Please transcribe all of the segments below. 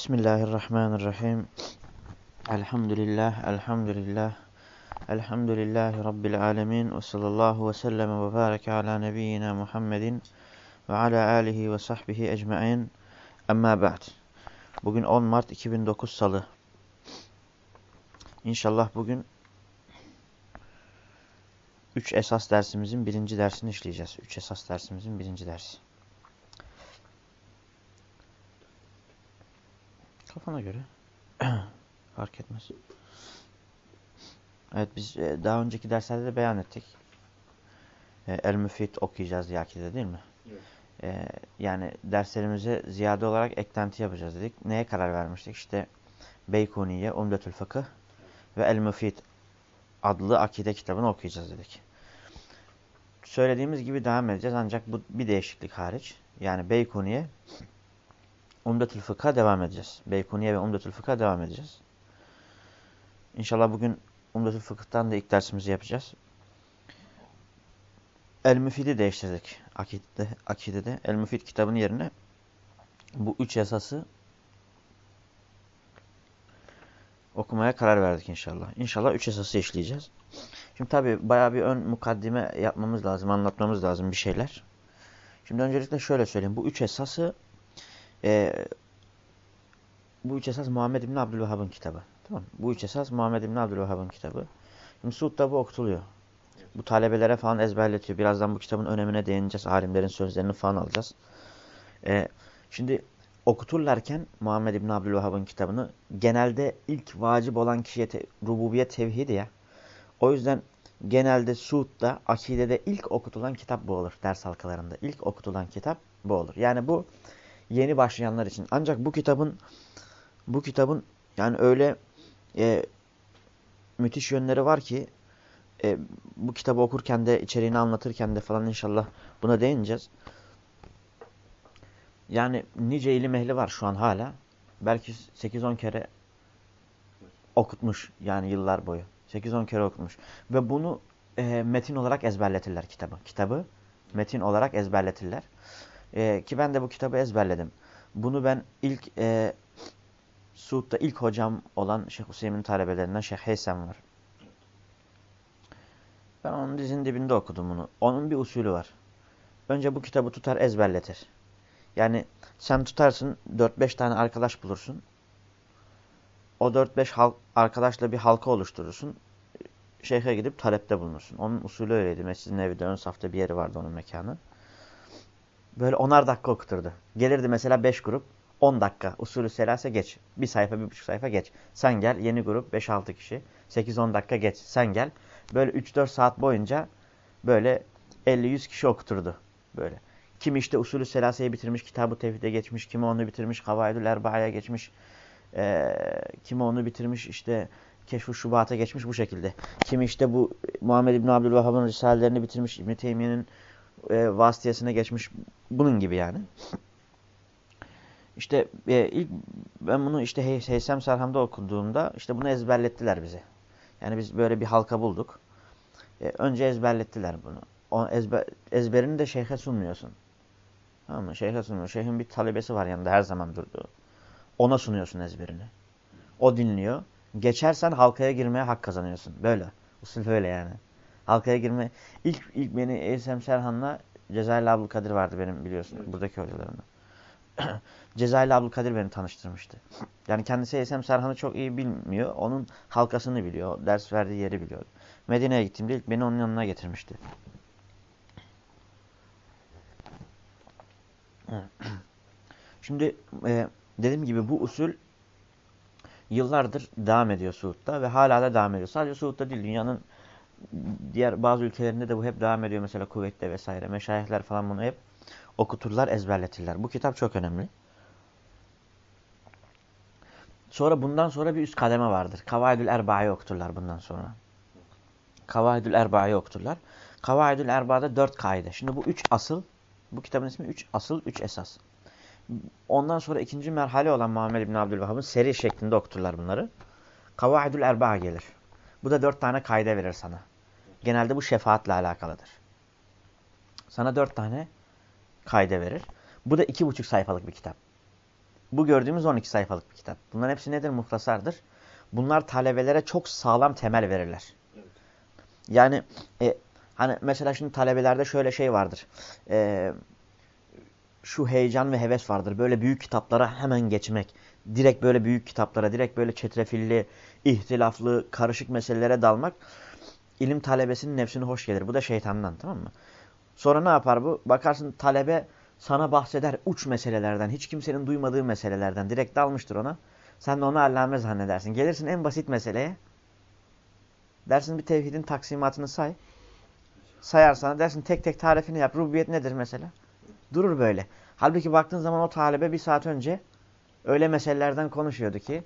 Bismillahirrahmanirrahim. Elhamdülillah, elhamdülillah. Elhamdülillahi Rabbil alemin. Ve sallallahu ve sellem ve bareke ala nebiyyina Muhammedin ve ala alihi ve sahbihi ecmain. Amma ba'd. Bugün 10 Mart 2009 Salı. İnşallah bugün 3 esas dersimizin birinci dersini işleyeceğiz. 3 esas dersimizin birinci dersi. Kafana göre. Fark etmez. Evet biz e, daha önceki derslerde de beyan ettik. E, El-Müfit okuyacağız diye akide değil mi? Evet. E, yani derslerimize ziyade olarak eklenti yapacağız dedik. Neye karar vermiştik? İşte Beykuniye, Umdetül Fıkıh ve El-Müfit adlı akide kitabını okuyacağız dedik. Söylediğimiz gibi devam edeceğiz ancak bu bir değişiklik hariç. Yani Beykuniye Umdetül Fıkha devam edeceğiz. Beykuniye ve Umdetül Fıkha devam edeceğiz. İnşallah bugün Umdetül Fıkıh'tan da ilk dersimizi yapacağız. El-Müfid'i değiştirdik akidede. akidede. El-Müfid kitabının yerine bu üç yasası okumaya karar verdik inşallah. İnşallah üç esası işleyeceğiz. Şimdi tabi baya bir ön mukaddime yapmamız lazım, anlatmamız lazım bir şeyler. Şimdi öncelikle şöyle söyleyeyim. Bu üç esası e, bu üç esas Muhammed İbni Abdülvahhab'ın kitabı. Tamam Bu üç esas Muhammed İbni Abdülvahhab'ın kitabı. Şimdi Suud'da bu okutuluyor. Bu talebelere falan ezberletiyor. Birazdan bu kitabın önemine değineceğiz. Alimlerin sözlerini falan alacağız. Ee, şimdi okuturlarken Muhammed İbni Abdülvahhab'ın kitabını genelde ilk vacip olan kişiye te rububiyet tevhidi ya. O yüzden genelde Suud'da, akidede ilk okutulan kitap bu olur. Ders halkalarında ilk okutulan kitap bu olur. Yani bu yeni başlayanlar için. Ancak bu kitabın bu kitabın yani öyle e, müthiş yönleri var ki e, bu kitabı okurken de içeriğini anlatırken de falan inşallah buna değineceğiz. Yani nice ilim ehli var şu an hala. Belki 8-10 kere okutmuş yani yıllar boyu. 8-10 kere okutmuş. Ve bunu e, metin olarak ezberletirler kitabı. Kitabı metin olarak ezberletirler. E, ki ben de bu kitabı ezberledim. Bunu ben ilk e, Suud'da ilk hocam olan Şeyh Hüseyin'in talebelerinden Şeyh Heysem var. Ben onun dizinin dibinde okudum bunu. Onun bir usulü var. Önce bu kitabı tutar ezberletir. Yani sen tutarsın 4-5 tane arkadaş bulursun. O 4-5 arkadaşla bir halka oluşturursun. Şeyhe gidip talepte bulunursun. Onun usulü öyleydi. Mescidin evinde ön safta bir yeri vardı onun mekanı. Böyle onar dakika okuturdu. Gelirdi mesela 5 grup 10 dakika usulü selase geç. Bir sayfa, bir buçuk sayfa geç. Sen gel yeni grup 5-6 kişi. 8-10 dakika geç. Sen gel. Böyle 3-4 saat boyunca böyle 50-100 kişi okuturdu. Böyle. Kim işte usulü selaseyi bitirmiş, kitabı tevhide geçmiş, kimi onu bitirmiş, kavaidül erba'ya geçmiş, e, kimi onu bitirmiş, işte keşf-ı şubata geçmiş bu şekilde. Kimi işte bu Muhammed İbni Abdülvahhab'ın risalelerini bitirmiş, İbni Teymiye'nin e, vasıtiyesine geçmiş. Bunun gibi yani. İşte e, ilk ben bunu işte Hey Heysem Serham'da okuduğumda işte bunu ezberlettiler bize. Yani biz böyle bir halka bulduk. E, önce ezberlettiler bunu. O ezber, ezberini de şeyhe sunmuyorsun. Tamam mı? Şeyhe sunmuyor. Şeyhin bir talebesi var yanında her zaman durduğu. Ona sunuyorsun ezberini. O dinliyor. Geçersen halkaya girmeye hak kazanıyorsun. Böyle. Usul böyle yani. Halkaya girme. İlk, ilk beni Eysem Serhan'la Cezayirli Abdülkadir vardı benim biliyorsun. Evet. Buradaki hocalarımda. Cezayirli Abdülkadir beni tanıştırmıştı. Yani kendisi Eysem Serhan'ı çok iyi bilmiyor. Onun halkasını biliyor. Ders verdiği yeri biliyor. Medine'ye gittiğimde ilk beni onun yanına getirmişti. Şimdi e, dediğim gibi bu usul yıllardır devam ediyor Suud'da ve hala da devam ediyor. Sadece Suud'da değil dünyanın diğer bazı ülkelerinde de bu hep devam ediyor. Mesela Kuveyt'te vesaire. Meşayihler falan bunu hep okuturlar, ezberletirler. Bu kitap çok önemli. Sonra bundan sonra bir üst kademe vardır. Kavaidül Erba'yı okuturlar bundan sonra. Kavaidül Erba'yı okuturlar. Kavaidül Erba'da dört kaide. Şimdi bu üç asıl, bu kitabın ismi üç asıl, üç esas. Ondan sonra ikinci merhale olan Muhammed İbni Abdülvahhab'ın seri şeklinde okuturlar bunları. Kavaidül Erba gelir. Bu da dört tane kaide verir sana. Genelde bu şefaatle alakalıdır. Sana dört tane kaide verir. Bu da iki buçuk sayfalık bir kitap. Bu gördüğümüz 12 sayfalık bir kitap. Bunların hepsi nedir? Muhtasardır. Bunlar talebelere çok sağlam temel verirler. Yani e, hani mesela şimdi talebelerde şöyle şey vardır. E, şu heyecan ve heves vardır. Böyle büyük kitaplara hemen geçmek. Direkt böyle büyük kitaplara, direkt böyle çetrefilli, ihtilaflı, karışık meselelere dalmak ilim talebesinin nefsine hoş gelir. Bu da şeytandan tamam mı? Sonra ne yapar bu? Bakarsın talebe sana bahseder uç meselelerden, hiç kimsenin duymadığı meselelerden. Direkt dalmıştır ona. Sen de onu allame zannedersin. Gelirsin en basit meseleye. Dersin bir tevhidin taksimatını say. Sayar sana dersin tek tek tarifini yap. Rububiyet nedir mesela? Durur böyle. Halbuki baktığın zaman o talebe bir saat önce öyle meselelerden konuşuyordu ki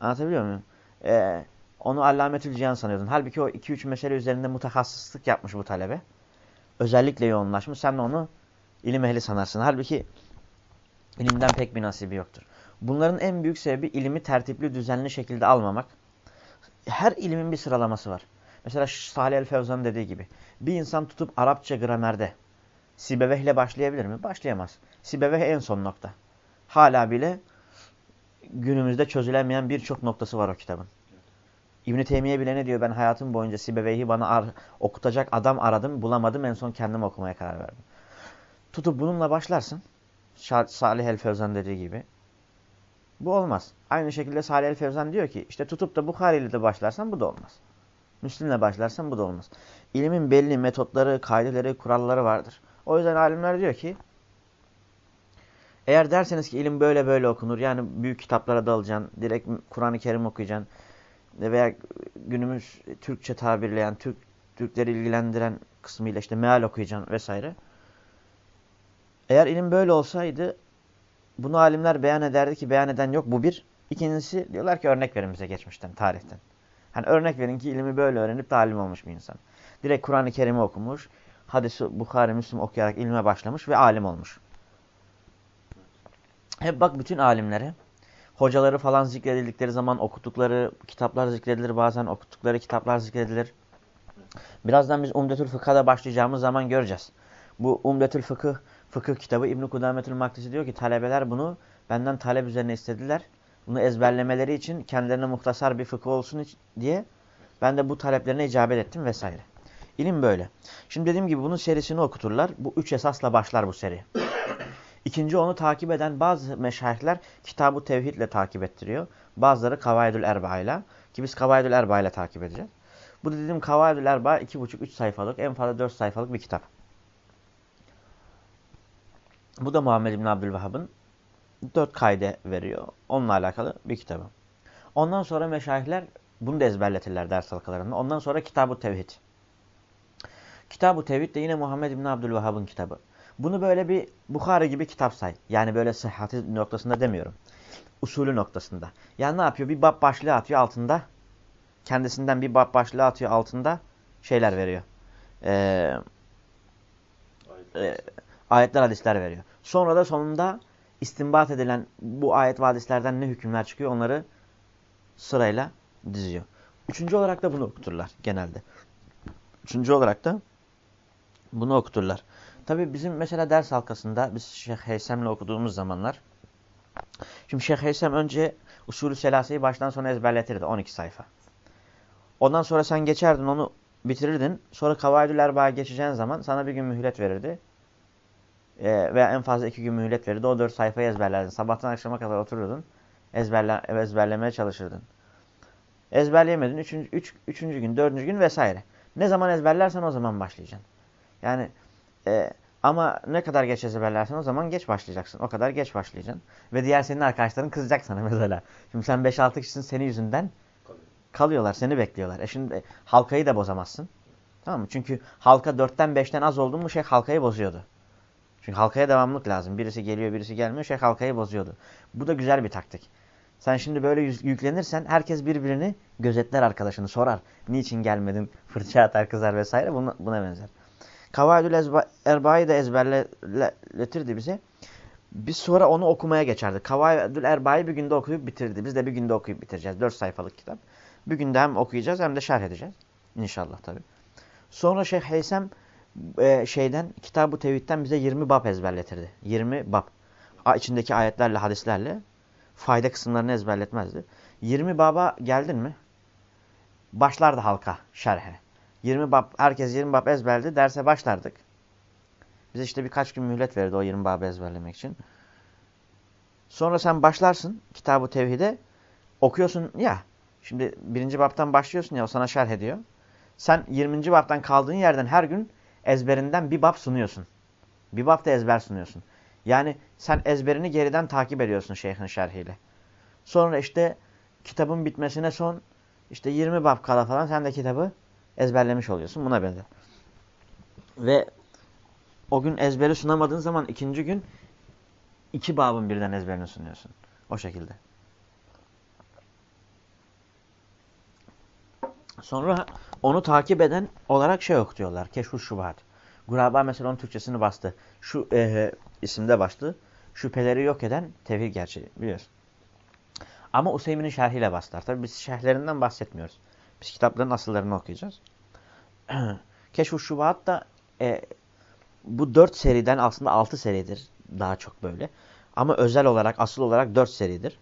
anlatabiliyor muyum? Ee, onu allametül cihan sanıyordun. Halbuki o 2-3 mesele üzerinde mutahassıslık yapmış bu talebe. Özellikle yoğunlaşmış. Sen de onu ilim ehli sanarsın. Halbuki ilimden pek bir nasibi yoktur. Bunların en büyük sebebi ilimi tertipli, düzenli şekilde almamak. Her ilimin bir sıralaması var. Mesela Salih el-Fevzan'ın dediği gibi. Bir insan tutup Arapça gramerde Sibeveh ile başlayabilir mi? Başlayamaz. Sibeveh en son nokta. Hala bile günümüzde çözülemeyen birçok noktası var o kitabın. İbn-i Teymiye bile ne diyor? Ben hayatım boyunca Sibeveyhi bana okutacak adam aradım, bulamadım. En son kendim okumaya karar verdim. Tutup bununla başlarsın. Salih el-Fevzan dediği gibi. Bu olmaz. Aynı şekilde Salih el-Fevzan diyor ki işte tutup da Bukhari ile de başlarsan bu da olmaz. Müslim'le başlarsan bu da olmaz. İlimin belli metotları, kaideleri, kuralları vardır. O yüzden alimler diyor ki eğer derseniz ki ilim böyle böyle okunur yani büyük kitaplara dalacaksın, direkt Kur'an-ı Kerim okuyacaksın veya günümüz Türkçe tabirleyen, Türk Türkleri ilgilendiren kısmıyla işte meal okuyacaksın vesaire. Eğer ilim böyle olsaydı bunu alimler beyan ederdi ki beyan eden yok. Bu bir. İkincisi diyorlar ki örnek verin bize geçmişten, tarihten. Hani örnek verin ki ilmi böyle öğrenip talim olmuş bir insan. Direkt Kur'an-ı Kerim'i okumuş. Hadisi Bukhari, Müslüm okuyarak ilme başlamış ve alim olmuş. Hep bak bütün alimlere hocaları falan zikredildikleri zaman okuttukları kitaplar zikredilir. Bazen okuttukları kitaplar zikredilir. Birazdan biz Umdetül Fıkh'a başlayacağımız zaman göreceğiz. Bu Umdetül Fıkıh, fıkıh kitabı İbn-i Kudametül Maktisi diyor ki talebeler bunu benden talep üzerine istediler. Bunu ezberlemeleri için kendilerine muhtasar bir fıkıh olsun diye ben de bu taleplerine icabet ettim vesaire. İlim böyle. Şimdi dediğim gibi bunun serisini okuturlar. Bu üç esasla başlar bu seri. İkinci onu takip eden bazı meşayihler Kitab-ı Tevhid ile takip ettiriyor. Bazıları Kavaidül Erba ile. Ki biz Kavaidül Erba ile takip edeceğiz. Bu dediğim Kavaidül Erba iki buçuk üç sayfalık en fazla dört sayfalık bir kitap. Bu da Muhammed bin Abdülvahhab'ın dört kayde veriyor. Onunla alakalı bir kitabı. Ondan sonra meşayihler bunu da ezberletirler ders halkalarında. Ondan sonra Kitab-ı Tevhid. Kitab-ı Tevhid de yine Muhammed bin Abdülvahhab'ın kitabı. Bunu böyle bir Bukhari gibi kitap say. Yani böyle sıhhati noktasında demiyorum. Usulü noktasında. Yani ne yapıyor? Bir bab başlığı atıyor altında. Kendisinden bir bab başlığı atıyor altında. Şeyler veriyor. Ee, e, ayetler hadisler veriyor. Sonra da sonunda istinbat edilen bu ayet ve hadislerden ne hükümler çıkıyor onları sırayla diziyor. Üçüncü olarak da bunu okuturlar genelde. Üçüncü olarak da bunu okuturlar. Tabi bizim mesela ders halkasında biz Şeyh Heysem'le okuduğumuz zamanlar şimdi Şeyh Heysem önce usulü selaseyi baştan sona ezberletirdi 12 sayfa. Ondan sonra sen geçerdin onu bitirirdin. Sonra Kavaydül Erba'ya geçeceğin zaman sana bir gün mühlet verirdi. Ee, veya en fazla iki gün mühlet verirdi. O dört sayfayı ezberlerdin. Sabahtan akşama kadar otururdun. Ezberle, ezberlemeye çalışırdın. Ezberleyemedin. Üçüncü, üç, üçüncü gün, dördüncü gün vesaire. Ne zaman ezberlersen o zaman başlayacaksın. Yani e, ama ne kadar geç ezberlersen o zaman geç başlayacaksın. O kadar geç başlayacaksın. Ve diğer senin arkadaşların kızacak sana mesela. Şimdi sen 5-6 kişisin senin yüzünden kalıyorlar. Seni bekliyorlar. E şimdi halkayı da bozamazsın. Tamam mı? Çünkü halka 4'ten 5'ten az oldu mu şey halkayı bozuyordu. Çünkü halkaya devamlık lazım. Birisi geliyor birisi gelmiyor. Şey halkayı bozuyordu. Bu da güzel bir taktik. Sen şimdi böyle yüklenirsen herkes birbirini gözetler arkadaşını sorar. Niçin gelmedin? Fırça atar kızar vesaire buna, buna benzer. Kavaidül Erba'yı da ezberletirdi bize. Biz sonra onu okumaya geçerdik. Kavaidül Erba'yı bir günde okuyup bitirdi. Biz de bir günde okuyup bitireceğiz. Dört sayfalık kitap. Bir günde hem okuyacağız hem de şerh edeceğiz. İnşallah tabii. Sonra Şeyh Heysem e, şeyden Kitab-ı Tevhid'den bize 20 bab ezberletirdi. 20 bab. içindeki ayetlerle, hadislerle fayda kısımlarını ezberletmezdi. 20 baba geldin mi? Başlardı halka şerhe. 20 bab, herkes 20 bab ezberledi. Derse başlardık. Bize işte birkaç gün mühlet verdi o 20 babı ezberlemek için. Sonra sen başlarsın kitabı tevhide. Okuyorsun ya. Şimdi birinci babtan başlıyorsun ya o sana şerh ediyor. Sen 20. babtan kaldığın yerden her gün ezberinden bir bab sunuyorsun. Bir bab da ezber sunuyorsun. Yani sen ezberini geriden takip ediyorsun şeyhin şerhiyle. Sonra işte kitabın bitmesine son işte 20 bab kala falan sen de kitabı ezberlemiş oluyorsun. Buna benzer. Ve o gün ezberi sunamadığın zaman ikinci gün iki babın birden ezberini sunuyorsun. O şekilde. Sonra onu takip eden olarak şey okutuyorlar. Keşfus Şubat. Guraba mesela onun Türkçesini bastı. Şu e, isimde bastı. Şüpheleri yok eden tevhid gerçeği biliyorsun. Ama Useymin'in şerhiyle bastılar. Tabi biz şerhlerinden bahsetmiyoruz. Biz kitapların asıllarını okuyacağız. Keşfus Şubat da e, bu dört seriden aslında altı seridir. Daha çok böyle. Ama özel olarak, asıl olarak dört seridir.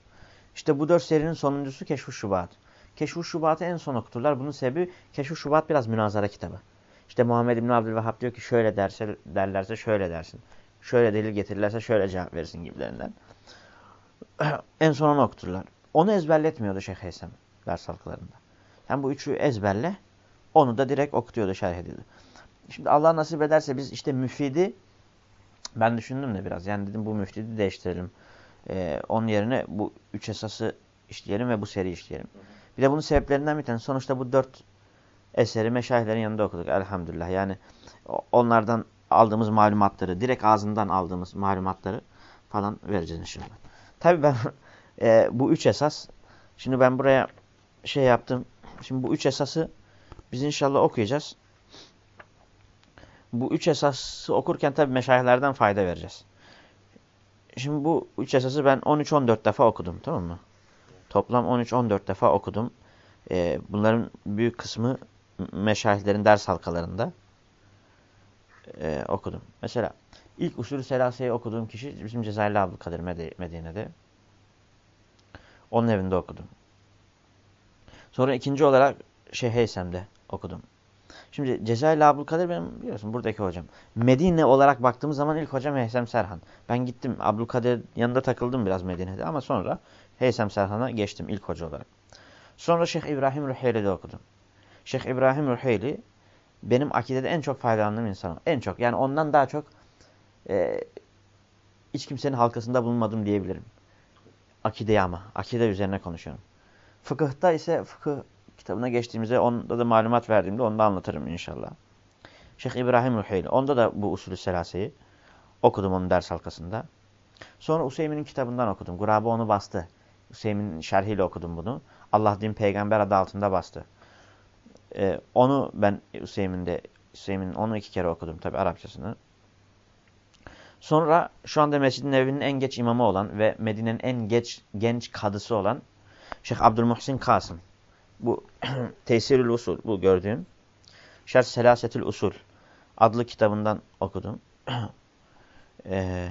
İşte bu dört serinin sonuncusu Keşfus Şubat. Keşf-ı Şubat'ı en son okuturlar. Bunun sebebi Keşf-ı Şubat biraz münazara kitabı. İşte Muhammed İbn Abdülvehhab diyor ki şöyle derse, derlerse şöyle dersin. Şöyle delil getirirlerse şöyle cevap verirsin gibilerinden. en son onu okuturlar. Onu ezberletmiyordu Şeyh Heysem ders halkalarında. Yani bu üçü ezberle onu da direkt okutuyordu, şerh ediyordu. Şimdi Allah nasip ederse biz işte müfidi ben düşündüm de biraz. Yani dedim bu müfidi değiştirelim. Ee, onun yerine bu üç esası işleyelim ve bu seri işleyelim. Bir de bunun sebeplerinden bir tanesi. Sonuçta bu dört eseri meşayihlerin yanında okuduk elhamdülillah. Yani onlardan aldığımız malumatları, direkt ağzından aldığımız malumatları falan vereceğiz inşallah. Tabii ben e, bu üç esas, şimdi ben buraya şey yaptım. Şimdi bu üç esası biz inşallah okuyacağız. Bu üç esası okurken tabii meşayihlerden fayda vereceğiz. Şimdi bu üç esası ben 13-14 defa okudum tamam mı? Toplam 13-14 defa okudum. Ee, bunların büyük kısmı meşayihlerin ders halkalarında e, okudum. Mesela ilk usulü selaseyi okuduğum kişi bizim Cezayirli Abdülkadir Medine'de. Onun evinde okudum. Sonra ikinci olarak şey Heysem'de okudum. Şimdi Cezayirli Abdülkadir benim biliyorsun buradaki hocam. Medine olarak baktığımız zaman ilk hocam Heysem Serhan. Ben gittim Abdülkadir yanında takıldım biraz Medine'de ama sonra Heysem Serhan'a geçtim ilk hoca olarak. Sonra Şeyh İbrahim Ruheyli'de okudum. Şeyh İbrahim Ruheyli benim akidede en çok faydalandığım insan. En çok yani ondan daha çok e, hiç kimsenin halkasında bulunmadım diyebilirim. Akide ama. Akide üzerine konuşuyorum. Fıkıhta ise fıkıh kitabına geçtiğimizde onda da malumat verdiğimde onu da anlatırım inşallah. Şeyh İbrahim Ruheyli. Onda da bu usulü selaseyi okudum onun ders halkasında. Sonra Useymin'in kitabından okudum. Gurabe onu bastı. Hüseyin'in şerhiyle okudum bunu. Allah din peygamber adı altında bastı. Ee, onu ben Hüseyin'de Hüseyin'in onu iki kere okudum tabi Arapçasını. Sonra şu anda Mescid-i Nebi'nin en geç imamı olan ve Medine'nin en geç genç kadısı olan Şeyh Abdülmuhsin Kasım. Bu Tesirül Usul bu gördüğün. Şerh Selasetül Usul adlı kitabından okudum. ee,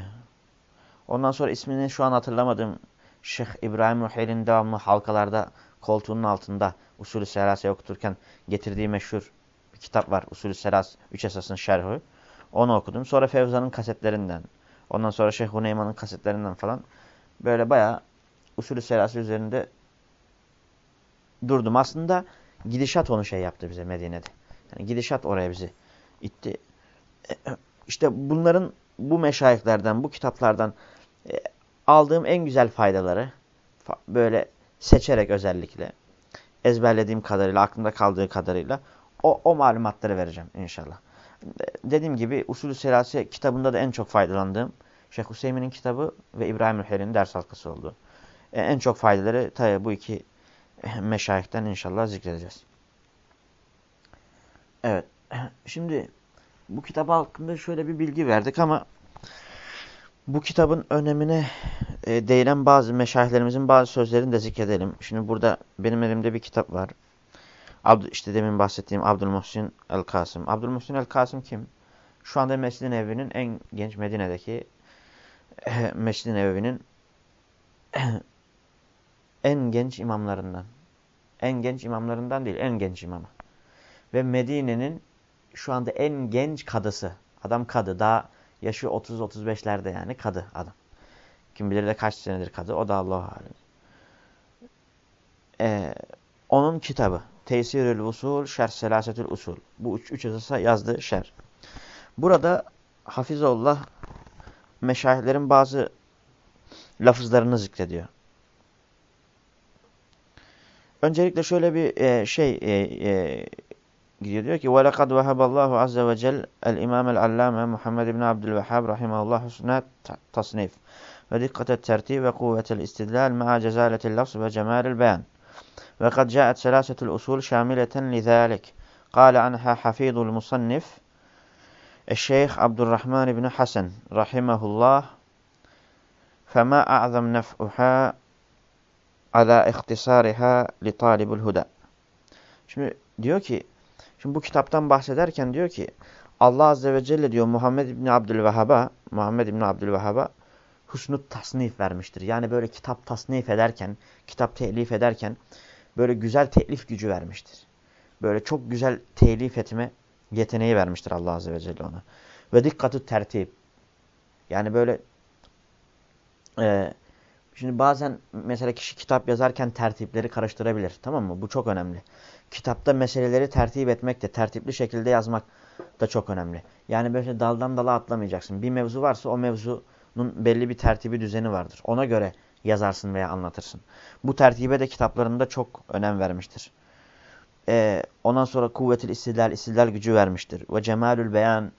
ondan sonra ismini şu an hatırlamadım. Şeyh İbrahim Ruhel'in devamlı halkalarda koltuğunun altında usulü selase okuturken getirdiği meşhur bir kitap var. Usulü selas 3 esasın şerhi. Onu okudum. Sonra Fevza'nın kasetlerinden. Ondan sonra Şeyh Huneyman'ın kasetlerinden falan. Böyle bayağı usulü selası üzerinde durdum. Aslında gidişat onu şey yaptı bize Medine'de. Yani gidişat oraya bizi itti. E, işte bunların bu meşayihlerden, bu kitaplardan e, aldığım en güzel faydaları böyle seçerek özellikle ezberlediğim kadarıyla, aklımda kaldığı kadarıyla o, o malumatları vereceğim inşallah. Dediğim gibi Usulü Selasi kitabında da en çok faydalandığım Şeyh Hüseyin'in kitabı ve İbrahim Ülher'in ders halkası oldu. E, en çok faydaları tabi bu iki meşayihten inşallah zikredeceğiz. Evet. Şimdi bu kitap hakkında şöyle bir bilgi verdik ama bu kitabın önemine e, değinen bazı meşayihlerimizin bazı sözlerini de zikredelim. Şimdi burada benim elimde bir kitap var. Abd işte demin bahsettiğim Abdülmuhsin El-Kasım. Abdülmuhsin El-Kasım kim? Şu anda Mescid-i Nebi'nin en genç Medine'deki Mescid-i Nebevi'nin en genç imamlarından. En genç imamlarından değil, en genç imamı. Ve Medine'nin şu anda en genç kadısı. Adam kadı. Daha yaşı 30-35'lerde yani kadı adam. Kim bilir de kaç senedir kadı. O da Allah alem. Ee, onun kitabı. Tesirül Usul, Şerh Selasetül Usul. Bu üç, üç yazısa yazdığı şer. Burada Hafizullah meşayihlerin bazı lafızlarını zikrediyor. Öncelikle şöyle bir e, şey e, e, gidiyor. Diyor ki وَلَقَدْ وَهَبَ اللّٰهُ عَزَّ وَجَلْ الْاِمَامَ الْعَلَّامَ مُحَمَّدِ بْنِ عَبْدُ الْوَحَابِ رَحِمَهُ اللّٰهُ حُسْنَى تَصْنِيفِ ودقة الترتيب وقوة الاستدلال مع جزالة اللفظ وجمال البيان وقد جاءت سَلَاسَةُ الأصول شاملة لذلك قال عنها حفيظ المصنف الشيخ عبد الرحمن بن حسن رحمه الله فما أعظم نفعها ala ihtisariha li talibul huda. Şimdi diyor ki, şimdi bu kitaptan bahsederken diyor ki, Allah Azze ve Celle diyor Muhammed İbni Abdülvehhab'a, Muhammed İbni Abdülvehhab'a husnut tasnif vermiştir. Yani böyle kitap tasnif ederken, kitap telif ederken böyle güzel telif gücü vermiştir. Böyle çok güzel telif etme yeteneği vermiştir Allah Azze ve Celle ona. Ve dikkatü tertip. Yani böyle e, Şimdi bazen mesela kişi kitap yazarken tertipleri karıştırabilir. Tamam mı? Bu çok önemli. Kitapta meseleleri tertip etmek de, tertipli şekilde yazmak da çok önemli. Yani böyle daldan dala atlamayacaksın. Bir mevzu varsa o mevzunun belli bir tertibi düzeni vardır. Ona göre yazarsın veya anlatırsın. Bu tertibe de kitaplarında çok önem vermiştir. Ee, ondan sonra kuvvetil istidlal, istidlal gücü vermiştir. Ve cemalül beyan,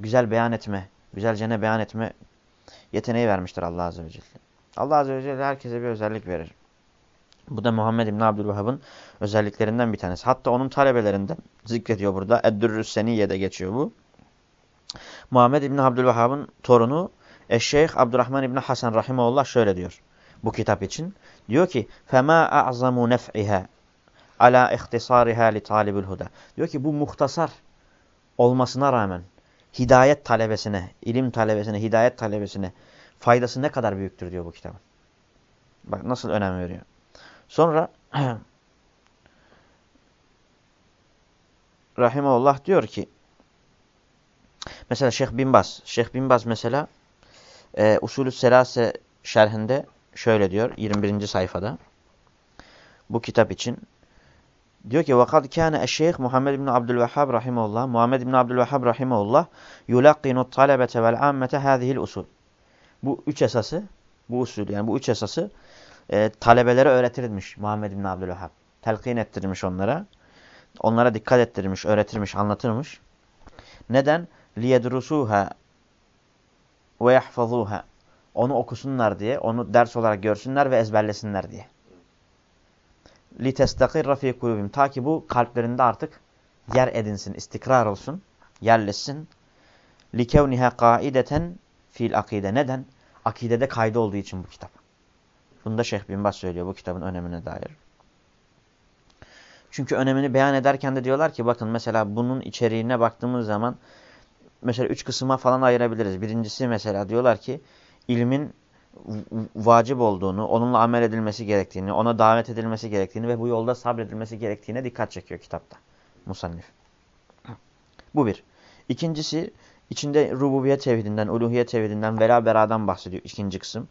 güzel beyan etme, güzelce beyan etme yeteneği vermiştir Allah Azze ve Celle. Allah Azze ve Celle herkese bir özellik verir. Bu da Muhammed İbni Abdülvahhab'ın özelliklerinden bir tanesi. Hatta onun talebelerinden zikrediyor burada. Eddürrüs Seniyye'de geçiyor bu. Muhammed İbni Abdülvahhab'ın torunu Eşşeyh Abdurrahman İbni Hasan Rahimullah şöyle diyor bu kitap için. Diyor ki فَمَا أَعْظَمُ نَفْعِهَا ala ihtisariha li talibul huda. Diyor ki bu muhtasar olmasına rağmen hidayet talebesine, ilim talebesine, hidayet talebesine faydası ne kadar büyüktür diyor bu kitabın. Bak nasıl önem veriyor. Sonra Rahimullah diyor ki mesela Şeyh Bin Şeyh Bin mesela e, Usulü Selase şerhinde şöyle diyor 21. sayfada bu kitap için diyor ki vakad kana eşşeyh Muhammed bin Abdülvehhab rahimehullah Muhammed bin Abdülvehhab rahimehullah yulaqqinu talebete vel ammete hadihi'l usul bu üç esası, bu usul yani bu üç esası e, talebelere öğretilmiş Muhammed bin Abdülvahhab. Telkin ettirmiş onlara. Onlara dikkat ettirmiş, öğretirmiş, anlatırmış. Neden? لِيَدْرُسُوهَا وَيَحْفَظُوهَا Onu okusunlar diye, onu ders olarak görsünler ve ezberlesinler diye. لِتَسْتَقِرَّ ف۪ي قُلُوبِهِمْ Ta ki bu kalplerinde artık yer edinsin, istikrar olsun, yerleşsin. لِكَوْنِهَا قَائِدَةً fil akide. Neden? Akidede kaydı olduğu için bu kitap. Bunu da Şeyh Bin Baz söylüyor bu kitabın önemine dair. Çünkü önemini beyan ederken de diyorlar ki bakın mesela bunun içeriğine baktığımız zaman mesela üç kısma falan ayırabiliriz. Birincisi mesela diyorlar ki ilmin vacip olduğunu, onunla amel edilmesi gerektiğini, ona davet edilmesi gerektiğini ve bu yolda sabredilmesi gerektiğine dikkat çekiyor kitapta. Musannif. Bu bir. İkincisi İçinde rububiyet tevhidinden, uluhiyet tevhidinden, vela beradan bahsediyor ikinci kısım.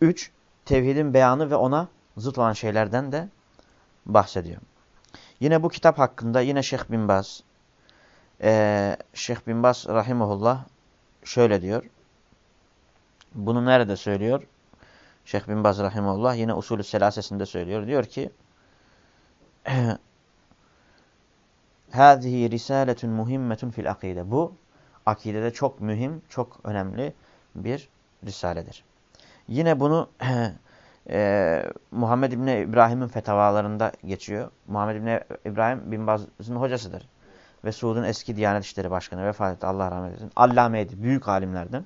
Üç, tevhidin beyanı ve ona zıt olan şeylerden de bahsediyor. Yine bu kitap hakkında yine Şeyh Bin Baz, e, Şeyh Bin Baz rahimahullah şöyle diyor. Bunu nerede söylüyor? Şeyh Bin Baz rahimahullah yine usulü selasesinde söylüyor. Diyor ki Hâzihi risaletun muhimmetun fil akide. Bu akidede çok mühim, çok önemli bir risaledir. Yine bunu e, Muhammed İbni İbrahim'in fetavalarında geçiyor. Muhammed İbni İbrahim bin Baz'ın hocasıdır. Ve Suud'un eski Diyanet İşleri Başkanı vefat etti. Allah rahmet eylesin. Allameydi. Büyük alimlerden.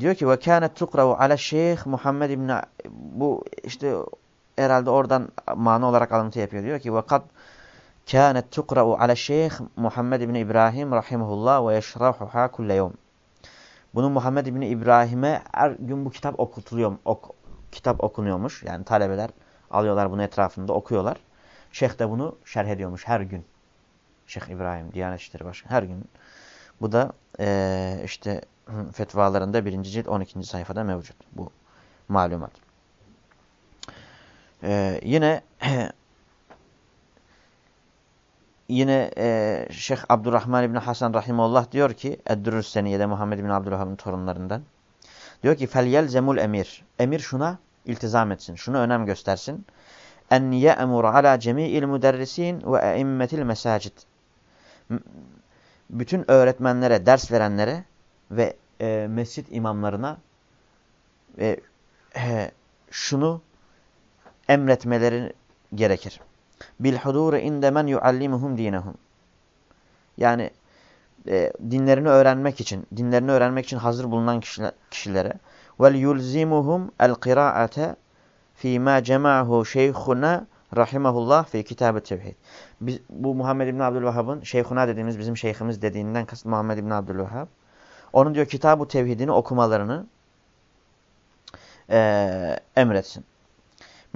Diyor ki ve kânet tukravu ala şeyh Muhammed İbni bu işte herhalde oradan mana olarak alıntı yapıyor. Diyor ki ve kânet tukra'u ala şeyh Muhammed bin İbrahim rahimahullah ve yeşrahuha kulle yevm. Bunu Muhammed İbni İbrahim'e her gün bu kitap okutuluyor, ok, kitap okunuyormuş. Yani talebeler alıyorlar bunu etrafında okuyorlar. Şeyh de bunu şerh ediyormuş her gün. Şeyh İbrahim, Diyanet İşleri Başkanı her gün. Bu da e, işte fetvalarında birinci cilt 12. sayfada mevcut bu malumat. E, yine yine e, Şeyh Abdurrahman İbni Hasan Rahimullah diyor ki Eddürrüs Seniye'de Muhammed bin Abdülhab'ın torunlarından. Diyor ki zemul emir. Emir şuna iltizam etsin. Şuna önem göstersin. En ye'mur ala cemi'il müderrisin ve eimmetil mesacid. Bütün öğretmenlere, ders verenlere ve e, mescit imamlarına e, e, şunu emretmeleri gerekir. Bil huduri inde men yuallimuhum dinehum. Yani e, dinlerini öğrenmek için, dinlerini öğrenmek için hazır bulunan kişiler, kişilere vel yulzimuhum el kıraate fi ma cema'hu şeyhuna rahimahullah fi kitab-ı tevhid. Biz, bu Muhammed İbn Abdülvehhab'ın şeyhuna dediğimiz bizim şeyhimiz dediğinden kasıt Muhammed İbn Abdülvehhab. Onun diyor kitab-ı tevhidini okumalarını e, emretsin.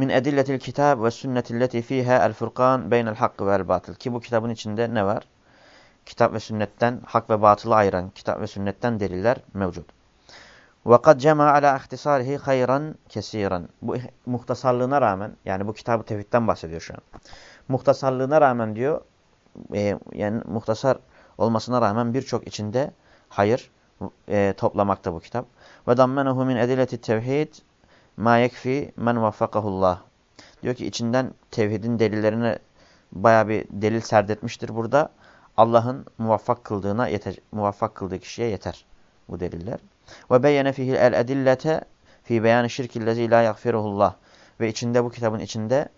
Min edilletil kitab ve sünnetilleti fiha el furkan beynel hakkı vel batıl. Ki bu kitabın içinde ne var? Kitap ve sünnetten, hak ve batılı ayıran kitap ve sünnetten deliller mevcut. Ve kad cema ala ihtisarihi hayran kesiran. Bu muhtasarlığına rağmen yani bu kitabı tevhidden bahsediyor şu an. Muhtasarlığına rağmen diyor e, yani muhtasar olmasına rağmen birçok içinde hayır e, toplamakta bu kitap. Ve dammenehu min edileti tevhid ma yekfi men vaffakahullah. Diyor ki içinden tevhidin delillerine baya bir delil serdetmiştir burada. Allah'ın muvaffak kıldığına yeter, muvaffak kıldığı kişiye yeter bu deliller. Ve beyyene fihi el edillete fi beyan şirkillezi la yagfiruhullah. Ve içinde bu kitabın içinde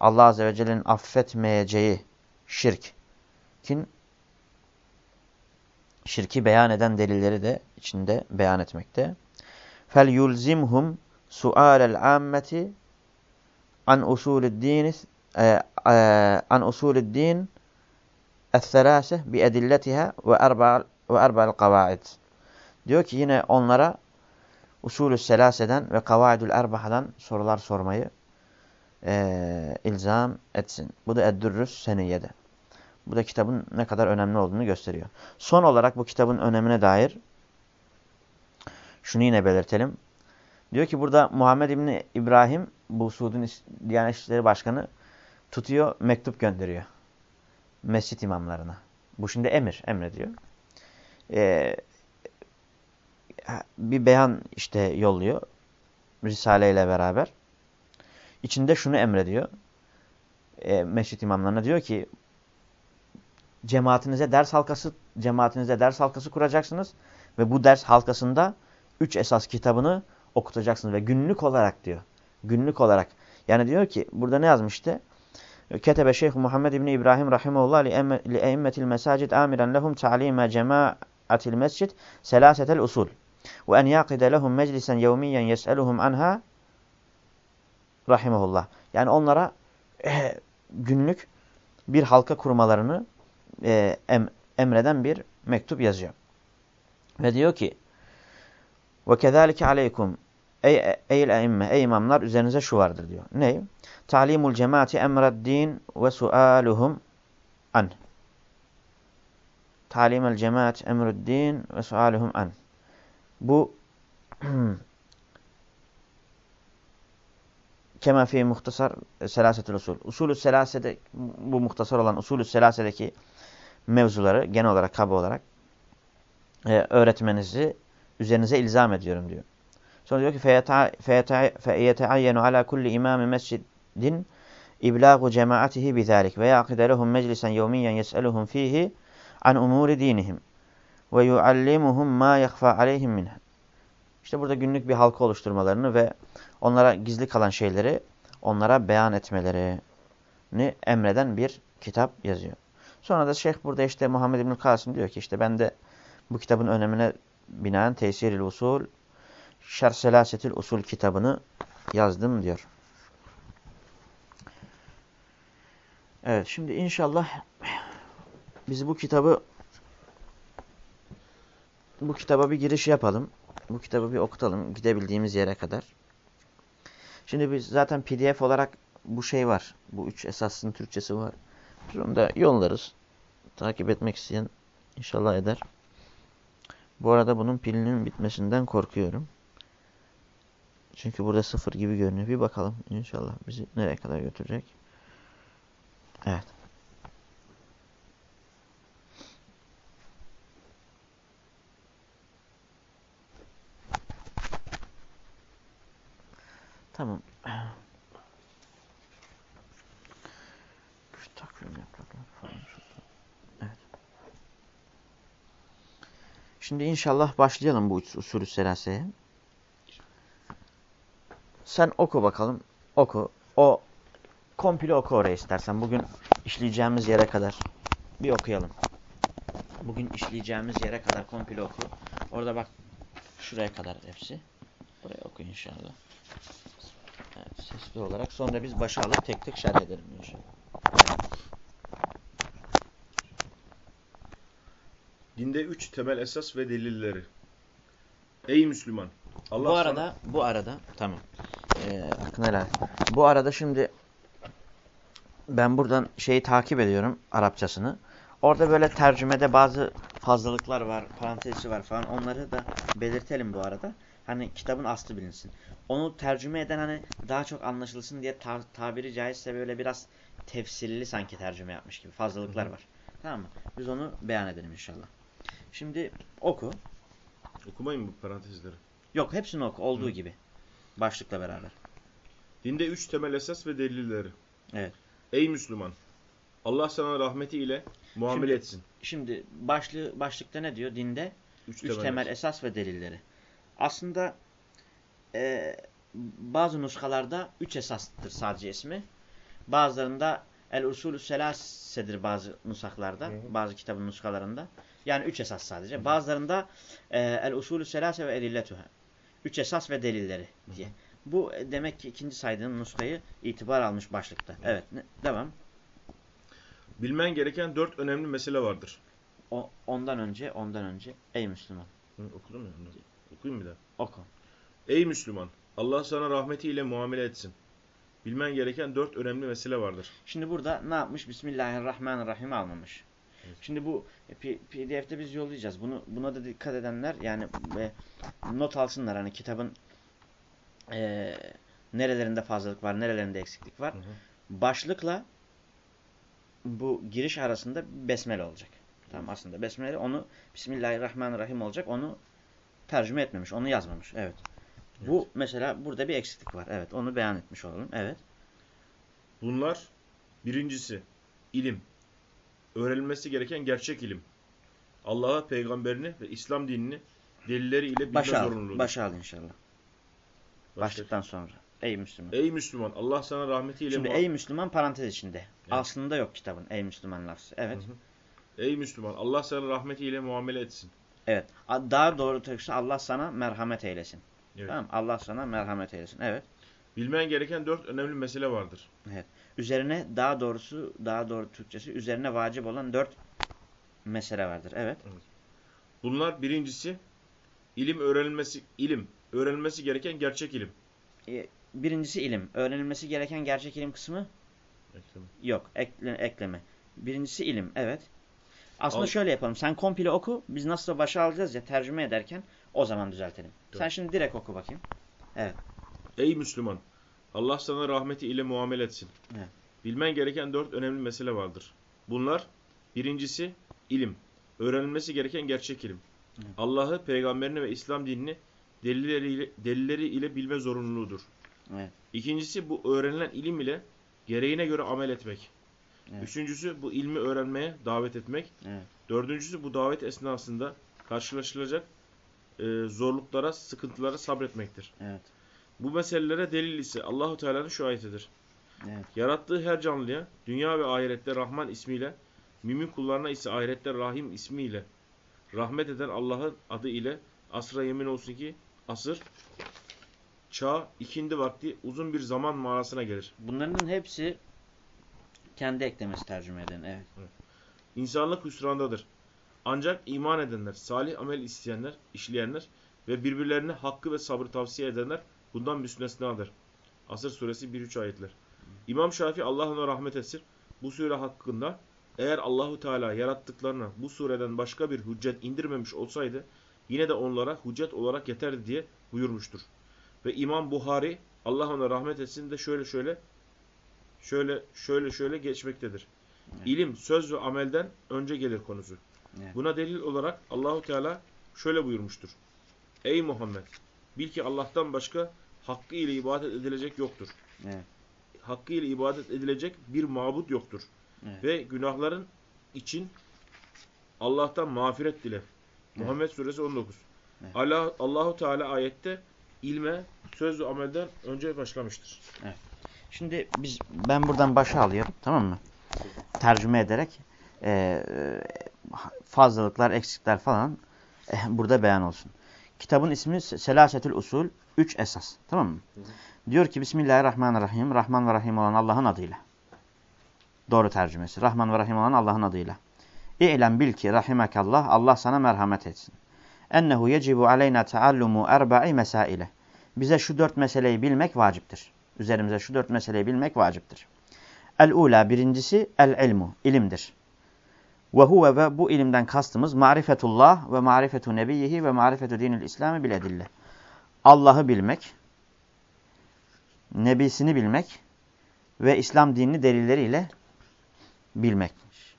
Allah Azze ve Celle'nin affetmeyeceği şirk. Kin şirki beyan eden delilleri de içinde beyan etmekte. Fel yulzimhum sualel ammeti an usulü'd-din e, e, an bi edilletiha ve erba ve erba'l kavaid. Diyor ki yine onlara usulü selaseden ve kavaidül erbahadan sorular sormayı e, ilzam etsin. Bu da Eddürrüs Seniyye'de. Bu da kitabın ne kadar önemli olduğunu gösteriyor. Son olarak bu kitabın önemine dair şunu yine belirtelim. Diyor ki burada Muhammed İbni İbrahim bu Suud'un Diyanet İşleri Başkanı tutuyor mektup gönderiyor. Mescit imamlarına. Bu şimdi emir, emrediyor. Ee, bir beyan işte yolluyor. Risale ile beraber. İçinde şunu emrediyor. E, mescit imamlarına diyor ki cemaatinize ders halkası cemaatinize ders halkası kuracaksınız ve bu ders halkasında üç esas kitabını okutacaksınız ve günlük olarak diyor. Günlük olarak. Yani diyor ki burada ne yazmıştı? Ketebe Şeyh Muhammed İbni İbrahim Rahimullah li eimmetil mesacid amiren lehum ta'lime cemaatil mescid selasetel usul ve en yaqide lehum meclisen yevmiyen yes'eluhum anha rahimahullah. Yani onlara e, günlük bir halka kurmalarını e, em, emreden bir mektup yazıyor. Ve diyor ki kezalike aleykum ey eyl eimme ey imamlar üzerinize şu vardır diyor. Ne? Talimul cemaati emreddin ve sualuhum an. Talimul cemaat emreddin ve sualuhum an. Bu kema fi muhtasar selasetul usul. Usulü selasede bu muhtasar olan usulü selasedeki mevzuları genel olarak kaba olarak e, öğretmenizi üzerinize ilzam ediyorum diyor. Sonra diyor ki فَيَتَعَيَّنُ عَلَى كُلِّ اِمَامِ مَسْجِدٍ اِبْلَاغُ جَمَاعَتِهِ بِذَٰلِكَ وَيَعْقِدَ لَهُمْ مَجْلِسًا يَوْمِيًّا يَسْأَلُهُمْ ف۪يهِ عَنْ اُمُورِ د۪ينِهِمْ وَيُعَلِّمُهُمْ مَا يَخْفَى عَلَيْهِمْ مِنْهِ İşte burada günlük bir halka oluşturmalarını ve onlara gizli kalan şeyleri onlara beyan etmelerini emreden bir kitap yazıyor. Sonra da şeyh burada işte Muhammed İbn Kasım diyor ki işte ben de bu kitabın önemine binaen Tesiril Usul Şer Usul kitabını yazdım diyor. Evet şimdi inşallah biz bu kitabı bu kitaba bir giriş yapalım. Bu kitabı bir okutalım gidebildiğimiz yere kadar. Şimdi biz zaten pdf olarak bu şey var. Bu üç esasın Türkçesi var. Biz onu da yollarız. Takip etmek isteyen inşallah eder. Bu arada bunun pilinin bitmesinden korkuyorum. Çünkü burada sıfır gibi görünüyor. Bir bakalım inşallah bizi nereye kadar götürecek. Evet. Tamam. Şu takvim yaprakları falan. Evet. Şimdi inşallah başlayalım bu usulü selaseye. Sen oku bakalım. Oku. O komple oku oraya istersen. Bugün işleyeceğimiz yere kadar bir okuyalım. Bugün işleyeceğimiz yere kadar komple oku. Orada bak şuraya kadar hepsi. Buraya oku inşallah. Evet, sesli olarak. Sonra biz başa alıp tek tek şerh edelim inşallah. Dinde üç temel esas ve delilleri. Ey Müslüman! Allah bu arada, sana... bu arada, tamam. Hakkını helal. Bu arada şimdi ben buradan şeyi takip ediyorum, Arapçasını. Orada böyle tercümede bazı fazlalıklar var, parantezi var falan. Onları da belirtelim bu arada. Hani kitabın aslı bilinsin. Onu tercüme eden hani daha çok anlaşılsın diye ta tabiri caizse böyle biraz tefsirli sanki tercüme yapmış gibi fazlalıklar var. Tamam mı? Biz onu beyan edelim inşallah. Şimdi oku. Okumayın bu parantezleri. Yok hepsini oku olduğu Hı. gibi. Başlıkla beraber. Dinde üç temel esas ve delilleri. Evet. Ey Müslüman! Allah sana rahmeti ile muamele Şimdi- etsin. Şimdi başlığı, başlıkta ne diyor? Dinde Üç, üç temel esas ve delilleri. Aslında e, bazı nuskalarda üç esastır sadece ismi. Bazılarında el usulü selasedir bazı nusaklarda. Hı hı. Bazı kitabın nuskalarında. Yani üç esas sadece. Bazılarında e, el usulü selase ve elilletuha. Üç esas ve delilleri diye. Bu e, demek ki ikinci saydığın nuskayı itibar almış başlıkta. Evet. ne- devam. Bilmen gereken dört önemli mesele vardır. O, ondan önce, ondan önce ey Müslüman. Hı, okudun mu? Hı. Okuyayım bir daha. Oku. Ey Müslüman! Allah sana rahmeti ile muamele etsin. Bilmen gereken dört önemli mesele vardır. Şimdi burada ne yapmış? Bismillahirrahmanirrahim almamış. Evet. Şimdi bu P- PDF'de biz yollayacağız. Bunu buna da dikkat edenler yani e, not alsınlar hani kitabın e, nerelerinde fazlalık var, nerelerinde eksiklik var. Hı hı. Başlıkla bu giriş arasında besmele olacak. Tamam aslında besmele onu Bismillahirrahmanirrahim olacak. Onu tercüme etmemiş, onu yazmamış. Evet. Bu mesela burada bir eksiklik var. Evet, onu beyan etmiş olalım. Evet. Bunlar birincisi ilim. Öğrenilmesi gereken gerçek ilim. Allah'a, peygamberini ve İslam dinini delilleri ile bilme Başa al. zorunluluğudur. Başa al inşallah. Başlıktan sonra. Ey Müslüman. Ey Müslüman! Allah sana rahmetiyle Şimdi ey Müslüman parantez içinde. Aslında yok kitabın ey Müslüman lafzı. Evet. Hı hı. Ey Müslüman! Allah sana rahmetiyle muamele etsin. Evet. Daha doğru Türkçe Allah sana merhamet eylesin. Evet. Tamam Allah sana merhamet eylesin. Evet. Bilmen gereken dört önemli mesele vardır. Üzerine daha doğrusu daha doğru Türkçesi üzerine vacip olan dört mesele vardır. Evet. Bunlar birincisi ilim öğrenilmesi ilim öğrenilmesi gereken gerçek ilim. E, Birincisi ilim. Öğrenilmesi gereken gerçek ilim kısmı yok. Ekle, ekleme. Birincisi ilim. Evet. Aslında Al. şöyle yapalım. Sen komple oku. Biz nasıl başa alacağız ya tercüme ederken o zaman düzeltelim. Sen Tamam. şimdi direkt oku bakayım. Ey Müslüman! Allah sana rahmeti ile muamele etsin. Evet. Bilmen gereken dört önemli mesele vardır. Bunlar birincisi ilim. Öğrenilmesi gereken gerçek ilim. Evet. Allah'ı, peygamberini ve İslam dinini delilleri ile, delilleri ile bilme zorunluluğudur. Evet. İkincisi bu öğrenilen ilim ile gereğine göre amel etmek. Evet. Üçüncüsü bu ilmi öğrenmeye davet etmek. Evet. Dördüncüsü bu davet esnasında karşılaşılacak e, zorluklara, sıkıntılara sabretmektir. Evet. Bu meselelere delil ise Allahu Teala'nın şu ayetidir. Evet. Yarattığı her canlıya dünya ve ahirette Rahman ismiyle, mümin kullarına ise ahirette Rahim ismiyle, rahmet eden Allah'ın adı ile asra yemin olsun ki asır, çağ, ikindi vakti uzun bir zaman manasına gelir. Bunların hepsi kendi eklemesi tercüme eden. Evet. İnsanlık hüsrandadır. Ancak iman edenler, salih amel isteyenler, işleyenler ve birbirlerine hakkı ve sabrı tavsiye edenler bundan müstesnadır. Asır suresi 1-3 ayetler. İmam Şafii Allah ona rahmet etsin. Bu sure hakkında eğer Allahu Teala yarattıklarına bu sureden başka bir hüccet indirmemiş olsaydı yine de onlara hüccet olarak yeterdi diye buyurmuştur. Ve İmam Buhari Allah ona rahmet etsin de şöyle şöyle şöyle şöyle şöyle geçmektedir. Evet. İlim, söz ve amelden önce gelir konusu. Evet. Buna delil olarak Allahu Teala şöyle buyurmuştur. Ey Muhammed! Bil ki Allah'tan başka hakkı ile ibadet edilecek yoktur. Evet. Hakkı ile ibadet edilecek bir mabut yoktur. Evet. Ve günahların için Allah'tan mağfiret dile. Muhammed suresi 19. Evet. Allah Allahu Teala ayette ilme, söz ve amelden önce başlamıştır. Şimdi biz ben buradan başa alıyorum tamam mı? Tercüme ederek e, fazlalıklar, eksikler falan e, burada beyan olsun. Kitabın ismi Selasetül Usul 3 esas. Tamam mı? Diyor ki Bismillahirrahmanirrahim. Rahman ve Rahim olan Allah'ın adıyla. Doğru tercümesi. Rahman ve Rahim olan Allah'ın adıyla. İ'lem bil ki rahimekallah Allah sana merhamet etsin. Ennehu yecibu aleyna teallumu erba'i mesaile. Bize şu dört meseleyi bilmek vaciptir. Üzerimize şu dört meseleyi bilmek vaciptir. El-ula birincisi el-ilmu, ilimdir. Ve huve ve bu ilimden kastımız marifetullah ve marifetu nebiyyihi ve marifetu dinil İslam'ı biledille. Allah'ı bilmek, nebisini bilmek ve İslam dinini delilleriyle bilmekmiş.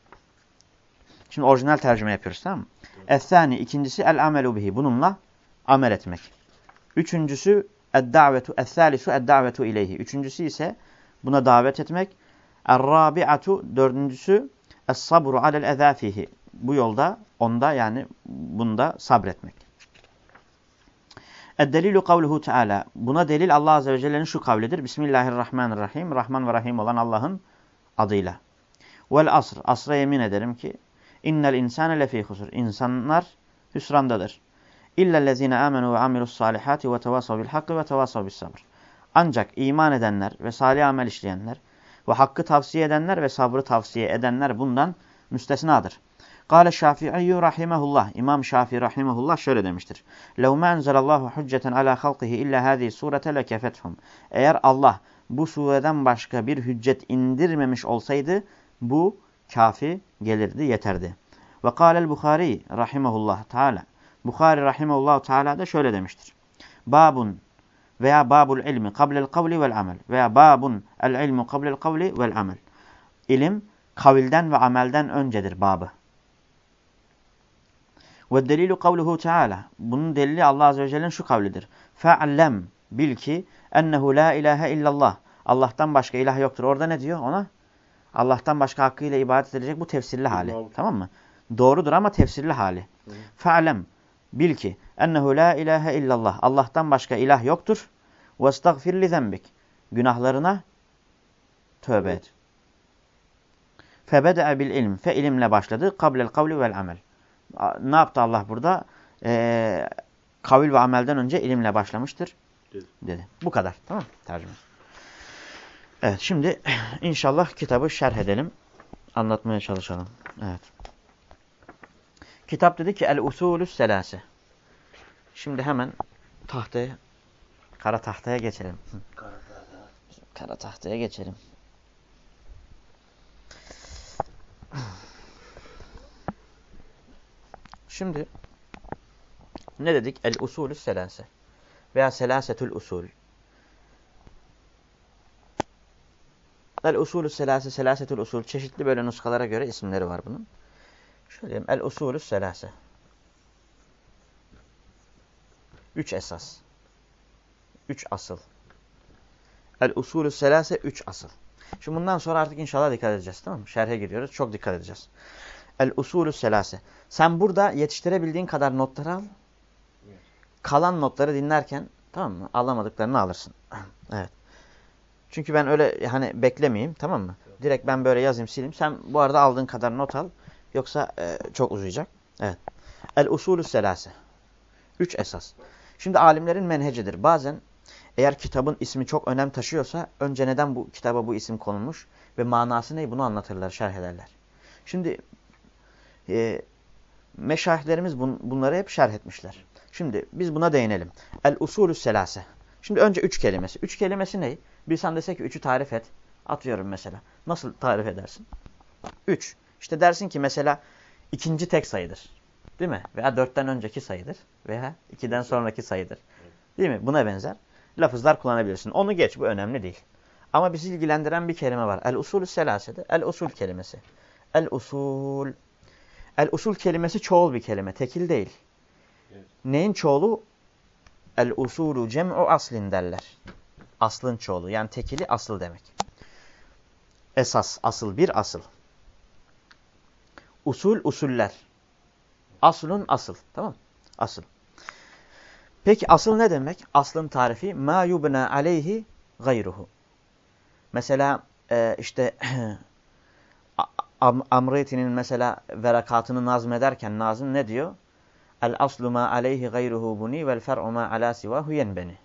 Şimdi orijinal tercüme yapıyoruz tamam mı? Es-sani ikincisi el-amelu bihi. Bununla amel etmek. Üçüncüsü ed-davetu es-salisu ed-davetu ileyhi. Üçüncüsü ise buna davet etmek. Er-rabi'atu dördüncüsü es-sabru alel eza fihi. Bu yolda onda yani bunda sabretmek. Ed-delilu kavluhu Teala. Buna delil Allah Azze ve Celle'nin şu kavlidir. Bismillahirrahmanirrahim. Rahman ve Rahim olan Allah'ın adıyla. Vel asr. Asra yemin ederim ki innel insane lefî husur. İnsanlar hüsrandadır. İllellezine amenu ve amilus salihati ve tevasav bil hakkı ve tevasav bis sabr. Ancak iman edenler ve salih amel işleyenler ve hakkı tavsiye edenler ve sabrı tavsiye edenler bundan müstesnadır. Kale Şafii rahimehullah. İmam Şafii rahimehullah şöyle demiştir. Lev ma enzelallahu hücceten ala halqihi illa hadihi surete lekefethum. Eğer Allah bu sureden başka bir hüccet indirmemiş olsaydı bu kafi gelirdi, yeterdi. Ve kâlel Bukhari rahimehullah teala. Bukhari rahimehullah teala da şöyle demiştir. Babun veya babul ilmi kablel kavli vel amel veya babun el ilmu kablel kavli vel amel. İlim kavilden ve amelden öncedir babı. Ve delilu kavluhu teala. Bunun delili Allah Azze ve Celle'nin şu kavlidir. Fe'allem bil ki ennehu la ilahe illallah. Allah'tan başka ilah yoktur. Orada ne diyor ona? Allah'tan başka hakkıyla ibadet edilecek bu tefsirli hali. Tamam mı? Doğrudur ama tefsirli hali. Fe'lem bil ki ennehu la ilahe illallah. Allah'tan başka ilah yoktur. Ve estağfir li. Günahlarına tövbe et. Febede'e bil ilm. Fe ilimle başladı. Kablel kavli vel amel. Ne yaptı Allah burada? Ee, kavil ve amelden önce ilimle başlamıştır. Dedi. Dedi. Bu kadar. Tamam? Tercüme. Evet şimdi inşallah kitabı şerh edelim. Anlatmaya çalışalım. Evet. Kitap dedi ki El-Usulü Selase. Şimdi hemen tahtaya, kara tahtaya geçelim. Hı. Kara tahtaya geçelim. Şimdi ne dedik? El-Usulü Selase veya Selasetül Usul. El-Usulü Selase, Selasetül Usul çeşitli böyle nuskalara göre isimleri var bunun. Şöyle diyeyim. El-Usulü Selase. Üç esas. Üç asıl. El-Usulü Selase üç asıl. Şimdi bundan sonra artık inşallah dikkat edeceğiz tamam mı? Şerhe giriyoruz. Çok dikkat edeceğiz. El-Usulü Selase. Sen burada yetiştirebildiğin kadar notları al. Kalan notları dinlerken tamam mı? Alamadıklarını alırsın. evet. Çünkü ben öyle hani beklemeyeyim tamam mı? Direkt ben böyle yazayım sileyim. Sen bu arada aldığın kadar not al. Yoksa e, çok uzayacak. Evet. El-Usulü Selase. Üç esas. Şimdi alimlerin menhecidir. Bazen eğer kitabın ismi çok önem taşıyorsa önce neden bu kitaba bu isim konulmuş ve manası ne bunu anlatırlar, şerh ederler. Şimdi e, meşayihlerimiz bun, bunları hep şerh etmişler. Şimdi biz buna değinelim. El usulü selase. Şimdi önce üç kelimesi. Üç kelimesi ne? Bir sen desek ki üçü tarif et. Atıyorum mesela. Nasıl tarif edersin? Üç. İşte dersin ki mesela ikinci tek sayıdır. Değil mi? Veya dörtten önceki sayıdır. Veya ikiden sonraki sayıdır. Değil mi? Buna benzer lafızlar kullanabilirsin. Onu geç. Bu önemli değil. Ama bizi ilgilendiren bir kelime var. El usulü selasede. El usul kelimesi. El usul. El usul kelimesi çoğul bir kelime. Tekil değil. Evet. Neyin çoğulu? El usulü cem'u aslin derler. Aslın çoğulu. Yani tekili asıl demek. Esas, asıl, bir asıl. Usul, usuller. Aslın asıl. Tamam Asıl. Peki asıl ne demek? Aslın tarifi ma yubna aleyhi gayruhu. Mesela e, işte Am Amreti'nin mesela verakatını nazmederken nazım ne diyor? El aslu ma aleyhi gayruhu buni vel fer'u ma ala sivahu yenbeni.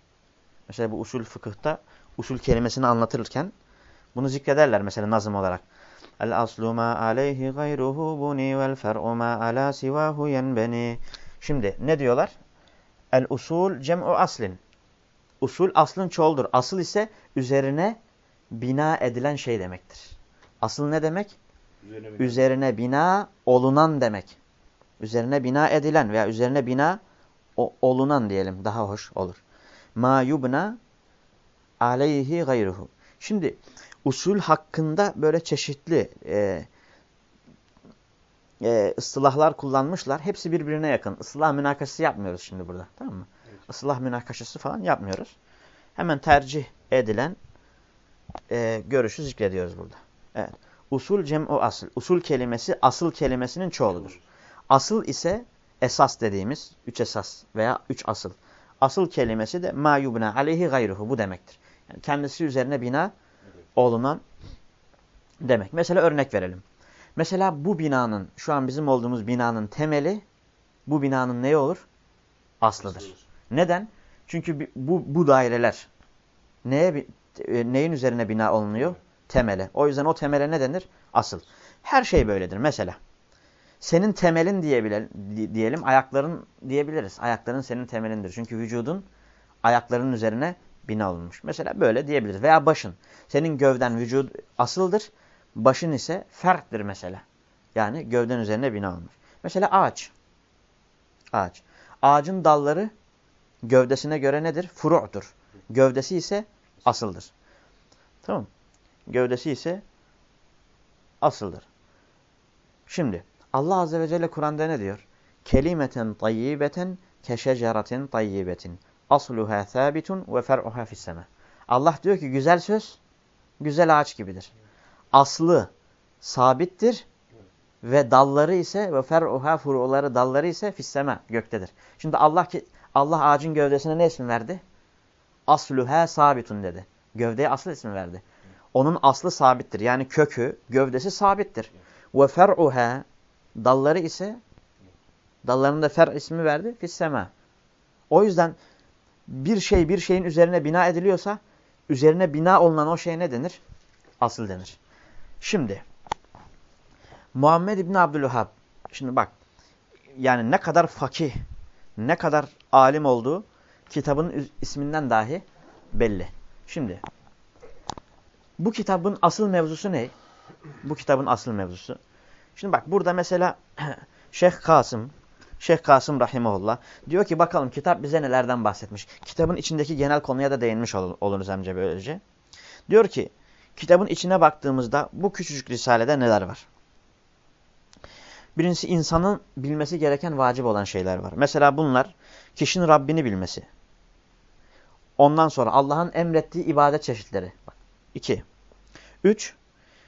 Mesela bu usul fıkıhta usul kelimesini anlatırken bunu zikrederler mesela nazım olarak. El aslu ma aleyhi gayruhu buni vel fer'u ma ala sivahu yenbeni. Şimdi ne diyorlar? El usul cem'u aslin. Usul aslın çoğuldur. Asıl ise üzerine bina edilen şey demektir. Asıl ne demek? Üzerine, üzerine bina olunan demek. Üzerine bina edilen veya üzerine bina o, olunan diyelim daha hoş olur. Ma yubna aleyhi gayruhu. Şimdi usul hakkında böyle çeşitli e, e, ıslahlar kullanmışlar. Hepsi birbirine yakın. Islah münakaşası yapmıyoruz şimdi burada. Tamam mı? Evet. Islah münakaşası falan yapmıyoruz. Hemen tercih edilen e, görüşü zikrediyoruz burada. Evet. Usul cem'u asıl. Usul kelimesi asıl kelimesinin çoğuludur. Asıl ise esas dediğimiz üç esas veya üç asıl. Asıl kelimesi de ma yubna aleyhi gayruhu bu demektir. Yani kendisi üzerine bina olunan demek. Mesela örnek verelim. Mesela bu binanın, şu an bizim olduğumuz binanın temeli bu binanın neyi olur? Aslıdır. Neden? Çünkü bu, bu daireler neye, e, neyin üzerine bina olunuyor? Temele. O yüzden o temele ne denir? Asıl. Her şey böyledir. Mesela senin temelin diyebilelim, diyelim ayakların diyebiliriz. Ayakların senin temelindir. Çünkü vücudun ayaklarının üzerine bina olunmuş. Mesela böyle diyebiliriz. Veya başın. Senin gövden vücud asıldır. Başın ise ferttir mesela. Yani gövden üzerine bina olmuş. Mesela ağaç. Ağaç. Ağacın dalları gövdesine göre nedir? Furu'dur. Gövdesi ise asıldır. Tamam Gövdesi ise asıldır. Şimdi Allah Azze ve Celle Kur'an'da ne diyor? Kelimeten tayyibeten keşeceratin tayyibetin. Asluha sabitun ve fer'uha fisseme. Allah diyor ki güzel söz güzel ağaç gibidir. Aslı sabittir ve dalları ise ve fer'uha furuları dalları ise fisseme göktedir. Şimdi Allah ki Allah ağacın gövdesine ne isim verdi? Asluha sabitun dedi. Gövdeye asıl ismi verdi. Onun aslı sabittir. Yani kökü, gövdesi sabittir. Ve fer'uha dalları ise dallarında fer ismi verdi. Fissema. O yüzden bir şey bir şeyin üzerine bina ediliyorsa üzerine bina olunan o şey ne denir? Asıl denir. Şimdi Muhammed İbni Abdülhab şimdi bak yani ne kadar fakih ne kadar alim olduğu kitabın isminden dahi belli. Şimdi bu kitabın asıl mevzusu ne? Bu kitabın asıl mevzusu. Şimdi bak burada mesela Şeyh Kasım, Şeyh Kasım Rahimullah diyor ki bakalım kitap bize nelerden bahsetmiş. Kitabın içindeki genel konuya da değinmiş ol oluruz amca böylece. Diyor ki kitabın içine baktığımızda bu küçücük risalede neler var? Birincisi insanın bilmesi gereken vacip olan şeyler var. Mesela bunlar kişinin Rabbini bilmesi. Ondan sonra Allah'ın emrettiği ibadet çeşitleri. Bak, iki. Üç,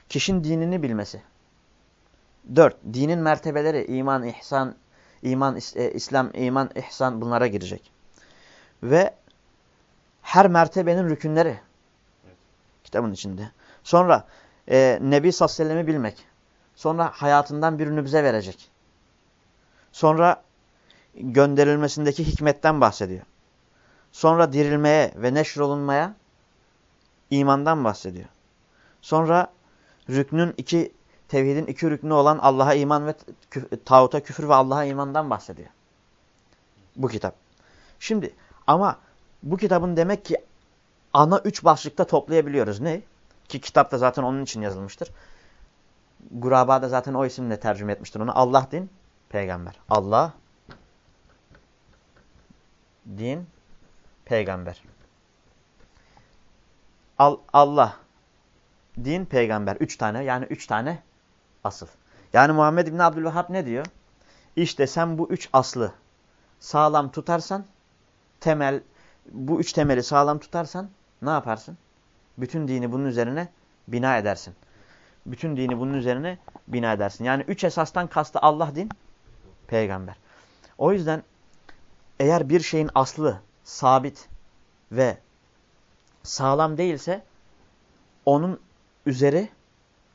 kişinin dinini bilmesi. Dört, dinin mertebeleri, iman, ihsan, iman, e, İslam, iman, ihsan bunlara girecek. Ve her mertebenin rükünleri kitabın içinde. Sonra e, Nebi Sallallahu bilmek. Sonra hayatından bir nübze verecek. Sonra gönderilmesindeki hikmetten bahsediyor. Sonra dirilmeye ve neşrolunmaya imandan bahsediyor. Sonra rüknün iki tevhidin iki rüknü olan Allah'a iman ve tağuta küfür ve Allah'a imandan bahsediyor. Bu kitap. Şimdi ama bu kitabın demek ki ana üç başlıkta toplayabiliyoruz. Ne? Ki kitap da zaten onun için yazılmıştır. Guraba da zaten o isimle tercüme etmiştir onu. Allah din, peygamber. Allah, din, peygamber. Al Allah, din, peygamber. Üç tane yani üç tane asıl. Yani Muhammed İbni Abdülvahhab ne diyor? İşte sen bu üç aslı sağlam tutarsan, temel, bu üç temeli sağlam tutarsan ne yaparsın? Bütün dini bunun üzerine bina edersin. Bütün dini bunun üzerine bina edersin. Yani üç esastan kastı Allah din, peygamber. O yüzden eğer bir şeyin aslı sabit ve sağlam değilse onun üzeri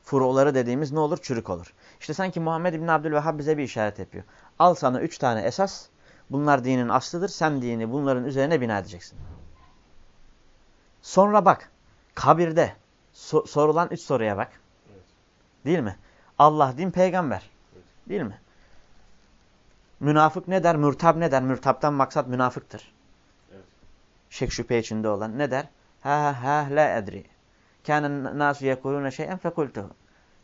furuları dediğimiz ne olur? Çürük olur. İşte sanki Muhammed İbni Abdülvehhab bize bir işaret yapıyor. Al sana üç tane esas. Bunlar dinin aslıdır. Sen dini bunların üzerine bina edeceksin. Sonra bak. Kabirde so sorulan üç soruya bak. Evet. Değil mi? Allah, din, peygamber. Evet. Değil mi? Münafık ne der? Mürtab ne der? Mürtab'dan maksat münafıktır. Evet. Şek şüphe içinde olan ne der? Ha ha ha la edri. Kânen nâsu yekulûne şey'en fekultuhu.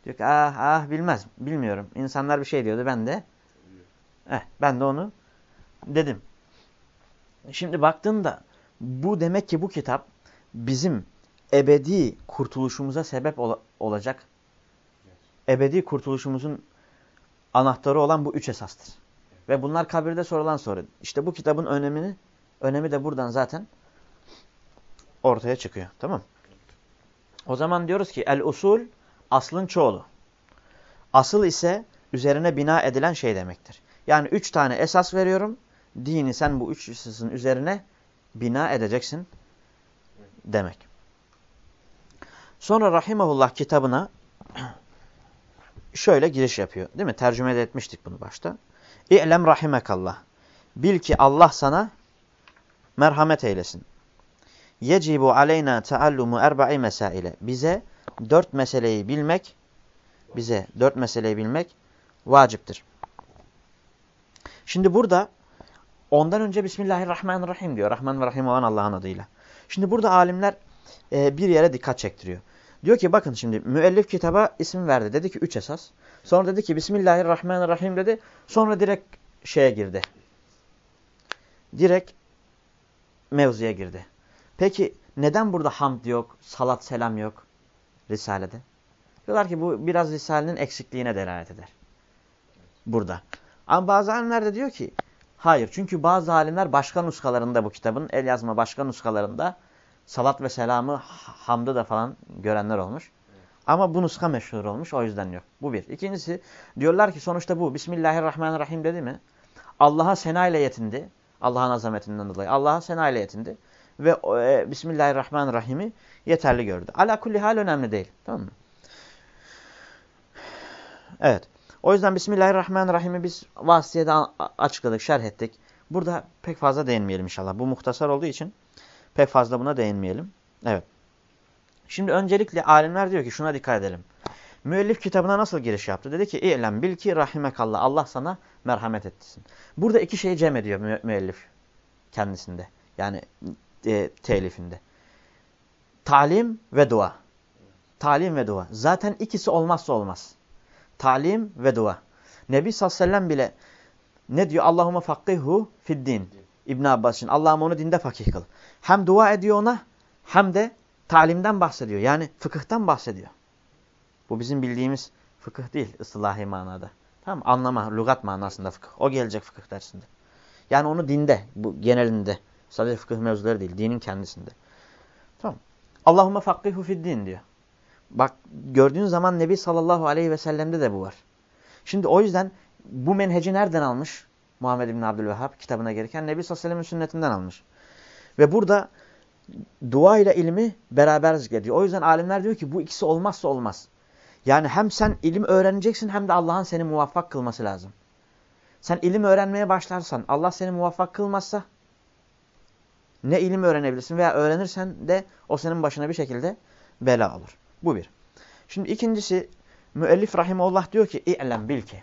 Diyor ki ah ah bilmez. Bilmiyorum. İnsanlar bir şey diyordu. Ben de eh, ben de onu dedim. Şimdi baktığında bu demek ki bu kitap bizim ebedi kurtuluşumuza sebep ol olacak. Ebedi kurtuluşumuzun anahtarı olan bu üç esastır. Ve bunlar kabirde sorulan soru. İşte bu kitabın önemini önemi de buradan zaten ortaya çıkıyor. Tamam O zaman diyoruz ki el usul aslın çoğulu. Asıl ise üzerine bina edilen şey demektir. Yani üç tane esas veriyorum. Dini sen bu üç esasın üzerine bina edeceksin demek. Sonra Rahimahullah kitabına şöyle giriş yapıyor. Değil mi? Tercüme etmiştik bunu başta. İ'lem rahimekallah. Bil ki Allah sana merhamet eylesin. Yecibu aleyna teallumu erba'i mesaile. Bize dört meseleyi bilmek, bize dört meseleyi bilmek vaciptir. Şimdi burada ondan önce Bismillahirrahmanirrahim diyor. Rahman ve Rahim olan Allah'ın adıyla. Şimdi burada alimler e, bir yere dikkat çektiriyor. Diyor ki bakın şimdi müellif kitaba isim verdi. Dedi ki üç esas. Sonra dedi ki Bismillahirrahmanirrahim dedi. Sonra direkt şeye girdi. Direkt mevzuya girdi. Peki neden burada hamd yok, salat selam yok Risale'de? Diyorlar ki bu biraz Risale'nin eksikliğine delalet eder. Burada. Ama bazı alimler de diyor ki hayır. Çünkü bazı alimler başka nuskalarında bu kitabın el yazma başka nuskalarında salat ve selamı hamdı da falan görenler olmuş. Ama bu nuska meşhur olmuş o yüzden yok. Bu bir. İkincisi diyorlar ki sonuçta bu Bismillahirrahmanirrahim dedi mi? Allah'a sena ile yetindi. Allah'ın azametinden dolayı. Allah'a sena yetindi. Ve e, Bismillahirrahmanirrahim'i yeterli gördü. Ala kulli hal önemli değil. Tamam mı? Evet. O yüzden Bismillahirrahmanirrahim'i biz vasiyede açıkladık, şerh ettik. Burada pek fazla değinmeyelim inşallah. Bu muhtasar olduğu için pek fazla buna değinmeyelim. Evet. Şimdi öncelikle alimler diyor ki şuna dikkat edelim. Müellif kitabına nasıl giriş yaptı? Dedi ki İ'lem bil ki rahimekallah. Allah sana merhamet etsin. Burada iki şeyi cem ediyor mü müellif kendisinde. Yani e, telifinde. Talim ve dua. Talim ve dua. Zaten ikisi olmazsa olmaz. Talim ve dua. Nebi sallallahu aleyhi ve sellem bile ne diyor? Allahümme fakkihu fiddin. İbn Abbas için. Allah'ım onu dinde fakih kıl. Hem dua ediyor ona hem de talimden bahsediyor. Yani fıkıhtan bahsediyor. Bu bizim bildiğimiz fıkıh değil ıslahi manada. Tamam Anlama, lügat manasında fıkıh. O gelecek fıkıh dersinde. Yani onu dinde, bu genelinde. Sadece fıkıh mevzuları değil, dinin kendisinde. Tamam. Allahümme fakkihu fiddin diyor. Bak gördüğün zaman Nebi sallallahu aleyhi ve sellem'de de bu var. Şimdi o yüzden bu menheci nereden almış? Muhammed bin Abdülvehhab kitabına gelirken Nebi sallallahu aleyhi ve sellem'in sünnetinden almış. Ve burada dua ile ilmi beraber zikrediyor. O yüzden alimler diyor ki bu ikisi olmazsa olmaz. Yani hem sen ilim öğreneceksin hem de Allah'ın seni muvaffak kılması lazım. Sen ilim öğrenmeye başlarsan Allah seni muvaffak kılmazsa ne ilim öğrenebilirsin veya öğrenirsen de o senin başına bir şekilde bela olur. Bu bir. Şimdi ikincisi müellif rahimullah diyor ki İ'lem bil ki.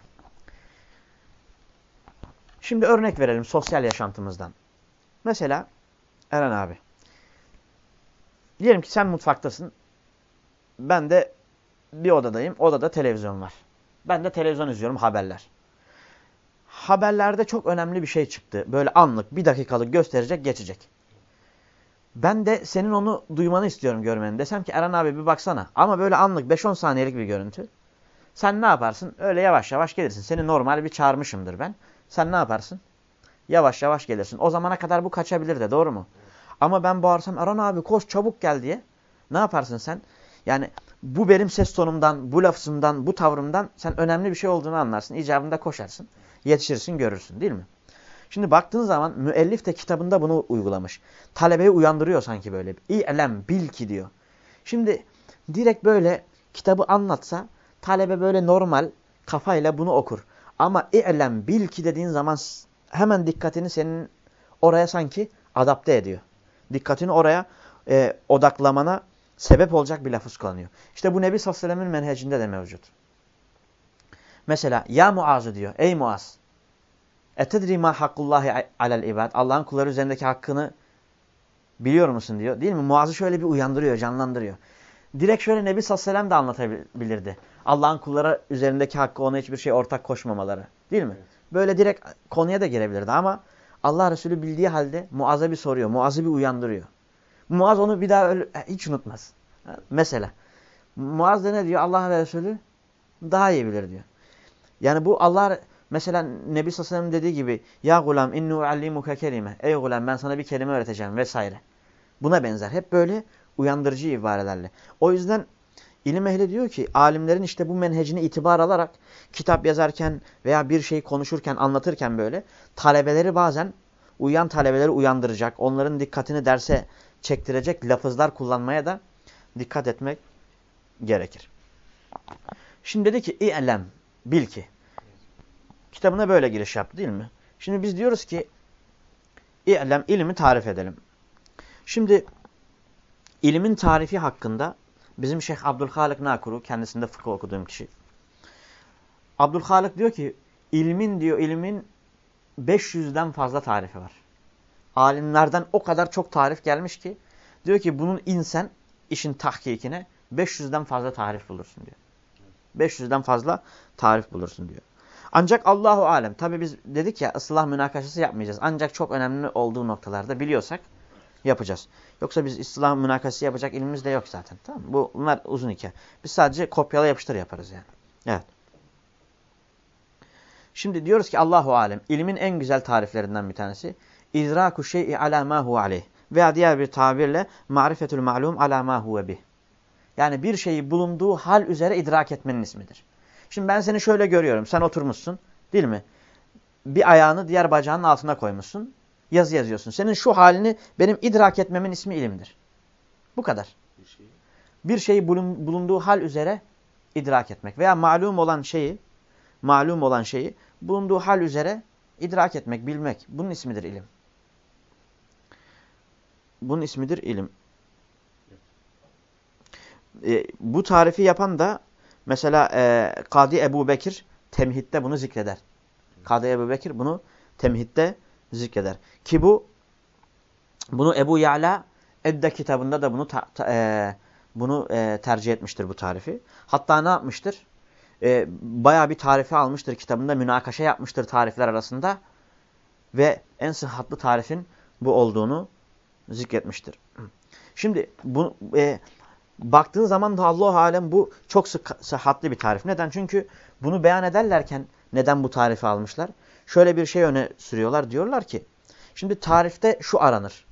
Şimdi örnek verelim sosyal yaşantımızdan. Mesela Eren abi. Diyelim ki sen mutfaktasın. Ben de bir odadayım. Odada televizyon var. Ben de televizyon izliyorum haberler. Haberlerde çok önemli bir şey çıktı. Böyle anlık bir dakikalık gösterecek geçecek. Ben de senin onu duymanı istiyorum görmeni. Desem ki Eren abi bir baksana. Ama böyle anlık 5-10 saniyelik bir görüntü. Sen ne yaparsın? Öyle yavaş yavaş gelirsin. Seni normal bir çağırmışımdır ben. Sen ne yaparsın? Yavaş yavaş gelirsin. O zamana kadar bu kaçabilir de doğru mu? Ama ben bağırsam Eren abi koş çabuk gel diye. Ne yaparsın sen? Yani bu benim ses tonumdan, bu lafımdan, bu tavrımdan sen önemli bir şey olduğunu anlarsın. İcabında koşarsın. Yetişirsin, görürsün değil mi? Şimdi baktığın zaman müellif de kitabında bunu uygulamış. Talebeyi uyandırıyor sanki böyle. İ'lem, bil ki diyor. Şimdi direkt böyle kitabı anlatsa talebe böyle normal kafayla bunu okur. Ama i'lem, bil ki dediğin zaman hemen dikkatini senin oraya sanki adapte ediyor. Dikkatini oraya e, odaklamana sebep olacak bir lafız kullanıyor. İşte bu Nebi sallallahu aleyhi ve sellemin menhecinde de mevcut. Mesela ya Muaz'ı diyor. Ey Muaz. Etedri ma hakkullahi alel ibad. Allah'ın kulları üzerindeki hakkını biliyor musun diyor. Değil mi? Muaz'ı şöyle bir uyandırıyor, canlandırıyor. Direkt şöyle Nebi sallallahu de anlatabilirdi. Allah'ın kulları üzerindeki hakkı ona hiçbir şey ortak koşmamaları. Değil mi? Evet. Böyle direkt konuya da girebilirdi ama Allah Resulü bildiği halde Muaz'a bir soruyor. Muaz'ı bir uyandırıyor. Muaz onu bir daha öyle, hiç unutmaz. Mesela. Muaz da ne diyor? Allah Resulü daha iyi bilir diyor. Yani bu Allah mesela Nebi Sallallahu dediği gibi ya gulam innu allimuke kelime. Ey gulam ben sana bir kelime öğreteceğim vesaire. Buna benzer. Hep böyle uyandırıcı ibarelerle. O yüzden ilim ehli diyor ki alimlerin işte bu menhecini itibar alarak kitap yazarken veya bir şey konuşurken anlatırken böyle talebeleri bazen uyan talebeleri uyandıracak. Onların dikkatini derse çektirecek lafızlar kullanmaya da dikkat etmek gerekir. Şimdi dedi ki İ'lem bil ki. Kitabına böyle giriş yaptı değil mi? Şimdi biz diyoruz ki İ'lem ilmi tarif edelim. Şimdi ilimin tarifi hakkında bizim Şeyh Abdülhalik Nakuru kendisinde fıkıh okuduğum kişi. Abdülhalik diyor ki ilmin diyor ilmin 500'den fazla tarifi var. Alimlerden o kadar çok tarif gelmiş ki diyor ki bunun insan işin tahkikine 500'den fazla tarif bulursun diyor. 500'den fazla tarif bulursun diyor. Ancak Allahu alem. Tabi biz dedik ya ıslah münakaşası yapmayacağız. Ancak çok önemli olduğu noktalarda biliyorsak yapacağız. Yoksa biz ıslah münakaşası yapacak ilmimiz de yok zaten. Tamam mı? Bu, bunlar uzun hikaye. Biz sadece kopyala yapıştır yaparız yani. Evet. Şimdi diyoruz ki Allahu alem. İlmin en güzel tariflerinden bir tanesi. İdraku şey'i ala ma hu aleyh. Veya diğer bir tabirle marifetül ma'lum ala ma huve bih. Yani bir şeyi bulunduğu hal üzere idrak etmenin ismidir. Şimdi ben seni şöyle görüyorum. Sen oturmuşsun değil mi? Bir ayağını diğer bacağının altına koymuşsun. Yazı yazıyorsun. Senin şu halini benim idrak etmemin ismi ilimdir. Bu kadar. Bir, şey. bir şeyi bulun, bulunduğu hal üzere idrak etmek. Veya malum olan şeyi, malum olan şeyi bulunduğu hal üzere idrak etmek, bilmek. Bunun ismidir ilim. Bunun ismidir ilim. E, bu tarifi yapan da mesela e, Kadi Ebu Bekir temhitte bunu zikreder. Kadi Ebu Bekir bunu temhitte zikreder. Ki bu bunu Ebu Ya'la Edde kitabında da bunu ta, ta, e, bunu e, tercih etmiştir bu tarifi. Hatta ne yapmıştır? E, bayağı bir tarifi almıştır kitabında. Münakaşa yapmıştır tarifler arasında. Ve en sıhhatlı tarifin bu olduğunu zikretmiştir. Şimdi bu e, baktığın zaman da Allah alem bu çok sıhhatli bir tarif. Neden? Çünkü bunu beyan ederlerken neden bu tarifi almışlar? Şöyle bir şey öne sürüyorlar. Diyorlar ki şimdi tarifte şu aranır.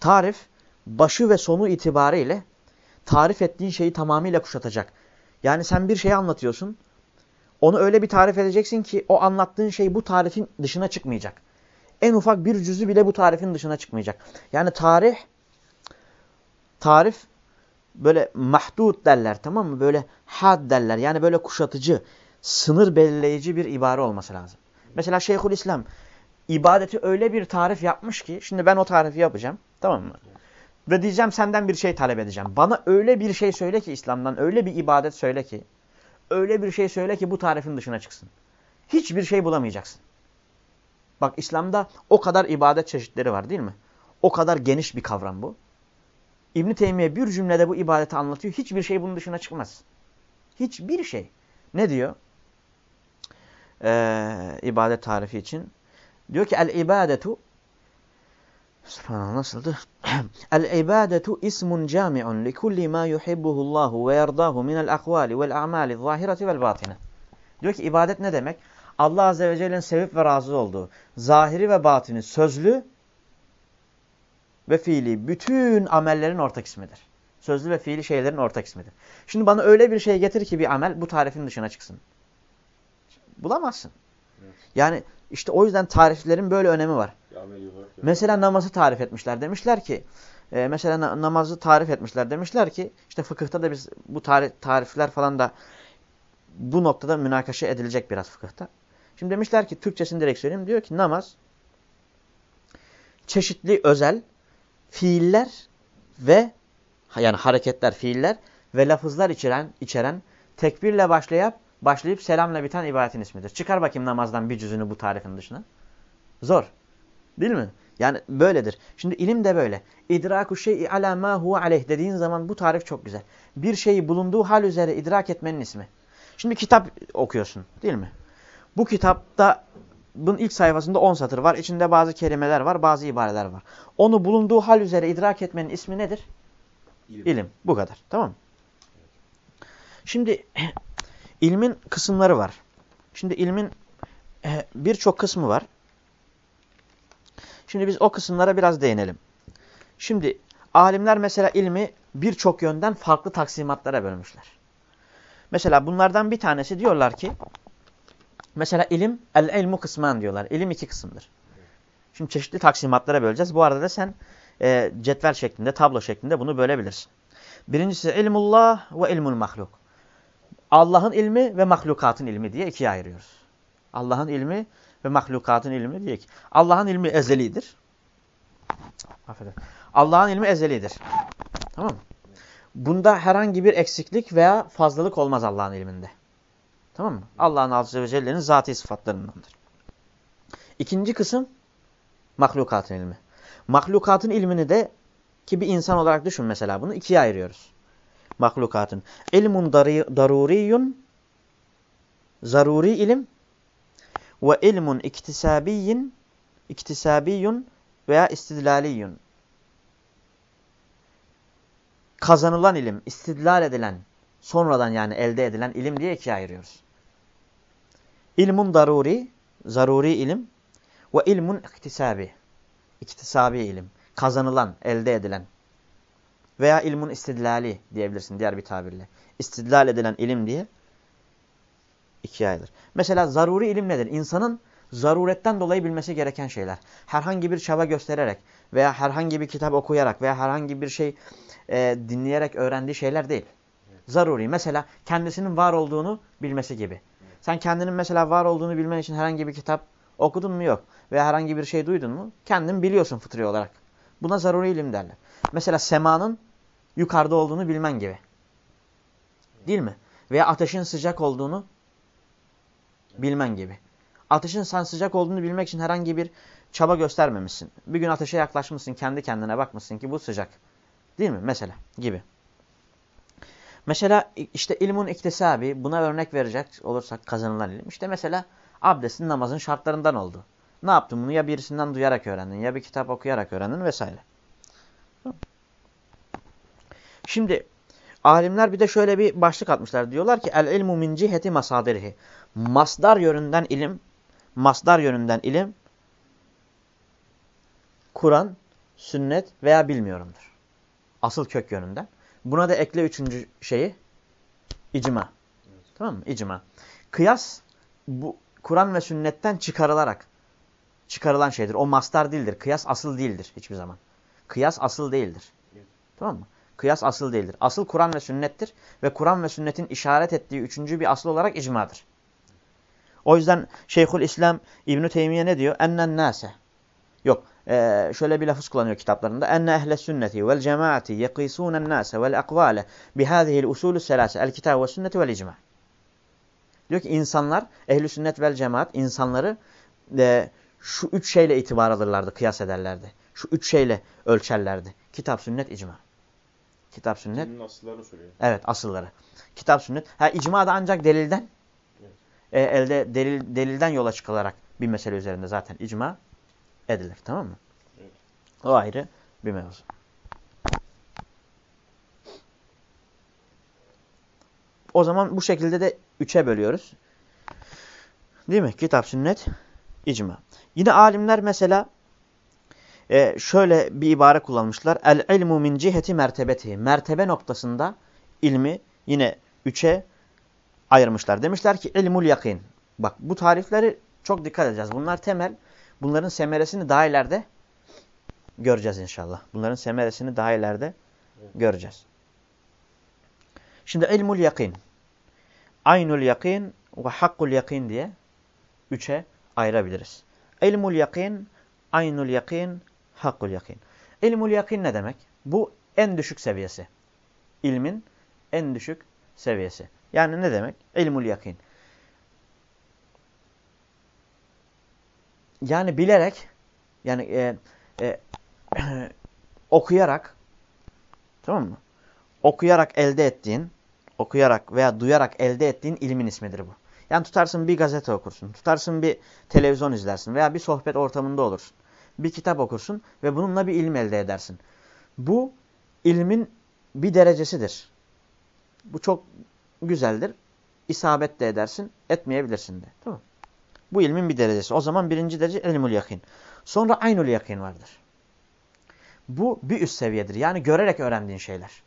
Tarif başı ve sonu itibariyle tarif ettiğin şeyi tamamıyla kuşatacak. Yani sen bir şeyi anlatıyorsun. Onu öyle bir tarif edeceksin ki o anlattığın şey bu tarifin dışına çıkmayacak. En ufak bir cüzü bile bu tarifin dışına çıkmayacak. Yani tarih, tarif böyle mahdut derler tamam mı? Böyle had derler. Yani böyle kuşatıcı, sınır belirleyici bir ibare olması lazım. Mesela Şeyhül İslam ibadeti öyle bir tarif yapmış ki, şimdi ben o tarifi yapacağım tamam mı? Ve diyeceğim senden bir şey talep edeceğim. Bana öyle bir şey söyle ki İslam'dan, öyle bir ibadet söyle ki, öyle bir şey söyle ki bu tarifin dışına çıksın. Hiçbir şey bulamayacaksın. Bak İslam'da o kadar ibadet çeşitleri var değil mi? O kadar geniş bir kavram bu. İbn Teymiye bir cümlede bu ibadeti anlatıyor. Hiçbir şey bunun dışına çıkmaz. Hiçbir şey. Ne diyor? Ee, ibadet tarifi için. Diyor ki el ibadetu Subhanallah nasıldı? El ibadetu ismun cami'un li kulli ma yuhibbuhu Allahu ve yerdahu min el akvali vel a'mali zahireti vel batine. Diyor ki ibadet ne demek? Allah Azze ve Celle'nin sevip ve razı olduğu zahiri ve batini sözlü ve fiili bütün amellerin ortak ismidir. Sözlü ve fiili şeylerin ortak ismidir. Şimdi bana öyle bir şey getir ki bir amel bu tarifin dışına çıksın. Bulamazsın. Evet. Yani işte o yüzden tariflerin böyle önemi var. Mesela namazı tarif etmişler. Demişler ki e, mesela na namazı tarif etmişler. Demişler ki işte fıkıhta da biz bu tarif, tarifler falan da bu noktada münakaşa edilecek biraz fıkıhta. Şimdi demişler ki Türkçesini direkt söyleyeyim. Diyor ki namaz çeşitli özel fiiller ve yani hareketler, fiiller ve lafızlar içeren, içeren tekbirle başlayıp başlayıp selamla biten ibadetin ismidir. Çıkar bakayım namazdan bir cüzünü bu tarifin dışına. Zor. Değil mi? Yani böyledir. Şimdi ilim de böyle. İdraku şey'i ala ma huve aleyh dediğin zaman bu tarif çok güzel. Bir şeyi bulunduğu hal üzere idrak etmenin ismi. Şimdi kitap okuyorsun değil mi? Bu kitapta bunun ilk sayfasında 10 satır var. İçinde bazı kelimeler var, bazı ibareler var. Onu bulunduğu hal üzere idrak etmenin ismi nedir? İlim. İlim. Bu kadar. Tamam mı? Şimdi ilmin kısımları var. Şimdi ilmin e, birçok kısmı var. Şimdi biz o kısımlara biraz değinelim. Şimdi alimler mesela ilmi birçok yönden farklı taksimatlara bölmüşler. Mesela bunlardan bir tanesi diyorlar ki mesela ilim el-ilmu kısman diyorlar. İlim iki kısımdır. Şimdi çeşitli taksimatlara böleceğiz. Bu arada da sen e, cetvel şeklinde, tablo şeklinde bunu bölebilirsin. Birincisi ilmullah ve ilmul mahluk. Allah'ın ilmi ve mahlukatın ilmi diye ikiye ayırıyoruz. Allah'ın ilmi ve mahlukatın ilmi diye ki Allah'ın ilmi ezelidir. Allah'ın ilmi ezelidir. Tamam mı? Bunda herhangi bir eksiklik veya fazlalık olmaz Allah'ın ilminde. Tamam mı? Allah'ın Azze ve Celle'nin zatî sıfatlarındandır. İkinci kısım mahlukatın ilmi. Mahlukatın ilmini de ki bir insan olarak düşün mesela bunu ikiye ayırıyoruz. Mahlukatın. İlmun daruriyun zaruri ilim ve ilmun iktisabiyyin iktisabiyun veya istidlaliyun kazanılan ilim, istidlal edilen, sonradan yani elde edilen ilim diye ikiye ayırıyoruz. İlmun daruri, zaruri ilim ve ilmun iktisabi, iktisabi ilim, kazanılan, elde edilen veya ilmun istidlali diyebilirsin diğer bir tabirle. İstidlal edilen ilim diye ikiye ayrılır. Mesela zaruri ilim nedir? İnsanın zaruretten dolayı bilmesi gereken şeyler. Herhangi bir çaba göstererek veya herhangi bir kitap okuyarak veya herhangi bir şey e, dinleyerek öğrendiği şeyler değil. Zaruri. Mesela kendisinin var olduğunu bilmesi gibi. Sen kendinin mesela var olduğunu bilmen için herhangi bir kitap okudun mu? Yok. Veya herhangi bir şey duydun mu? Kendin biliyorsun fıtri olarak. Buna zaruri ilim derler. Mesela semanın yukarıda olduğunu bilmen gibi. Değil mi? Veya ateşin sıcak olduğunu bilmen gibi. Ateşin sen sıcak olduğunu bilmek için herhangi bir çaba göstermemişsin. Bir gün ateşe yaklaşmışsın, kendi kendine bakmışsın ki bu sıcak. Değil mi? Mesela gibi. Mesela işte ilmun iktisabi buna örnek verecek olursak kazanılan ilim. İşte mesela abdestin namazın şartlarından oldu. Ne yaptın bunu? Ya birisinden duyarak öğrendin ya bir kitap okuyarak öğrendin vesaire. Şimdi alimler bir de şöyle bir başlık atmışlar. Diyorlar ki el ilmu min ciheti masadirihi. Masdar yönünden ilim, masdar yönünden ilim Kur'an, sünnet veya bilmiyorumdur. Asıl kök yönünden. Buna da ekle üçüncü şeyi icma. Evet. Tamam mı? İcma. Kıyas bu Kur'an ve sünnetten çıkarılarak çıkarılan şeydir. O mastar değildir. Kıyas asıl değildir hiçbir zaman. Kıyas asıl değildir. Evet. Tamam mı? Kıyas asıl değildir. Asıl Kur'an ve sünnettir. Ve Kur'an ve sünnetin işaret ettiği üçüncü bir asıl olarak icmadır. O yüzden Şeyhül İslam İbn Teymiye ne diyor? Ennen nase. Yok. Ee, şöyle bir lafız kullanıyor kitaplarında. Enne ehle sünneti vel cemaati yekisûnen nase vel akvale bihâzihil usulü selâse el kitab ve sünneti vel icma. Diyor ki insanlar, ehli sünnet vel cemaat insanları e, şu üç şeyle itibar alırlardı, kıyas ederlerdi. Şu üç şeyle ölçerlerdi. Kitap, sünnet, icma. Kitap, sünnet. Dinin asıllarını söylüyor. Evet, asılları. Kitap, sünnet. Ha, icma da ancak delilden, Evet. e, elde delil, delilden yola çıkılarak bir mesele üzerinde zaten icma edilir. Tamam mı? Evet. O ayrı bir mevzu. O zaman bu şekilde de üçe bölüyoruz. Değil mi? Kitap, sünnet, icma. Yine alimler mesela e, şöyle bir ibare kullanmışlar. El ilmu min ciheti mertebeti. Mertebe noktasında ilmi yine üçe ayırmışlar. Demişler ki ilmul yakin. Bak bu tarifleri çok dikkat edeceğiz. Bunlar temel. Bunların semeresini daha ileride göreceğiz inşallah. Bunların semeresini daha ileride Evet. göreceğiz. Şimdi ilmul yakin. Aynul yakin ve hakkul yakin diye üçe ayırabiliriz. İlmul yakin, aynul yakin, hakkul yakin. İlmul yakin ne demek? Bu en düşük seviyesi. İlmin en düşük seviyesi. Yani ne demek? İlmul yakin. Yani bilerek, yani e, e, okuyarak, tamam mı? Okuyarak elde ettiğin, okuyarak veya duyarak elde ettiğin ilmin ismidir bu. Yani tutarsın bir gazete okursun, tutarsın bir televizyon izlersin veya bir sohbet ortamında olursun. Bir kitap okursun ve bununla bir ilim elde edersin. Bu ilmin bir derecesidir. Bu çok güzeldir. İsabet de edersin, etmeyebilirsin de. Tamam Bu ilmin bir derecesi. O zaman birinci derece ilmul yakin. Sonra aynul yakin vardır. Bu bir üst seviyedir. Yani görerek öğrendiğin şeyler.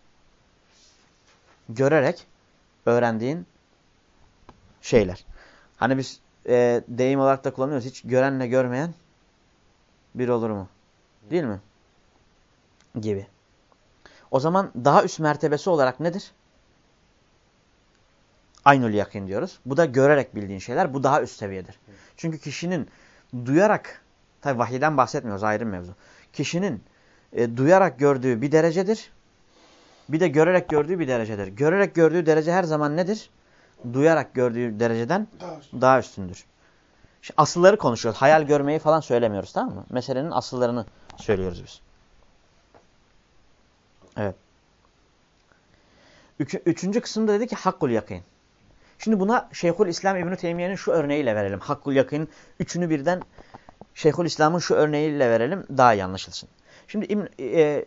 Görerek öğrendiğin şeyler. Hani biz e, deyim olarak da kullanıyoruz. Hiç görenle görmeyen bir olur mu? Değil mi? Gibi. O zaman daha üst mertebesi olarak nedir? Aynul yakin diyoruz. Bu da görerek bildiğin şeyler. Bu daha üst seviyedir. Çünkü kişinin duyarak, tabi vahiyden bahsetmiyoruz ayrı mevzu. Kişinin e, duyarak gördüğü bir derecedir. Bir de görerek gördüğü bir derecedir. Görerek gördüğü derece her zaman nedir? Duyarak gördüğü dereceden daha üstündür. Şimdi asılları konuşuyoruz. Hayal görmeyi falan söylemiyoruz tamam mı? Meselenin asıllarını söylüyoruz biz. Evet. Üç, üçüncü kısımda dedi ki hakkul yakin. Şimdi buna Şeyhül İslam İbn Teymiye'nin şu örneğiyle verelim. Hakkul yakin üçünü birden Şeyhül İslam'ın şu örneğiyle verelim daha iyi anlaşılsın. Şimdi İbn, e,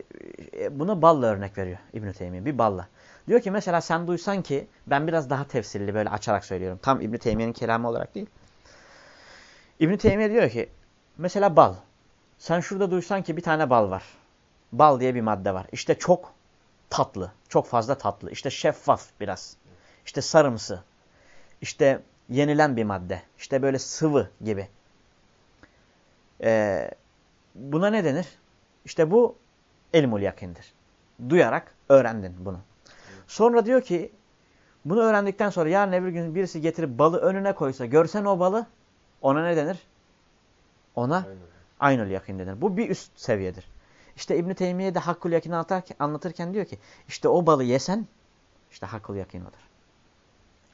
e, buna balla örnek veriyor İbn Teymiye. Bir balla. Diyor ki mesela sen duysan ki ben biraz daha tefsirli böyle açarak söylüyorum. Tam İbn Teymiye'nin kelamı olarak değil. İbn Teymiye diyor ki mesela bal. Sen şurada duysan ki bir tane bal var. Bal diye bir madde var. İşte çok tatlı. Çok fazla tatlı. İşte şeffaf biraz. İşte sarımsı. İşte yenilen bir madde. İşte böyle sıvı gibi. Ee, buna ne denir? İşte bu ilmul yakindir. Duyarak öğrendin bunu. Sonra diyor ki bunu öğrendikten sonra yarın öbür gün birisi getirip balı önüne koysa görsen o balı ona ne denir? Ona aynul yakin denir. Bu bir üst seviyedir. İşte İbn Teymiye de hakkul yakin anlatırken diyor ki işte o balı yesen işte hakkul yakin odur.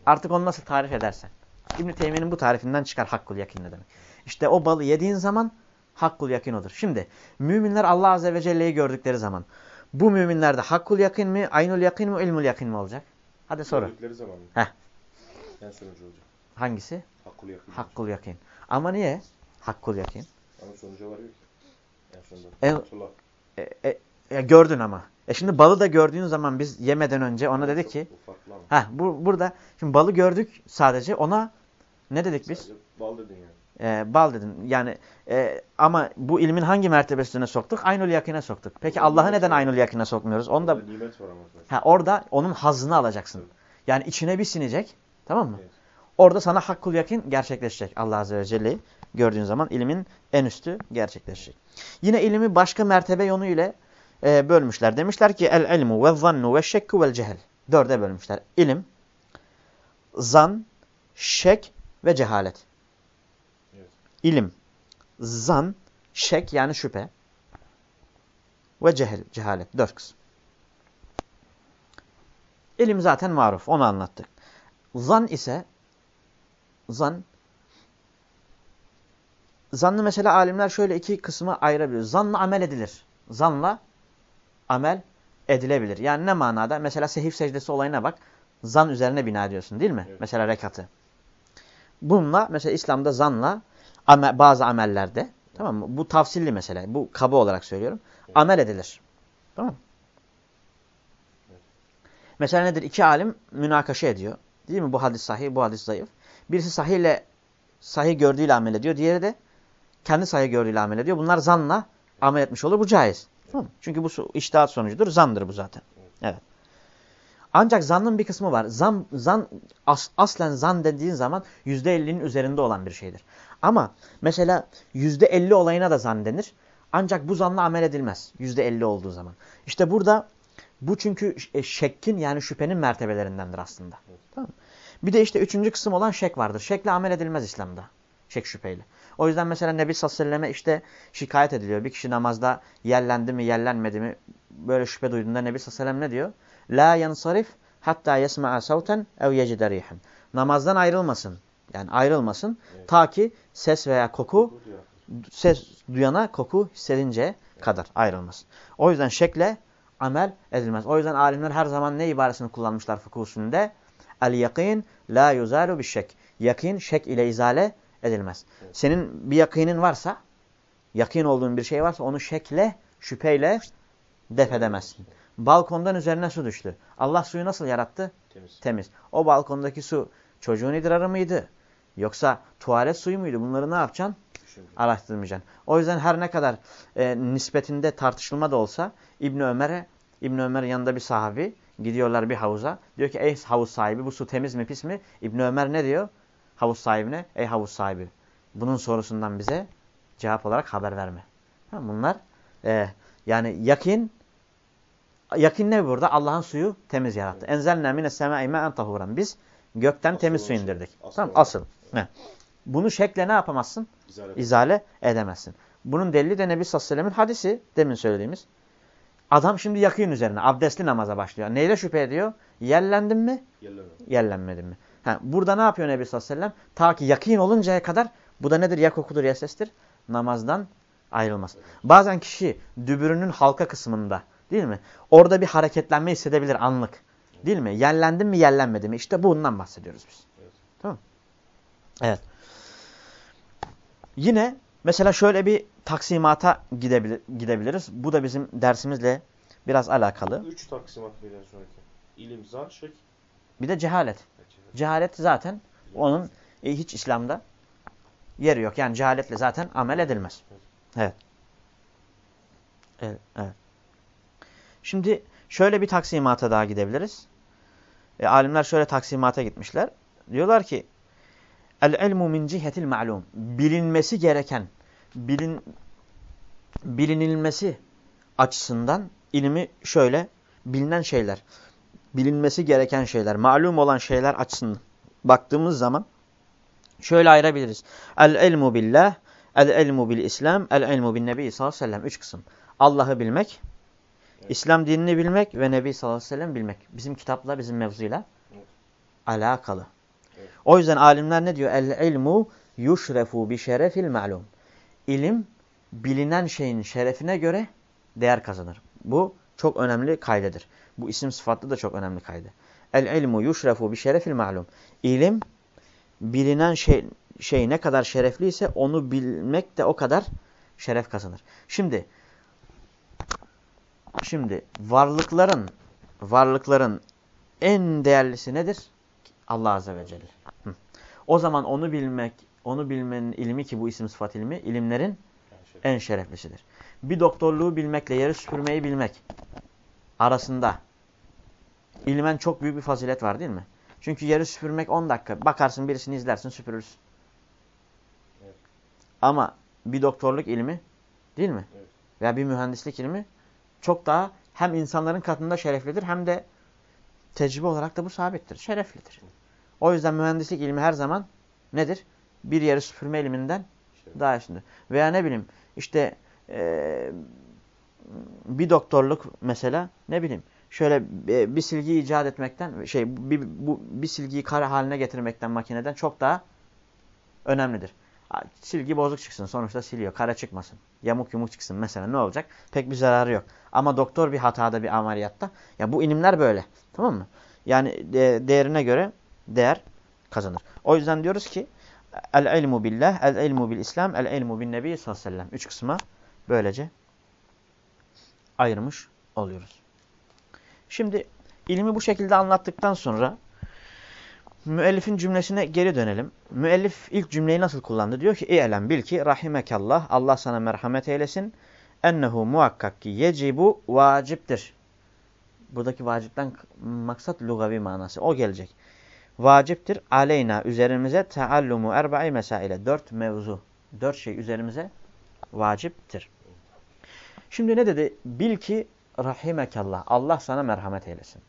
Artık onu nasıl tarif edersen. İbn Teymiye'nin bu tarifinden çıkar hakkul yakin ne demek. İşte o balı yediğin zaman hakkul yakin odur. Şimdi müminler Allah Azze ve Celle'yi gördükleri zaman bu müminlerde hakkul yakin mi, aynul yakin mi, ilmul yakin mi olacak? Hadi soru. Gördükleri zaman mı? Heh. En sonucu olacak. Hangisi? Hakkul yakın. Hakkul yakin. Ama niye? Hakkul yakin. Ama sonuca varıyor ki. En sonunda. E, e, e, gördün ama. E şimdi balı da gördüğün zaman biz yemeden önce ona dedik ki. Heh, bu, burada şimdi balı gördük sadece ona ne dedik biz? Sadece Bal dedin yani. Ee, bal dedin. Yani e, ama bu ilmin hangi mertebesine soktuk? Aynul yakine soktuk. Peki Allah'ı neden aynul yakine sokmuyoruz? Onu da nimet var ama. ha, orada onun hazzını alacaksın. Evet. Yani içine bir sinecek. Tamam mı? Evet. Orada sana hakkul yakin gerçekleşecek. Allah Azze ve Celle'yi gördüğün zaman ilmin en üstü gerçekleşecek. Yine ilmi başka mertebe yönüyle e, bölmüşler. Demişler ki el ilmu ve zannu ve şekku vel cehel. Dörde bölmüşler. İlim, zan, şek ve cehalet. Evet. İlim, zan, şek yani şüphe ve cehel, cehalet. Dört kısım. İlim zaten maruf. Onu anlattık. Zan ise zan. Zannı mesela alimler şöyle iki kısma ayırabilir. Zanla amel edilir. Zanla amel edilebilir. Yani ne manada? Mesela sehif secdesi olayına bak. Zan üzerine bina ediyorsun değil mi? Evet. Mesela rekatı. Bununla mesela İslam'da zanla amel, bazı amellerde tamam mı? Bu tavsilli mesele. Bu kaba olarak söylüyorum. Evet. Amel edilir. Tamam mı? Evet. Mesela nedir? İki alim münakaşa ediyor. Değil mi? Bu hadis sahih, bu hadis zayıf. Birisi sahihle sahih gördüğüyle amel ediyor. Diğeri de kendi sahih gördüğüyle amel ediyor. Bunlar zanla amel etmiş olur. Bu caiz. Tamam? Çünkü bu iştihat sonucudur. Zandır bu zaten. Evet. Ancak zannın bir kısmı var. Zan, zan as, aslen zan dediğin zaman %50'nin üzerinde olan bir şeydir. Ama mesela %50 olayına da zan denir. Ancak bu zanla amel edilmez. %50 olduğu zaman. İşte burada bu çünkü e, şekkin yani şüphenin mertebelerindendir aslında. Tamam? Bir de işte üçüncü kısım olan şek vardır. Şekle amel edilmez İslam'da. Şek şüpheyle. O yüzden mesela Nebi selleme işte şikayet ediliyor. Bir kişi namazda yerlendi mi yerlenmedi mi böyle şüphe duyduğunda Nebi sellem ne diyor? La yansarif hatta yesma'a savten ev yecide rihen. Namazdan ayrılmasın. Yani ayrılmasın. Evet. Ta ki ses veya koku ses duyana koku hissedince kadar ayrılmasın. O yüzden şekle amel edilmez. O yüzden alimler her zaman ne ibaresini kullanmışlar fıkıh usulünde? El yakin la yuzalu bir şek. Yakin şek ile izale edilmez. Evet. Senin bir yakinin varsa, yakin olduğun bir şey varsa onu şekle, şüpheyle def edemezsin. Balkondan üzerine su düştü. Allah suyu nasıl yarattı? Temiz. Temiz. O balkondaki su çocuğun idrarı mıydı? Yoksa tuvalet suyu muydu? Bunları ne yapacaksın? Araştırmayacaksın. O yüzden her ne kadar e, nispetinde tartışılma da olsa İbn Ömer'e İbn Ömer yanında bir sahabi gidiyorlar bir havuza. Diyor ki ey havuz sahibi bu su temiz mi pis mi? İbn Ömer ne diyor? Havuz sahibine ey havuz sahibi bunun sorusundan bize cevap olarak haber verme. Bunlar e, yani yakin yakin ne burada? Allah'ın suyu temiz yarattı. Enzelna mine semâ'i me'en tahuran. Biz gökten Asıl temiz su indirdik. Asıl Tamam asıl. Ne? Bunu şekle ne yapamazsın? İzale. izale edemezsin. Bunun delili de Nebi sallallahu aleyhi ve sellem'in hadisi demin söylediğimiz. Adam şimdi yakın üzerine abdestli namaza başlıyor. Neyle şüphe ediyor? Yerlendim mi? Yerleme. Yerlenmedim mi? Ha, burada ne yapıyor Nebi sallallahu aleyhi ve sellem? Ta ki yakın oluncaya kadar bu da nedir? Ya kokudur ya sestir. Namazdan ayrılmaz. Bazen kişi dübürünün halka kısmında değil mi? Orada bir hareketlenme hissedebilir anlık. Değil mi? Yerlendim mi yerlenmedi mi? İşte bundan bahsediyoruz biz. Evet. Tamam Evet. Yine mesela şöyle bir taksimata gidebilir, gidebiliriz. Bu da bizim dersimizle biraz alakalı. Üç taksimat birden sonraki. İlim, zan, şek. Bir de cehalet. Cehalet zaten onun e, hiç İslam'da yeri yok. Yani cehaletle zaten amel edilmez. Evet. Evet. Şimdi şöyle bir taksimata daha gidebiliriz. E, alimler şöyle taksimata gitmişler. Diyorlar ki El ilmu min cihetil ma'lum. Bilinmesi gereken, bilin, bilinilmesi açısından ilmi şöyle bilinen şeyler, bilinmesi gereken şeyler, malum olan şeyler açısından baktığımız zaman şöyle ayırabiliriz. El ilmu billah, el ilmu bil İslam, el ilmu bin Nebi sallallahu aleyhi ve sellem. Üç kısım. Allah'ı bilmek, Evet. İslam dinini bilmek ve Nebi sallallahu aleyhi ve sellem bilmek. Bizim kitapla, bizim mevzuyla Evet. alakalı. Evet. O yüzden alimler ne diyor? El ilmu yuşrefu bi şerefil ma'lum. İlim bilinen şeyin şerefine göre değer kazanır. Bu çok önemli kaydedir. Bu isim sıfatlı da çok önemli kaydı. El ilmu yuşrefu bi şerefil ma'lum. İlim bilinen şey, şey ne kadar şerefliyse onu bilmek de o kadar şeref kazanır. Şimdi şimdi varlıkların varlıkların en değerlisi nedir? Allah Azze ve Celle. Hı. O zaman onu bilmek, onu bilmenin ilmi ki bu isim sıfat ilmi, ilimlerin en şereflisidir. Bir doktorluğu bilmekle yeri süpürmeyi bilmek arasında ilmen çok büyük bir fazilet var değil mi? Çünkü yeri süpürmek 10 dakika. Bakarsın birisini izlersin süpürürsün. Evet. Ama bir doktorluk ilmi değil mi? Evet. Veya bir mühendislik ilmi çok daha hem insanların katında şereflidir hem de tecrübe olarak da bu sabittir. Şereflidir. O yüzden mühendislik ilmi her zaman nedir? Bir yeri süpürme ilminden İşte. daha üstünde. Veya ne bileyim işte eee, bir doktorluk mesela ne bileyim şöyle bir, bir silgi icat etmekten şey bir, bu, bir silgiyi kare haline getirmekten makineden çok daha önemlidir. Silgi bozuk çıksın sonuçta siliyor. Kara çıkmasın. Yamuk yumuk çıksın mesela ne olacak? Pek bir zararı yok. Ama doktor bir hatada bir ameliyatta. Ya bu ilimler böyle. Tamam mı? Yani de, değerine göre değer kazanır. O yüzden diyoruz ki el ilmu billah, el ilmu bil İslam, el ilmu bin nebi sallallahu aleyhi ve sellem. Üç kısma böylece ayırmış oluyoruz. Şimdi ilmi bu şekilde anlattıktan sonra müellifin cümlesine geri dönelim. Müellif ilk cümleyi nasıl kullandı? Diyor ki İ'lem bil ki rahimekallah Allah sana merhamet eylesin. Ennehu muhakkak ki yecibu vaciptir. Buradaki vacipten maksat lugavi manası. O gelecek. Vaciptir aleyna üzerimize teallumu erba'i mesaile. Dört mevzu. Dört şey üzerimize vaciptir. Şimdi ne dedi? Bil ki rahimekallah. Allah sana merhamet eylesin.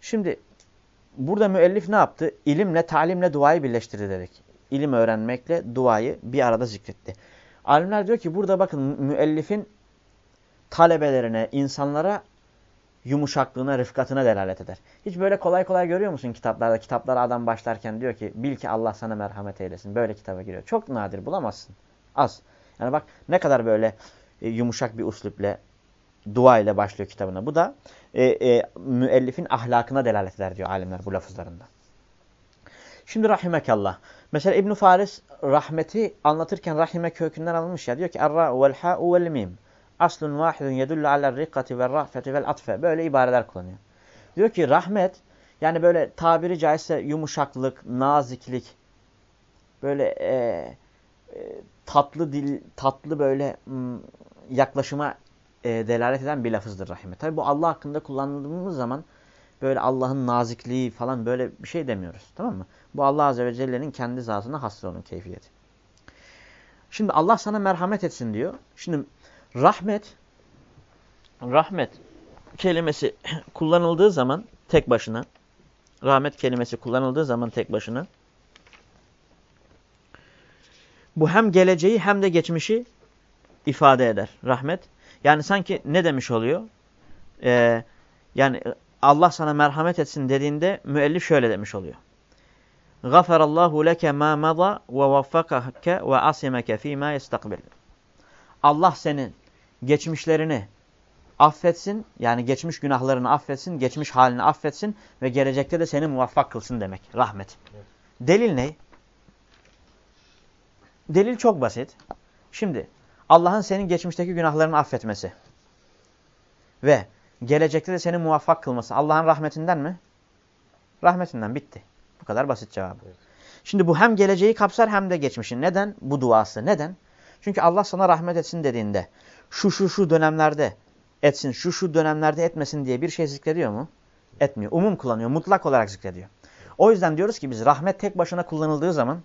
Şimdi burada müellif ne yaptı? İlimle, talimle duayı birleştirdi dedik. İlim öğrenmekle duayı bir arada zikretti. Alimler diyor ki burada bakın müellifin talebelerine, insanlara yumuşaklığına, rıfkatına delalet eder. Hiç böyle kolay kolay görüyor musun kitaplarda? Kitaplara adam başlarken diyor ki bil ki Allah sana merhamet eylesin. Böyle kitaba giriyor. Çok nadir bulamazsın. Az. Yani bak ne kadar böyle e, yumuşak bir usluple, dua ile başlıyor kitabına. Bu da e, e, müellifin ahlakına delalet eder diyor alimler bu lafızlarında. Şimdi rahimekallah. Mesela İbn Faris rahmeti anlatırken rahime kökünden alınmış ya. Diyor ki erra vel ha'u vel mim. Aslun vahidun yedullu ala rikkati ve rahfeti vel atfe. Böyle ibareler kullanıyor. Diyor ki rahmet yani böyle tabiri caizse yumuşaklık, naziklik, böyle e, e, tatlı dil, tatlı böyle m, yaklaşıma e, delalet eden bir lafızdır rahime. Tabi bu Allah hakkında kullandığımız zaman böyle Allah'ın nazikliği falan böyle bir şey demiyoruz. Tamam mı? Bu Allah Azze ve Celle'nin kendi zatına hasıl onun keyfiyeti. Şimdi Allah sana merhamet etsin diyor. Şimdi rahmet rahmet kelimesi kullanıldığı zaman tek başına rahmet kelimesi kullanıldığı zaman tek başına bu hem geleceği hem de geçmişi ifade eder. Rahmet. Yani sanki ne demiş oluyor? Ee, yani Allah sana merhamet etsin dediğinde müellif şöyle demiş oluyor. Gafarallahu leke ma maza ve vaffakake ve asimeke fîmâ yestakbil. Allah senin geçmişlerini affetsin. Yani geçmiş günahlarını affetsin. Geçmiş halini affetsin. Ve gelecekte de seni muvaffak kılsın demek. Rahmet. Evet. Delil ne? Delil çok basit. Şimdi Allah'ın senin geçmişteki günahlarını affetmesi ve gelecekte de seni muvaffak kılması Allah'ın rahmetinden mi? Rahmetinden bitti. Bu kadar basit cevabı. Evet. Şimdi bu hem geleceği kapsar hem de geçmişin. Neden? Bu duası. Neden? Çünkü Allah sana rahmet etsin dediğinde şu şu şu dönemlerde etsin, şu şu dönemlerde etmesin diye bir şey zikrediyor mu? Etmiyor. Umum kullanıyor. Mutlak olarak zikrediyor. O yüzden diyoruz ki biz rahmet tek başına kullanıldığı zaman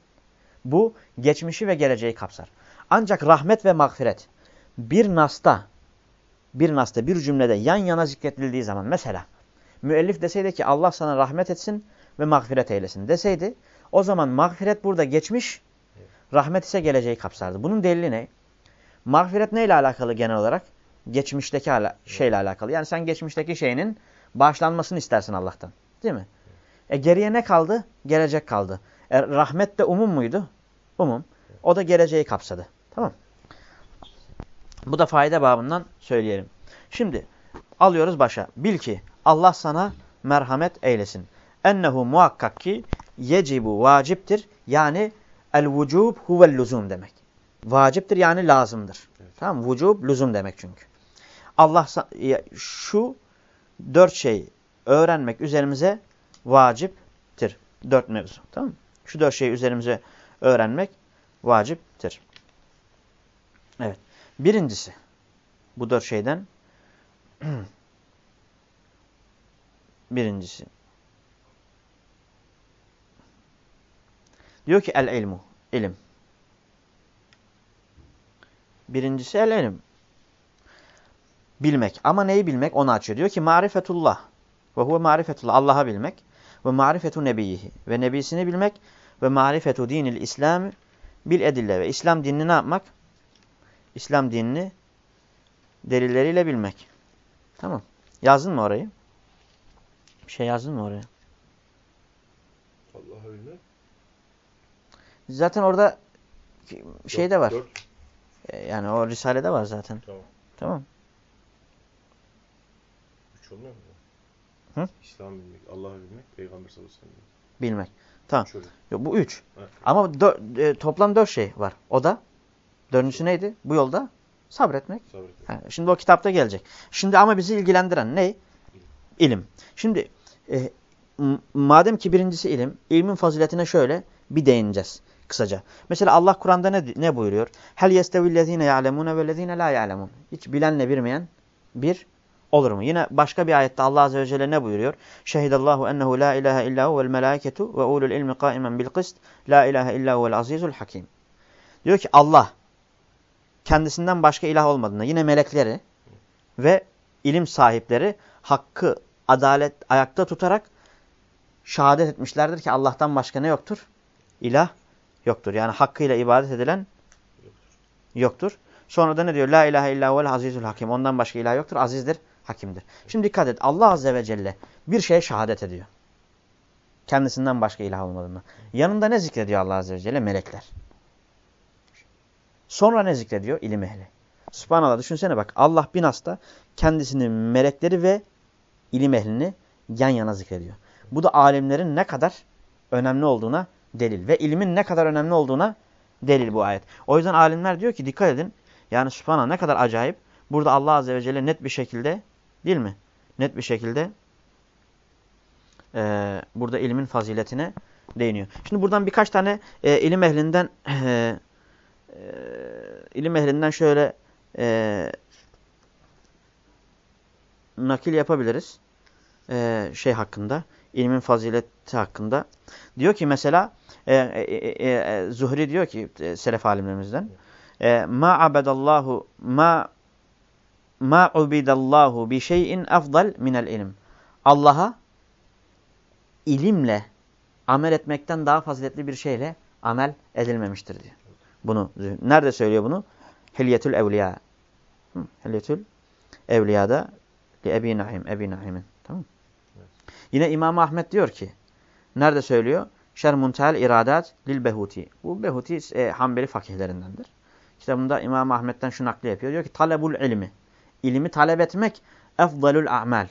bu geçmişi ve geleceği kapsar. Ancak rahmet ve mağfiret bir nasta, bir nasta, bir cümlede yan yana zikredildiği zaman mesela müellif deseydi ki Allah sana rahmet etsin ve mağfiret eylesin deseydi o zaman mağfiret burada geçmiş, rahmet ise geleceği kapsardı. Bunun delili ne? Mağfiret neyle alakalı genel olarak? Geçmişteki ala şeyle alakalı. Yani sen geçmişteki şeyinin bağışlanmasını istersin Allah'tan. Değil mi? E geriye ne kaldı? Gelecek kaldı. E, rahmet de umum muydu? Umum. O da geleceği kapsadı. Tamam. Bu da fayda babından söyleyelim. Şimdi alıyoruz başa. Bil ki Allah sana merhamet eylesin. Ennehu muhakkak ki yecibu vaciptir. Yani el vücub huvel luzum demek. Vaciptir yani lazımdır. Evet. Tamam Vücub luzum demek çünkü. Allah şu dört şeyi öğrenmek üzerimize vaciptir. Dört mevzu. Tamam mı? Şu dört şeyi üzerimize öğrenmek vaciptir. Evet. Birincisi bu dört şeyden birincisi diyor ki el ilmu ilim. Birincisi el ilim. Bilmek. Ama neyi bilmek? Onu açıyor. Diyor ki marifetullah. Ve huve marifetullah. Allah'a bilmek. Ve marifetu nebiyihi. Ve nebisini bilmek. Ve marifetu dinil İslam bil edille. Ve İslam dinini ne yapmak? İslam dinini delilleriyle bilmek. Tamam. Yazdın mı orayı? Bir şey yazdın mı oraya? Allah'a bilmek. Zaten orada şey de var. Dört. E, Yani o Risale'de var zaten. Tamam. Tamam. Üç olmuyor mu? Hı? İslam bilmek, Allah'ı bilmek, Peygamber sallallahu aleyhi ve sellem Bilmek. Tamam. Şöyle. Yok, bu üç. Evet. Ama dör, e, toplam dört şey var. O da dördüncüsü neydi? Bu yolda sabretmek. Sabret. Ha, şimdi o kitapta gelecek. Şimdi ama bizi ilgilendiren ne? İlim. Şimdi e, madem ki birincisi ilim, ilmin faziletine şöyle bir değineceğiz kısaca. Mesela Allah Kur'an'da ne, ne buyuruyor? Hel yestevillezine ya'lemune vellezine la ya'lemun. Hiç bilenle bilmeyen bir olur mu? Yine başka bir ayette Allah Azze ve Celle ne buyuruyor? Şehidallahu ennehu la ilahe illahu vel melâketu ve ulul ilmi kaimen bil kıst la ilahe illahu vel azizul hakim. Diyor ki Allah kendisinden başka ilah olmadığını, yine melekleri ve ilim sahipleri hakkı, adalet ayakta tutarak şehadet etmişlerdir ki Allah'tan başka ne yoktur? İlah yoktur. Yani hakkıyla ibadet edilen yoktur. Sonra da ne diyor? La ilahe illa vel azizul hakim. Ondan başka ilah yoktur. Azizdir, hakimdir. Şimdi dikkat et. Allah azze ve celle bir şeye şehadet ediyor. Kendisinden başka ilah olmadığını. Yanında ne zikrediyor Allah azze ve celle? Melekler. Sonra ne zikrediyor? İlim ehli. Subhanallah düşünsene bak. Allah bin hasta kendisini melekleri ve ilim ehlini yan yana zikrediyor. Bu da alimlerin ne kadar önemli olduğuna delil. Ve ilmin ne kadar önemli olduğuna delil bu ayet. O yüzden alimler diyor ki dikkat edin. Yani subhanallah ne kadar acayip. Burada Allah azze ve celle net bir şekilde değil mi? Net bir şekilde e, burada ilmin faziletine değiniyor. Şimdi buradan birkaç tane e, ilim ehlinden e, e, ilim ehlinden şöyle e, nakil yapabiliriz. E, şey hakkında, ilmin fazileti hakkında. Diyor ki mesela e, e, e, e, Zuhri diyor ki e, selef alimlerimizden e, ma abedallahu ma ma ubidallahu bi şeyin afdal minel ilim. Allah'a ilimle amel etmekten daha faziletli bir şeyle amel edilmemiştir diyor. Bunu nerede söylüyor bunu? Hilyetül Evliya. Hilyetül Evliya'da li Ebi Naim, Ebi Naim'in. Tamam Evet. Yine İmam Ahmet diyor ki, nerede söylüyor? Şer Muntehel İradat lil Behuti. Bu Behuti e, Hanbeli fakihlerindendir. Kitabında İmam Ahmet'ten şu nakli yapıyor. Diyor ki talebul ilmi. İlimi talep etmek efdalul a'mal.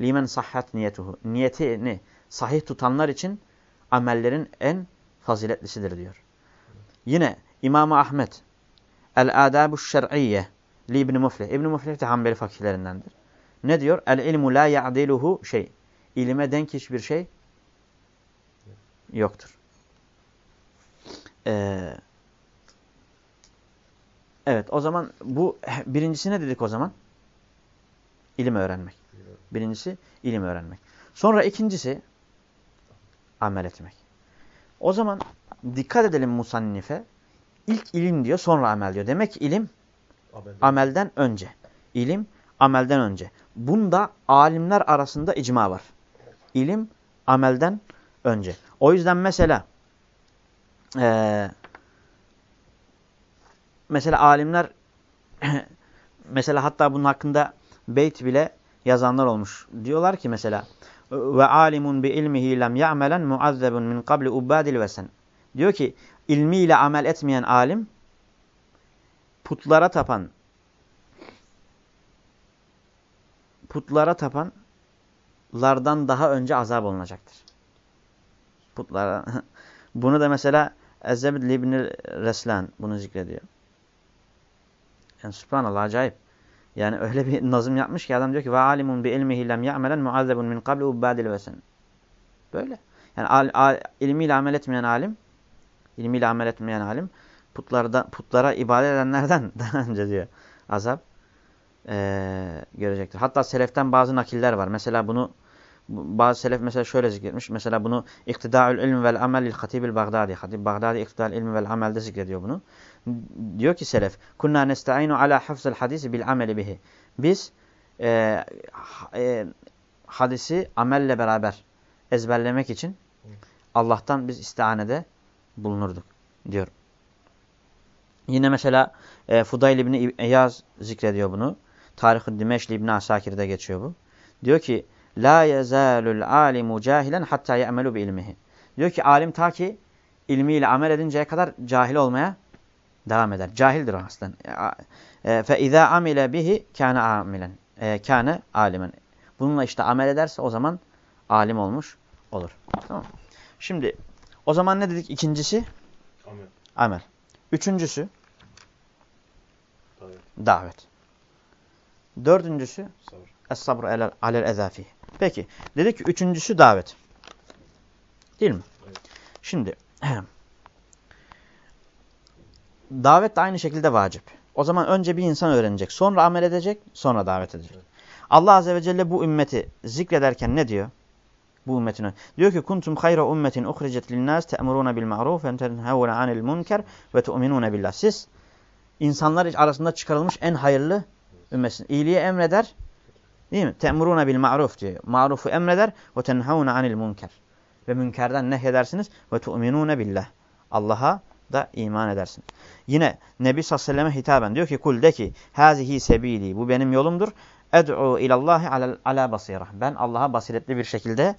Limen sahhat niyetuhu. Niyetini sahih tutanlar için amellerin en faziletlisidir diyor. Yine İmam Ahmet El-Adabu Şer'iyye li İbn Muflih. İbn Muflih de Hanbeli fakihlerindendir. Ne diyor? El ilmu la ya'diluhu şey. İlime denk hiçbir şey yoktur. Ee, evet o zaman bu birincisi ne dedik o zaman? İlim öğrenmek. Birincisi ilim öğrenmek. Sonra ikincisi amel etmek. O zaman dikkat edelim musannife. İlk ilim diyor sonra amel diyor. Demek ki ilim Amel. amelden önce. İlim amelden önce. Bunda alimler arasında icma var. İlim amelden önce. O yüzden mesela eee mesela alimler mesela hatta bunun hakkında beyt bile yazanlar olmuş. Diyorlar ki mesela ve alimun bi ilmihi lem ya'melen muazzebun min qabli ubadil vesen. Diyor ki ilmiyle amel etmeyen alim putlara tapan putlara tapanlardan daha önce azap olunacaktır. Putlara. Bunu da mesela Ezzebid İbni Reslan bunu zikrediyor. Yani subhanallah acayip. Yani öyle bir nazım yapmış ki adam diyor ki ve alimun bi ilmihi lem ya'melen muazzebun min qabli ubadil vesen. Böyle. Yani al, al, ilmiyle amel etmeyen alim, ilmiyle amel etmeyen alim putlarda putlara ibadet edenlerden daha önce diyor azap ee, görecektir. Hatta seleften bazı nakiller var. Mesela bunu bazı selef mesela şöyle zikretmiş. Mesela bunu İktida'ül ilm vel amel lil hatibil Bagdadi. Hatib Bagdadi İktida'ül ilm vel amelde zikrediyor bunu. Diyor ki selef kunna nesta'inu ala hafzul hadisi bil ameli bihi. Biz e, e, hadisi amelle beraber ezberlemek için Allah'tan biz istihanede bulunurduk diyor. Yine mesela e, Fudayl İbni İyaz zikrediyor bunu. Tarih-ı Dimeşli İbni Asakir'de geçiyor bu. Diyor ki La yezalul alimu cahilen hatta ye'melu bi ilmihi. Diyor ki alim ta ki ilmiyle amel edinceye kadar cahil olmaya devam eder. Cahildir. E, fe izâ amile bihi kâne amilen. E, kâne alimen. Bununla işte amel ederse o zaman alim olmuş olur. Tamam Şimdi o zaman ne dedik? İkincisi Amel. amel. Üçüncüsü Davet. davet. Dördüncüsü Sabır. es-sabr alel, alel ezafi. Peki dedik ki üçüncüsü davet. Değil mi? Evet. Şimdi davet de aynı şekilde vacip. O zaman önce bir insan öğrenecek, sonra amel edecek, sonra davet edecek. Evet. Allah Azze ve Celle bu ümmeti zikrederken ne diyor? Bu ümmetine. Diyor ki kuntum hayra ummetin uhricet linnas te'muruna bil ma'ruf ve tenhevuna anil munker ve tu'minuna billah. Siz insanlar arasında çıkarılmış en hayırlı ümmetsin. İyiliği emreder. Değil mi? Te'muruna bil ma'ruf diyor. Ma'rufu emreder ve tenhevuna anil munker. Ve münkerden nehyedersiniz ve tu'minuna billah. Allah'a da iman edersin. Yine Nebi sallallahu aleyhi ve selleme hitaben diyor ki kul de ki hazihi sebili bu benim yolumdur. Ed'u ilallahi ala, ala basira. Ben Allah'a basiretli bir şekilde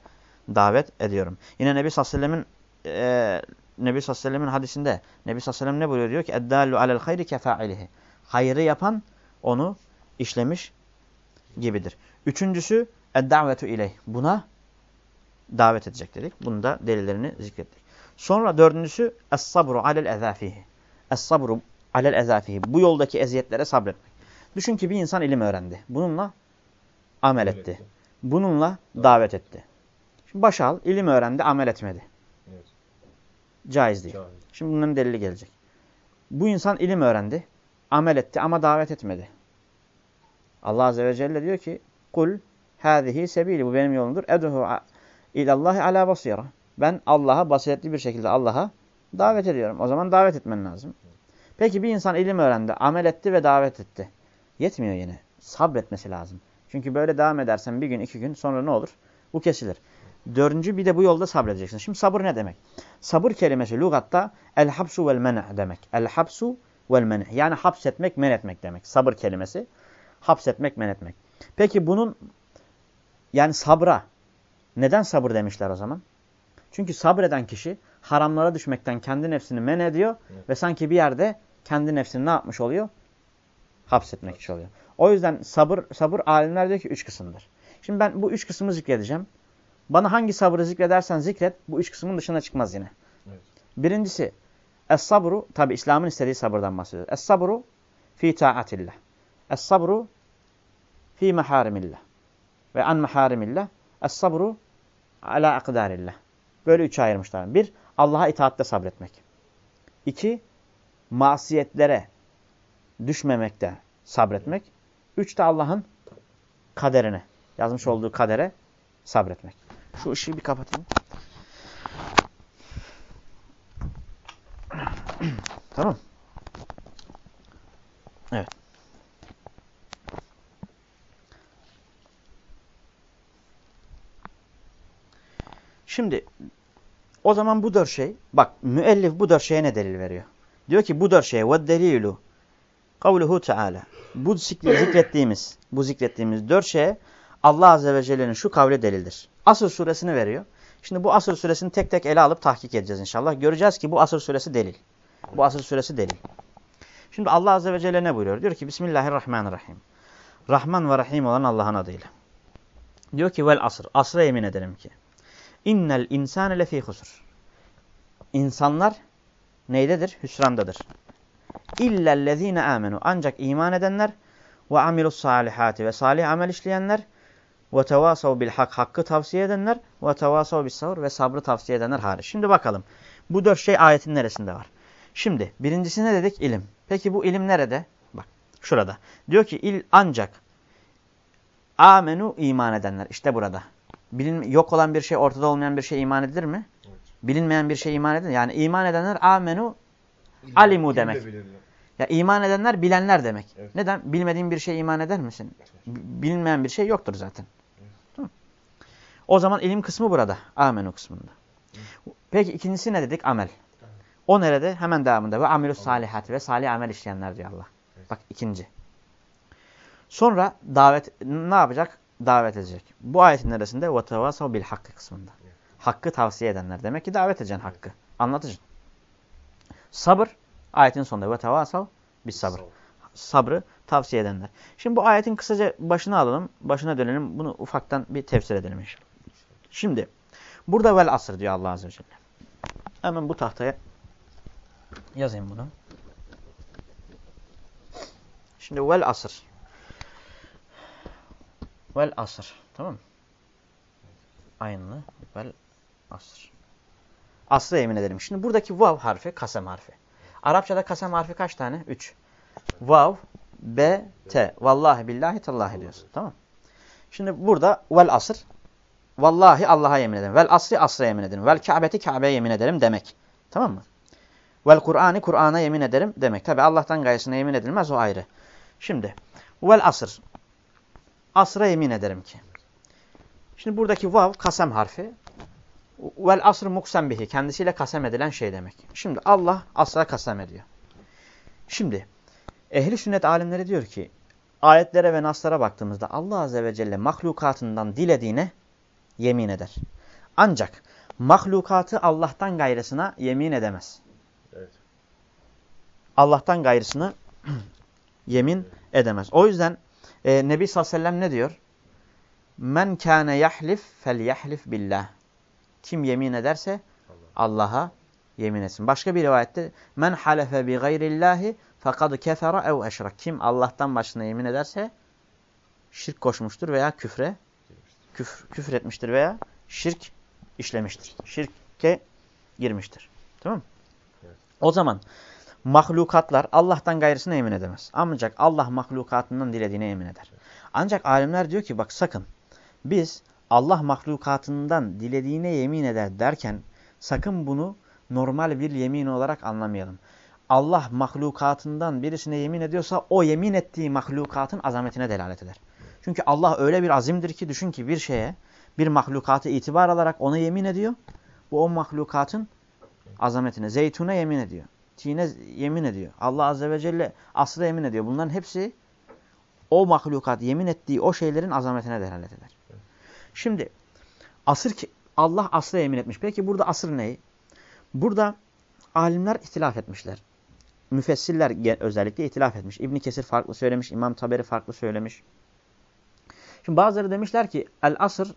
davet ediyorum. Yine Nebi sallallahu e, Nebi sallallahu hadisinde Nebi sallallahu ne buyuruyor? Diyor ki eddallu alel hayri kefailihi. Hayrı yapan onu işlemiş gibidir. Üçüncüsü eddavetu ileyh. Buna davet edecek dedik. Bunu da delillerini zikrettik. Sonra dördüncüsü es-sabru alel ezafihi. Es-sabru alel ezafihi. Bu yoldaki eziyetlere sabretmek. Düşün ki bir insan ilim öğrendi. Bununla amel etti. Bununla davet etti. Şimdi başa al, ilim öğrendi, amel etmedi. Evet. Caiz değil. Caiz. Şimdi bunların delili gelecek. Bu insan ilim öğrendi, amel etti ama davet etmedi. Allah Azze ve Celle diyor ki, Kul hâzihi sebili, bu benim yolumdur. Eduhu ilallahi ala basira. Ben Allah'a basiretli bir şekilde Allah'a davet ediyorum. O zaman davet etmen lazım. Peki bir insan ilim öğrendi, amel etti ve davet etti. Yetmiyor yine. Sabretmesi lazım. Çünkü böyle devam edersen bir gün, iki gün sonra ne olur? Bu kesilir. Dördüncü bir de bu yolda sabredeceksin. Şimdi sabır ne demek? Sabır kelimesi lügatta el hapsu vel men' demek. El hapsu vel men' yani hapsetmek, men etmek demek. Sabır kelimesi hapsetmek, men etmek. Peki bunun yani sabra neden sabır demişler o zaman? Çünkü sabreden kişi haramlara düşmekten kendi nefsini men ediyor Evet. ve sanki bir yerde kendi nefsini ne yapmış oluyor? Hapsetmek için oluyor. O yüzden sabır sabır alimler diyor ki üç kısımdır. Şimdi ben bu üç kısmı zikredeceğim. Bana hangi sabrı zikredersen zikret bu üç kısmın dışına çıkmaz yine. Evet. Birincisi es-sabru tabi İslam'ın istediği sabırdan bahsediyor. Es-sabru fi taatillah. Es-sabru fi maharimillah. Ve an maharimillah. Es-sabru ala akdarillah. Böyle üçe ayırmışlar. Bir, Allah'a itaatte sabretmek. İki, masiyetlere düşmemekte sabretmek. Üç de Allah'ın kaderine, yazmış olduğu kadere sabretmek. Şu ışığı bir kapatayım. tamam. Evet. Şimdi o zaman bu dört şey, bak müellif bu dört şeye ne delil veriyor? Diyor ki bu dört şeye ve delilu kavluhu teala. Bu zikrettiğimiz, bu zikrettiğimiz dört şeye Allah Azze ve Celle'nin şu kavli delildir. Asır suresini veriyor. Şimdi bu Asır suresini tek tek ele alıp tahkik edeceğiz inşallah. Göreceğiz ki bu Asır suresi delil. Bu Asır suresi delil. Şimdi Allah Azze ve Celle ne buyuruyor? Diyor ki Bismillahirrahmanirrahim. Rahman ve Rahim olan Allah'ın adıyla. Diyor ki vel asr. Asra yemin ederim ki. İnnel insane lefî husur. İnsanlar neydedir? Hüsrandadır. İllellezîne amenu. Ancak iman edenler ve amilus salihati ve salih amel işleyenler ve tevasav bil hak hakkı tavsiye edenler ve tevasav bis sabır ve sabrı tavsiye edenler hariç. Şimdi bakalım. Bu dört şey ayetin neresinde var? Şimdi birincisi ne dedik? İlim. Peki bu ilim nerede? Bak şurada. Diyor ki il ancak amenu iman edenler. İşte burada. Bilin, yok olan bir şey, ortada olmayan bir şey iman edilir mi? Evet. Bilinmeyen bir şey iman edilir. Yani iman edenler amenu alimu demek. Ya iman edenler bilenler demek. Evet. Neden? Bilmediğin bir şeye iman eder misin? Bilinmeyen bir şey yoktur zaten. O zaman ilim kısmı burada. Amenu kısmında. Peki ikincisi ne dedik? Amel. O nerede? Hemen devamında. Ve amelus salihat ve salih amel işleyenler diyor Allah. Evet. Bak ikinci. Sonra davet ne yapacak? Davet edecek. Bu ayetin neresinde? Ve tevasav bil hakkı kısmında. Evet. Hakkı tavsiye edenler. Demek ki davet edeceksin hakkı. Anlatacaksın. Sabır ayetin sonunda ve tevasav bis sabır. Sabrı tavsiye edenler. Şimdi bu ayetin kısaca başına alalım. Başına dönelim. Bunu ufaktan bir tefsir edelim inşallah. Şimdi burada vel asır diyor Allah Azze ve Celle. Hemen bu tahtaya yazayım bunu. Şimdi vel asır. Vel asır. Tamam mı? Aynı. Vel asır. Asra yemin ederim. Şimdi buradaki vav harfi kasem harfi. Arapçada kasem harfi kaç tane? Üç. Vav, B, T. Vallahi billahi tallahi diyorsun. Tamam Şimdi burada vel asır. Vallahi Allah'a yemin ederim. Vel asri asra yemin ederim. Vel Kabe'ti Kabe'ye yemin ederim demek. Tamam mı? Vel Kur'an'ı Kur'an'a yemin ederim demek. Tabi Allah'tan gayesine yemin edilmez o ayrı. Şimdi vel asır. Asra yemin ederim ki. Şimdi buradaki vav kasem harfi. Vel asr muksem bihi. Kendisiyle kasem edilen şey demek. Şimdi Allah asra kasem ediyor. Şimdi ehli sünnet alimleri diyor ki ayetlere ve naslara baktığımızda Allah azze ve celle mahlukatından dilediğine yemin eder. Ancak mahlukatı Allah'tan gayrısına yemin edemez. Evet. Allah'tan gayrısına yemin edemez. O yüzden e, Nebi sallallahu aleyhi ve sellem ne diyor? Men kâne yahlif fel yahlif billah. Kim yemin ederse Allah'a yemin etsin. Başka bir rivayette men halefe bi gayrillahi fakad kefera ev eşrak. Kim Allah'tan başına yemin ederse şirk koşmuştur veya küfre küfür, küfür etmiştir veya şirk işlemiştir. Şirke girmiştir. Tamam mı? Evet. O zaman mahlukatlar Allah'tan gayrısına yemin edemez. Ancak Allah mahlukatından dilediğine yemin eder. Ancak alimler diyor ki bak sakın biz Allah mahlukatından dilediğine yemin eder derken sakın bunu normal bir yemin olarak anlamayalım. Allah mahlukatından birisine yemin ediyorsa o yemin ettiği mahlukatın azametine delalet eder. Çünkü Allah öyle bir azimdir ki düşün ki bir şeye bir mahlukatı itibar alarak ona yemin ediyor. Bu o mahlukatın azametine. Zeytuna yemin ediyor. Tine yemin ediyor. Allah Azze ve Celle asra yemin ediyor. Bunların hepsi o mahlukat yemin ettiği o şeylerin azametine delalet eder. Şimdi asır ki Allah asra yemin etmiş. Peki burada asır ne? Burada alimler ihtilaf etmişler. Müfessirler özellikle ihtilaf etmiş. İbn Kesir farklı söylemiş, İmam Taberi farklı söylemiş. Şimdi bazıları demişler ki el asır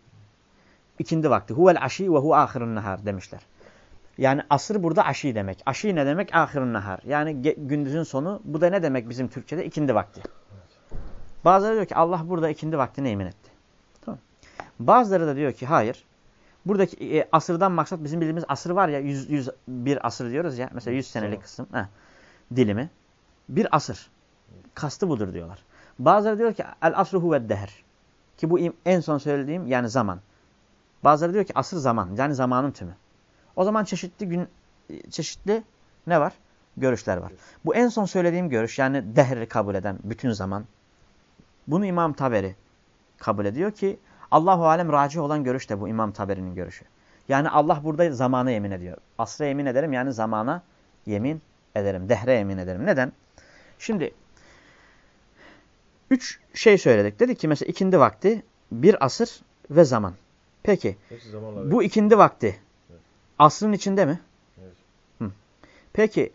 ikindi vakti. Huvel aşi ve hu ahirun nahar demişler. Yani asır burada aşi demek. Aşi ne demek? Ahirun nahar. Yani gündüzün sonu. Bu da ne demek bizim Türkçe'de? ikindi vakti. Bazıları diyor ki Allah burada ikindi vaktine emin etti. Tamam. Bazıları da diyor ki hayır. Buradaki e, asırdan maksat bizim bildiğimiz asır var ya 100, 100 bir asır diyoruz ya. Mesela 100 senelik kısım. Heh, dilimi. Bir asır. Kastı budur diyorlar. Bazıları diyor ki el asru huve deher. Ki bu en son söylediğim yani zaman. Bazıları diyor ki asır zaman yani zamanın tümü. O zaman çeşitli gün çeşitli ne var? Görüşler var. Bu en son söylediğim görüş yani dehri kabul eden bütün zaman. Bunu İmam Taberi kabul ediyor ki Allahu alem raci olan görüş de bu İmam Taberi'nin görüşü. Yani Allah burada zamana yemin ediyor. Asra yemin ederim yani zamana yemin ederim. Dehre yemin ederim. Neden? Şimdi üç şey söyledik. Dedik ki mesela ikindi vakti, bir asır ve zaman. Peki bu ikindi vakti evet. asrın içinde mi? Evet. Hı. Peki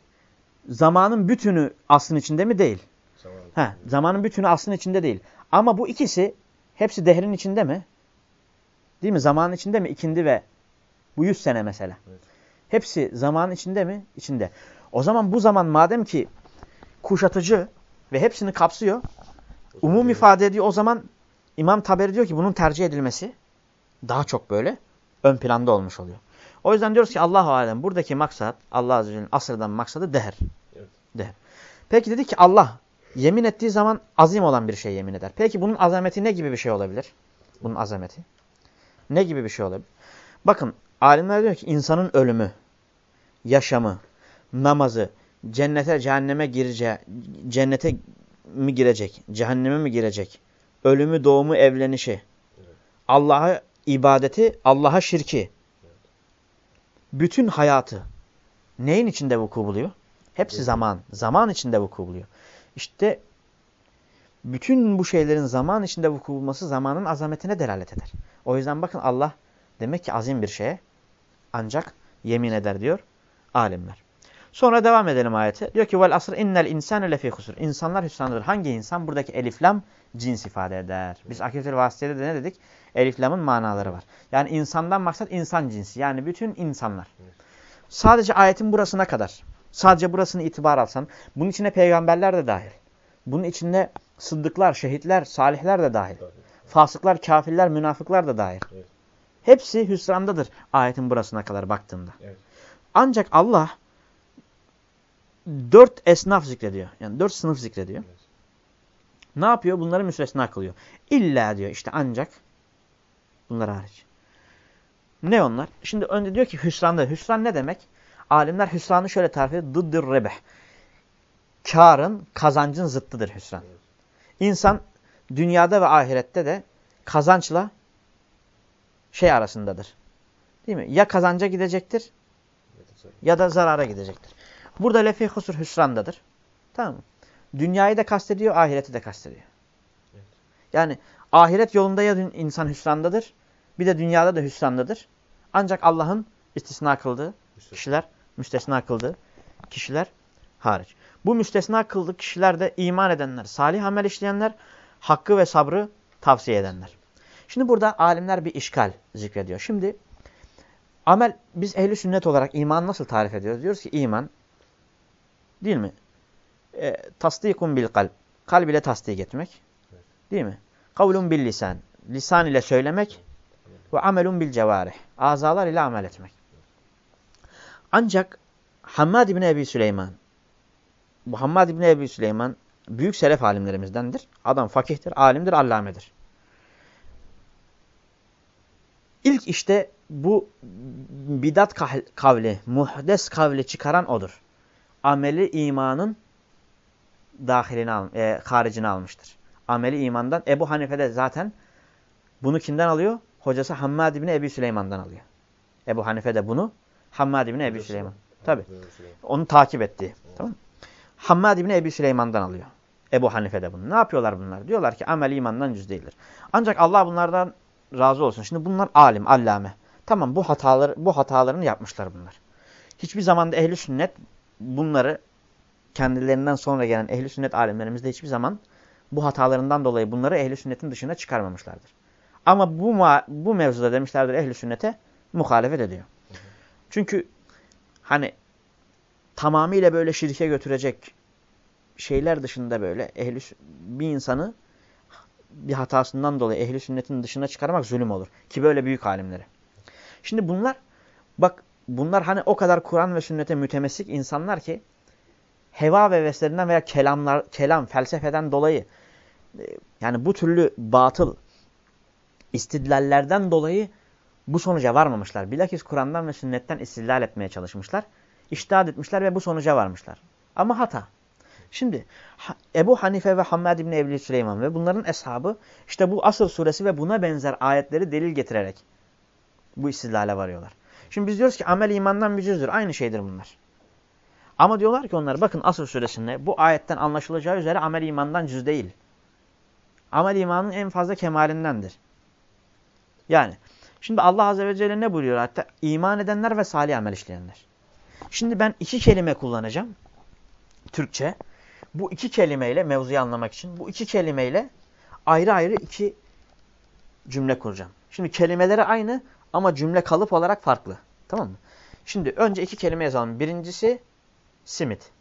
zamanın bütünü asrın içinde mi? Değil. Zaman. Ha, zamanın bütünü asrın içinde değil. Ama bu ikisi hepsi dehrin içinde mi? Değil mi? Zamanın içinde mi? İkindi ve bu yüz sene mesela. Evet. Hepsi zamanın içinde mi? İçinde. O zaman bu zaman madem ki kuşatıcı ve hepsini kapsıyor, umum ifade ediyor. O zaman İmam Taberi diyor ki bunun tercih edilmesi daha çok böyle ön planda olmuş oluyor. O yüzden diyoruz ki Allah-u Alem buradaki maksat Allah Azze ve Celle'nin asırdan maksadı deher. Evet. Deher. Peki dedi ki Allah yemin ettiği zaman azim olan bir şey yemin eder. Peki bunun azameti ne gibi bir şey olabilir? Bunun azameti. Ne gibi bir şey olabilir? Bakın alimler diyor ki insanın ölümü, yaşamı, namazı, cennete, cehenneme gireceği, cennete mi girecek, cehenneme mi girecek, ölümü, doğumu, evlenişi, Allah'a ibadeti, Allah'a şirki, bütün hayatı neyin içinde vuku buluyor? Hepsi zaman. Zaman içinde vuku buluyor. İşte bütün bu şeylerin zaman içinde vuku bulması zamanın azametine delalet eder. O yüzden bakın Allah demek ki azim bir şeye ancak yemin eder diyor alimler. Sonra devam edelim ayete. Diyor ki vel asr innel insane lefî husur. İnsanlar hüsrandadır. Hangi insan? Buradaki eliflam cins ifade eder. Biz akidetel vasitede de ne dedik? Eliflamın manaları var. Yani insandan maksat insan cinsi. Yani bütün insanlar. Sadece ayetin burasına kadar. Sadece burasını itibar alsan. Bunun içine peygamberler de dahil. Bunun içinde sıddıklar, şehitler, salihler de dahil. Fasıklar, kafirler, münafıklar da dahil. Evet. Hepsi hüsrandadır ayetin burasına kadar baktığında. Evet. Ancak Allah dört esnaf zikrediyor. Yani dört sınıf zikrediyor. Evet. Ne yapıyor? Bunları müstesna kılıyor. İlla diyor işte ancak bunlar hariç. Ne onlar? Şimdi önce diyor ki hüsranda. Hüsran ne demek? Alimler hüsranı şöyle tarif ediyor. Dıddır rebeh. Karın, kazancın zıttıdır hüsran. İnsan dünyada ve ahirette de kazançla şey arasındadır. Değil mi? Ya kazanca gidecektir ya da zarara gidecektir. Burada lefi husur hüsrandadır. Tamam mı? Dünyayı da kastediyor, ahireti de kastediyor. Evet. Yani ahiret yolunda ya insan hüsrandadır, bir de dünyada da hüsrandadır. Ancak Allah'ın istisna kıldığı kişiler, müstesna kıldığı kişiler hariç. Bu müstesna kıldığı kişiler de iman edenler, salih amel işleyenler, hakkı ve sabrı tavsiye edenler. Şimdi burada alimler bir işgal zikrediyor. Şimdi amel biz ehli sünnet olarak iman nasıl tarif ediyoruz? Diyoruz ki iman değil mi? E, tasdikun bil kalp. Kalb ile tasdik etmek. Değil mi? Kavlun bil lisan. Lisan ile söylemek. Ve amelun bil cevarih. Azalar ile amel etmek. Ancak Hammad İbni Ebi Süleyman bu Hammad İbni Ebi Süleyman büyük selef alimlerimizdendir. Adam fakihtir, alimdir, allamedir. İlk işte bu bidat kavli, muhdes kavli çıkaran odur. Ameli imanın dahilini al, e, haricine almıştır. Ameli imandan Ebu Hanife de zaten bunu kimden alıyor? Hocası Hammad İbni Ebi Süleyman'dan alıyor. Ebu Hanife de bunu Hammad İbni Ebi Süleyman. Tabi. Onu takip etti. Tamam mı? Hammad İbni Ebi Süleyman'dan alıyor. Ebu Hanife de bunu. Ne yapıyorlar bunlar? Diyorlar ki amel imandan cüz değildir. Ancak Allah bunlardan razı olsun. Şimdi bunlar alim, allame. Tamam bu hataları bu hatalarını yapmışlar bunlar. Hiçbir zamanda ehli sünnet bunları kendilerinden sonra gelen ehli sünnet alimlerimiz de hiçbir zaman bu hatalarından dolayı bunları ehli sünnetin dışına çıkarmamışlardır. Ama bu bu mevzuda demişlerdir ehli sünnete muhalefet ediyor. Çünkü hani tamamıyla böyle şirke götürecek şeyler dışında böyle ehli bir insanı bir hatasından dolayı ehli sünnetin dışına çıkarmak zulüm olur. Ki böyle büyük alimleri. Şimdi bunlar bak bunlar hani o kadar Kur'an ve sünnete mütemessik insanlar ki heva ve heveslerinden veya kelamlar, kelam, felsefeden dolayı e, yani bu türlü batıl istidlallerden dolayı bu sonuca varmamışlar. Bilakis Kur'an'dan ve sünnetten istidlal etmeye çalışmışlar. İçtihat etmişler ve bu sonuca varmışlar. Ama hata. Şimdi Ebu Hanife ve Hammad İbni Evli Süleyman ve bunların eshabı işte bu Asır suresi ve buna benzer ayetleri delil getirerek bu istidlale varıyorlar. Şimdi biz diyoruz ki amel imandan bir cüzdür. Aynı şeydir bunlar. Ama diyorlar ki onlar bakın Asır suresinde bu ayetten anlaşılacağı üzere amel imandan cüz değil. Amel imanın en fazla kemalindendir. Yani şimdi Allah Azze ve Celle ne buyuruyor hatta? iman edenler ve salih amel işleyenler. Şimdi ben iki kelime kullanacağım. Türkçe. Bu iki kelimeyle mevzuyu anlamak için bu iki kelimeyle ayrı ayrı iki cümle kuracağım. Şimdi kelimeleri aynı ama cümle kalıp olarak farklı. Tamam mı? Şimdi önce iki kelime yazalım. Birincisi simit.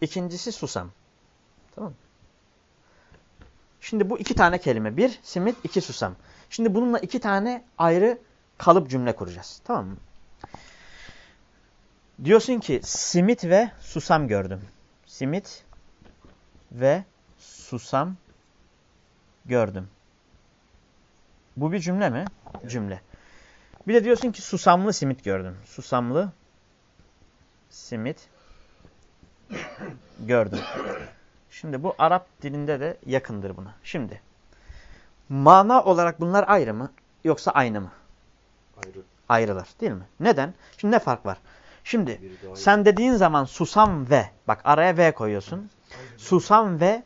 İkincisi susam. Tamam mı? Şimdi bu iki tane kelime. Bir simit, iki susam. Şimdi bununla iki tane ayrı kalıp cümle kuracağız. Tamam mı? Diyorsun ki simit ve susam gördüm. Simit ve susam gördüm. Bu bir cümle mi? Cümle. Bir de diyorsun ki susamlı simit gördüm. Susamlı simit gördüm. Şimdi bu Arap dilinde de yakındır buna. Şimdi mana olarak bunlar ayrı mı yoksa aynı mı? Ayrı. Ayrılar değil mi? Neden? Şimdi ne fark var? Şimdi sen dediğin zaman susam ve bak araya v koyuyorsun. Susam ve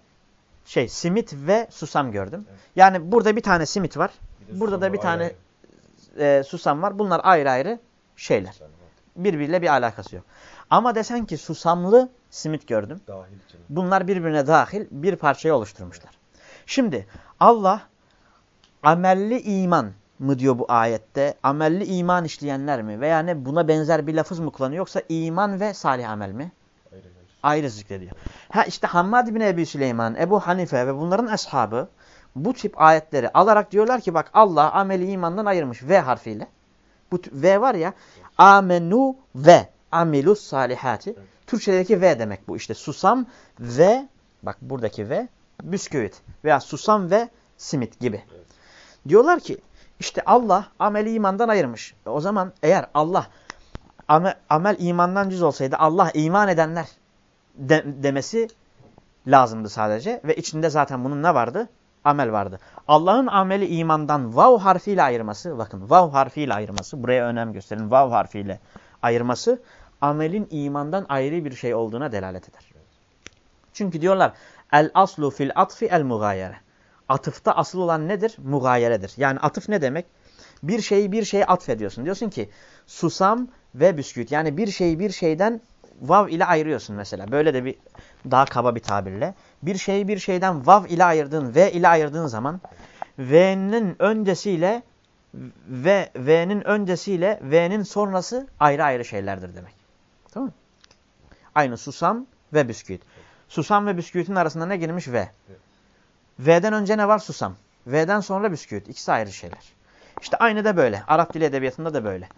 şey simit ve susam gördüm. Evet. Yani burada bir tane simit var. Bir Burada da bir var, tane ayrı e, susam var. Bunlar ayrı ayrı şeyler. ayrı. Birbiriyle bir alakası yok. Ama desen ki susamlı simit gördüm. Dahil. Bunlar birbirine dahil bir parçayı oluşturmuşlar. Şimdi Allah amelli iman mı diyor bu ayette? Amelli iman işleyenler mi? Veya ne buna benzer bir lafız mı kullanıyor yoksa iman ve salih amel mi? Ayrı zikrediyor. Ha işte Hammad bin Ebi Süleyman, Ebu Hanife ve bunların ashabı bu tip ayetleri alarak diyorlar ki bak Allah ameli imandan ayırmış V harfiyle. Bu V var ya amenu ve amilus salihati. Türkçedeki V demek bu işte susam ve bak buradaki V bisküvit veya susam ve simit gibi. Diyorlar ki işte Allah ameli imandan ayırmış. E o zaman eğer Allah amel, amel imandan cüz olsaydı Allah iman edenler de- demesi lazımdı sadece. Ve içinde zaten bunun ne vardı? Amel vardı. Allah'ın ameli imandan vav harfiyle ayırması, bakın vav harfiyle ayırması, buraya önem gösterin, vav harfiyle ayırması, amelin imandan ayrı bir şey olduğuna delalet eder. Çünkü diyorlar, el aslu fil atfi el mugayere. Atıfta asıl olan nedir? Mugayeredir. Yani atıf ne demek? Bir şeyi bir şeye atfediyorsun. Diyorsun ki susam ve bisküvit. Yani bir şeyi bir şeyden vav ile ayırıyorsun mesela. Böyle de bir daha kaba bir tabirle. Bir şeyi bir şeyden vav ile ayırdığın, v ile ayırdığın zaman v'nin öncesiyle ve v'nin öncesiyle v'nin sonrası ayrı ayrı şeylerdir demek. Tamam mı? Aynı susam ve bisküvit. Susam ve bisküvitin arasında ne girmiş? V. V'den önce ne var? Susam. V'den sonra bisküvit. İkisi ayrı şeyler. İşte aynı da böyle. Arap dili edebiyatında da böyle.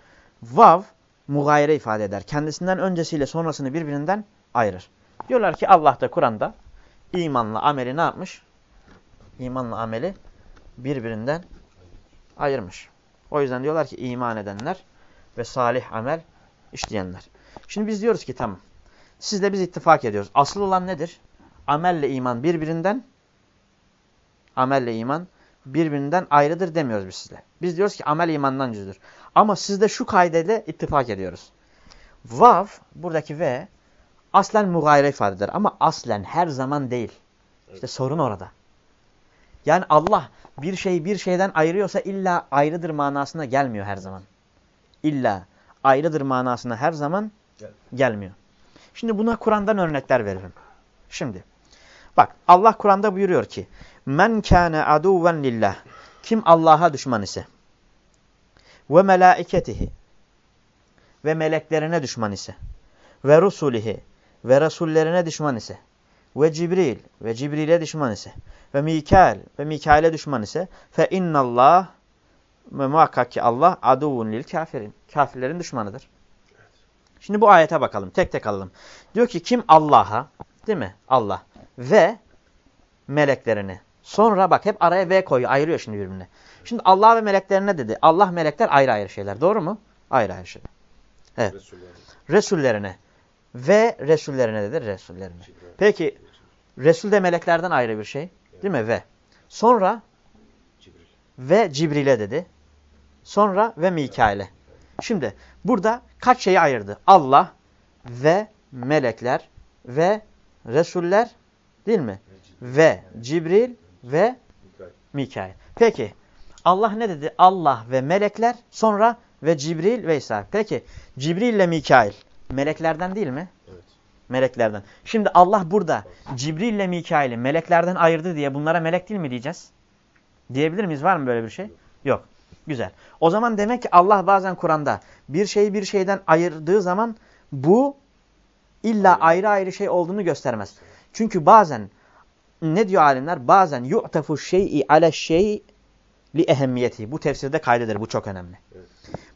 Vav mugayere ifade eder. Kendisinden öncesiyle sonrasını birbirinden ayırır. Diyorlar ki Allah da Kur'an'da imanla ameli ne yapmış? İmanla ameli birbirinden ayırmış. O yüzden diyorlar ki iman edenler ve salih amel işleyenler. Şimdi biz diyoruz ki tamam. Sizle biz ittifak ediyoruz. Asıl olan nedir? Amelle iman birbirinden amelle iman birbirinden ayrıdır demiyoruz biz sizle. Biz diyoruz ki amel imandan cüzdür. Ama sizde şu kaideyle ittifak ediyoruz. Vav, buradaki V, aslen mugayre ifade eder. Ama aslen her zaman değil. İşte sorun orada. Yani Allah bir şeyi bir şeyden ayırıyorsa illa ayrıdır manasına gelmiyor her zaman. İlla ayrıdır manasına her zaman Gel. gelmiyor. Şimdi buna Kur'an'dan örnekler veririm. Şimdi bak Allah Kur'an'da buyuruyor ki Men kâne aduven lillah Kim Allah'a düşman ise ve melaiketihi ve meleklerine düşman ise ve rusulihi ve rasullerine düşman ise ve Cibril ve Cibril'e düşman ise ve Mikail ve Mikail'e düşman ise fe innallah ve muhakkak ki Allah aduvun lil kafirin. Kafirlerin düşmanıdır. Şimdi bu ayete bakalım. Tek tek alalım. Diyor ki kim Allah'a değil mi? Allah ve meleklerine. Sonra bak hep araya V koyuyor. Ayırıyor şimdi birbirine. Şimdi Allah ve meleklerine dedi. Allah melekler ayrı ayrı şeyler. Doğru mu? Ayrı ayrı şeyler. Evet. Resulullah. Resullerine. Ve Resullerine dedi. Resullerine. Peki Resul de meleklerden ayrı bir şey. Değil mi? Ve. Sonra Cibril. ve Cibril'e dedi. Sonra ve Mikail'e. Şimdi burada kaç şeyi ayırdı? Allah ve melekler ve Resuller değil mi? Ve Cibril ve Mikail. Mikail. Peki Allah ne dedi? Allah ve melekler sonra ve Cibril ve İsa. Peki Cibril ile Mikail meleklerden değil mi? Evet. Meleklerden. Şimdi Allah burada Cibril ile Mikail'i meleklerden ayırdı diye bunlara melek değil mi diyeceğiz? Diyebilir miyiz? Var mı böyle bir şey? Yok. Güzel. O zaman demek ki Allah bazen Kur'an'da bir şeyi bir şeyden ayırdığı zaman bu illa ayrı ayrı şey olduğunu göstermez. Çünkü bazen ne diyor alimler? Bazen yu'tafu şey'i ale şey'i li ehemmiyeti. Bu tefsirde kaydedir. Bu çok önemli. Evet.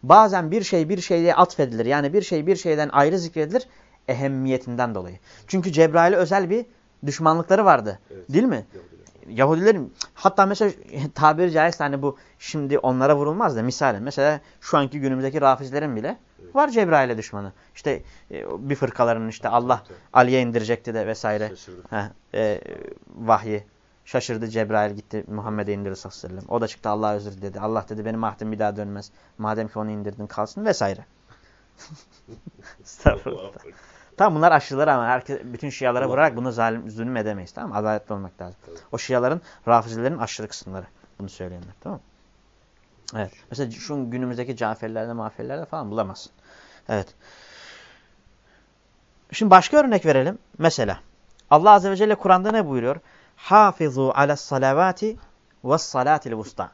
Bazen bir şey bir şeye atfedilir. Yani bir şey bir şeyden ayrı zikredilir ehemmiyetinden dolayı. Çünkü Cebrail'e özel bir düşmanlıkları vardı. Evet. Değil mi? Yahudiler. Yahudilerin hatta mesela tabiri caizse hani bu şimdi onlara vurulmaz da misalen mesela şu anki günümüzdeki rafizlerin bile Evet. var Cebrail'e düşmanı. İşte e, bir fırkaların işte Allah Evet. Ali'ye indirecekti de vesaire. Şaşırdı. Heh, e, vahyi. Şaşırdı Cebrail gitti Muhammed'e indirdi sallallahu aleyhi ve sellem. O da çıktı Allah özür dedi. Allah dedi benim ahdim bir daha dönmez. Madem ki onu indirdin kalsın vesaire. Estağfurullah. Allah Tamam bunlar aşırılar ama herkes, bütün şialara vurarak bunu zalim, zulüm edemeyiz. Tamam mı? Adaletli olmak lazım. O şiaların, rafizilerin aşırı kısımları. Bunu söyleyenler. Tamam mı? Evet. Mesela şu günümüzdeki Caferlerde, Maferlerde falan bulamazsın. Evet. Şimdi başka örnek verelim. Mesela Allah Azze ve Celle Kur'an'da ne buyuruyor? Hafizu alas salavati ve salatil vusta.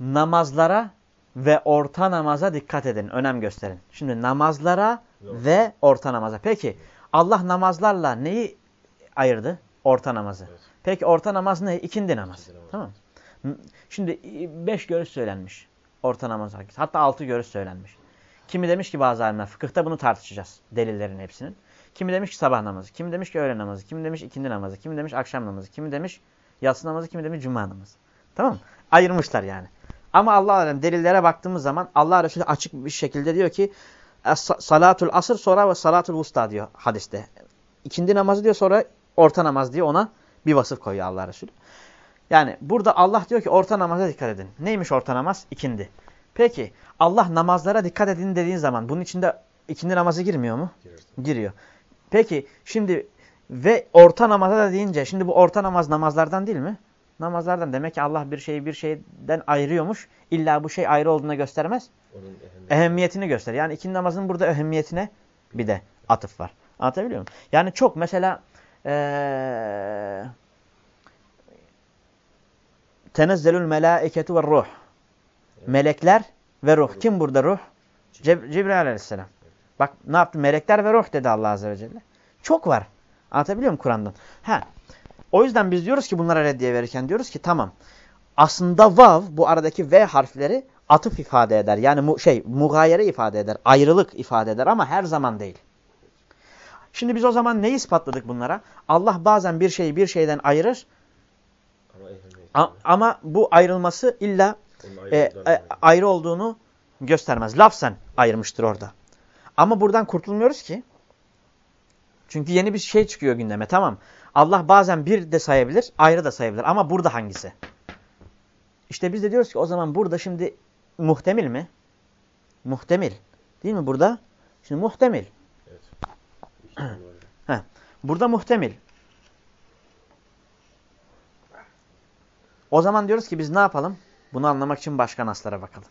Namazlara ve orta namaza dikkat edin. Önem gösterin. Şimdi namazlara ve orta namaza. Peki Allah namazlarla neyi ayırdı? Orta namazı. Evet. Peki orta namaz ne? İkindi namaz. İkindi namaz. Tamam? Şimdi beş görüş söylenmiş. Orta namaz hakkında. Hatta altı görüş söylenmiş. Kimi demiş ki bazı alimler fıkıhta bunu tartışacağız. Delillerin hepsinin. Kimi demiş ki sabah namazı. Kimi demiş ki öğle namazı. Kimi demiş ikindi namazı. Kimi demiş akşam namazı. Kimi demiş yatsı namazı. Kimi demiş cuma namazı. Tamam mı? Ayırmışlar yani. Ama Allah alem delillere baktığımız zaman Allah Resulü açık bir şekilde diyor ki "Es- salatul asır sonra ve salatul vusta diyor hadiste. İkindi namazı diyor sonra orta namaz diye ona bir vasıf koyuyor Allah Resulü. Yani burada Allah diyor ki orta namaza dikkat edin. Neymiş orta namaz? İkindi. Peki Allah namazlara dikkat edin dediğin zaman bunun içinde ikindi namazı girmiyor mu? Giriyor. Peki şimdi ve orta namaza da deyince şimdi bu orta namaz namazlardan değil mi? Namazlardan. Demek ki Allah bir şeyi bir şeyden ayırıyormuş. İlla bu şey ayrı olduğuna göstermez. Onun ehemmiyeti. Ehemmiyetini göster. Yani ikindi namazın burada ehemmiyetine bir de atıf var. Anlatabiliyor muyum? Yani çok mesela ee, tenezzelül melâiketu ve ruh. Melekler ve ruh. Kim burada ruh? Cib Cibril aleyhisselam. Bak ne yaptı? Melekler ve ruh dedi Allah azze ve celle. Çok var. Anlatabiliyor muyum Kur'an'dan? Ha. O yüzden biz diyoruz ki bunlara reddiye verirken diyoruz ki tamam. Aslında vav bu aradaki v harfleri atıf ifade eder. Yani mu şey mugayere ifade eder. Ayrılık ifade eder ama her zaman değil. Şimdi biz o zaman neyi ispatladık bunlara? Allah bazen bir şeyi bir şeyden ayırır. A- ama bu ayrılması illa e, ayrı e, ayrı olduğunu göstermez. Lafzen ayırmıştır orada. Ama buradan kurtulmuyoruz ki. Çünkü yeni bir şey çıkıyor gündeme tamam. Allah bazen bir de sayabilir, ayrı da sayabilir. Ama burada hangisi? İşte biz de diyoruz ki o zaman burada şimdi muhtemil mi? Muhtemil. Değil mi burada? Şimdi muhtemil. İhtimal var. Burada muhtemil. O zaman diyoruz ki biz ne yapalım? Bunu anlamak için başka naslara bakalım.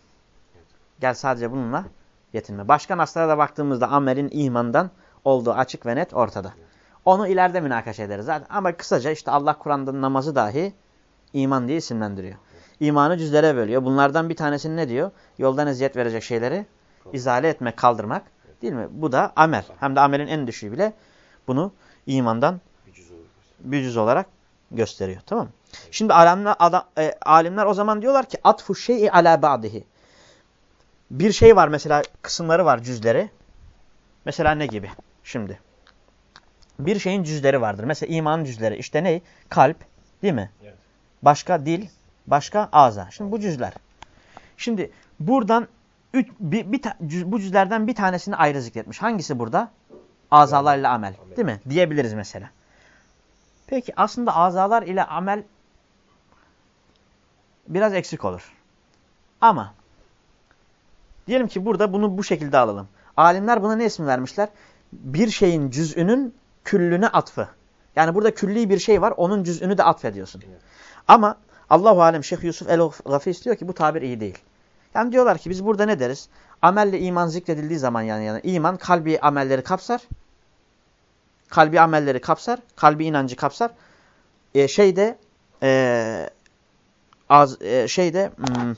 Gel sadece bununla yetinme. Başka naslara da baktığımızda amelin imandan olduğu açık ve net ortada. Onu ileride münakaşa ederiz zaten. Ama kısaca işte Allah Kur'an'da namazı dahi iman diye isimlendiriyor. İmanı cüzlere bölüyor. Bunlardan bir tanesini ne diyor? Yoldan eziyet verecek şeyleri izale etmek, kaldırmak. Değil mi? Bu da amel. Hem de amelin en düşüğü bile bunu imandan bir cüz olarak gösteriyor. Tamam mı? Şimdi alimler, adam, e, alimler o zaman diyorlar ki atfu şey'i ala ba'dihi. Bir şey var mesela kısımları var cüzleri. Mesela ne gibi? Şimdi. Bir şeyin cüzleri vardır. Mesela imanın cüzleri. İşte ne? Kalp. Değil mi? Evet. Başka dil. Başka ağza. Şimdi bu cüzler. Şimdi buradan üç, bir, bir ta- cüz- bu cüzlerden bir tanesini ayrı zikretmiş. Hangisi burada? Azalarla amel. Amel. Değil mi? Diyebiliriz mesela. Peki aslında azalar ile amel biraz eksik olur. Ama diyelim ki burada bunu bu şekilde alalım. Alimler buna ne isim vermişler? Bir şeyin cüz'ünün küllüne atfı. Yani burada külli bir şey var, onun cüz'ünü de atfediyorsun. Evet. Ama Allahu alem Şeyh Yusuf el-Gafis diyor ki bu tabir iyi değil. Yani diyorlar ki biz burada ne deriz? Amelle iman zikredildiği zaman yani, yani iman kalbi amelleri kapsar. Kalbi amelleri kapsar. Kalbi inancı kapsar. E, şeyde e, az, e, şeyde hmm,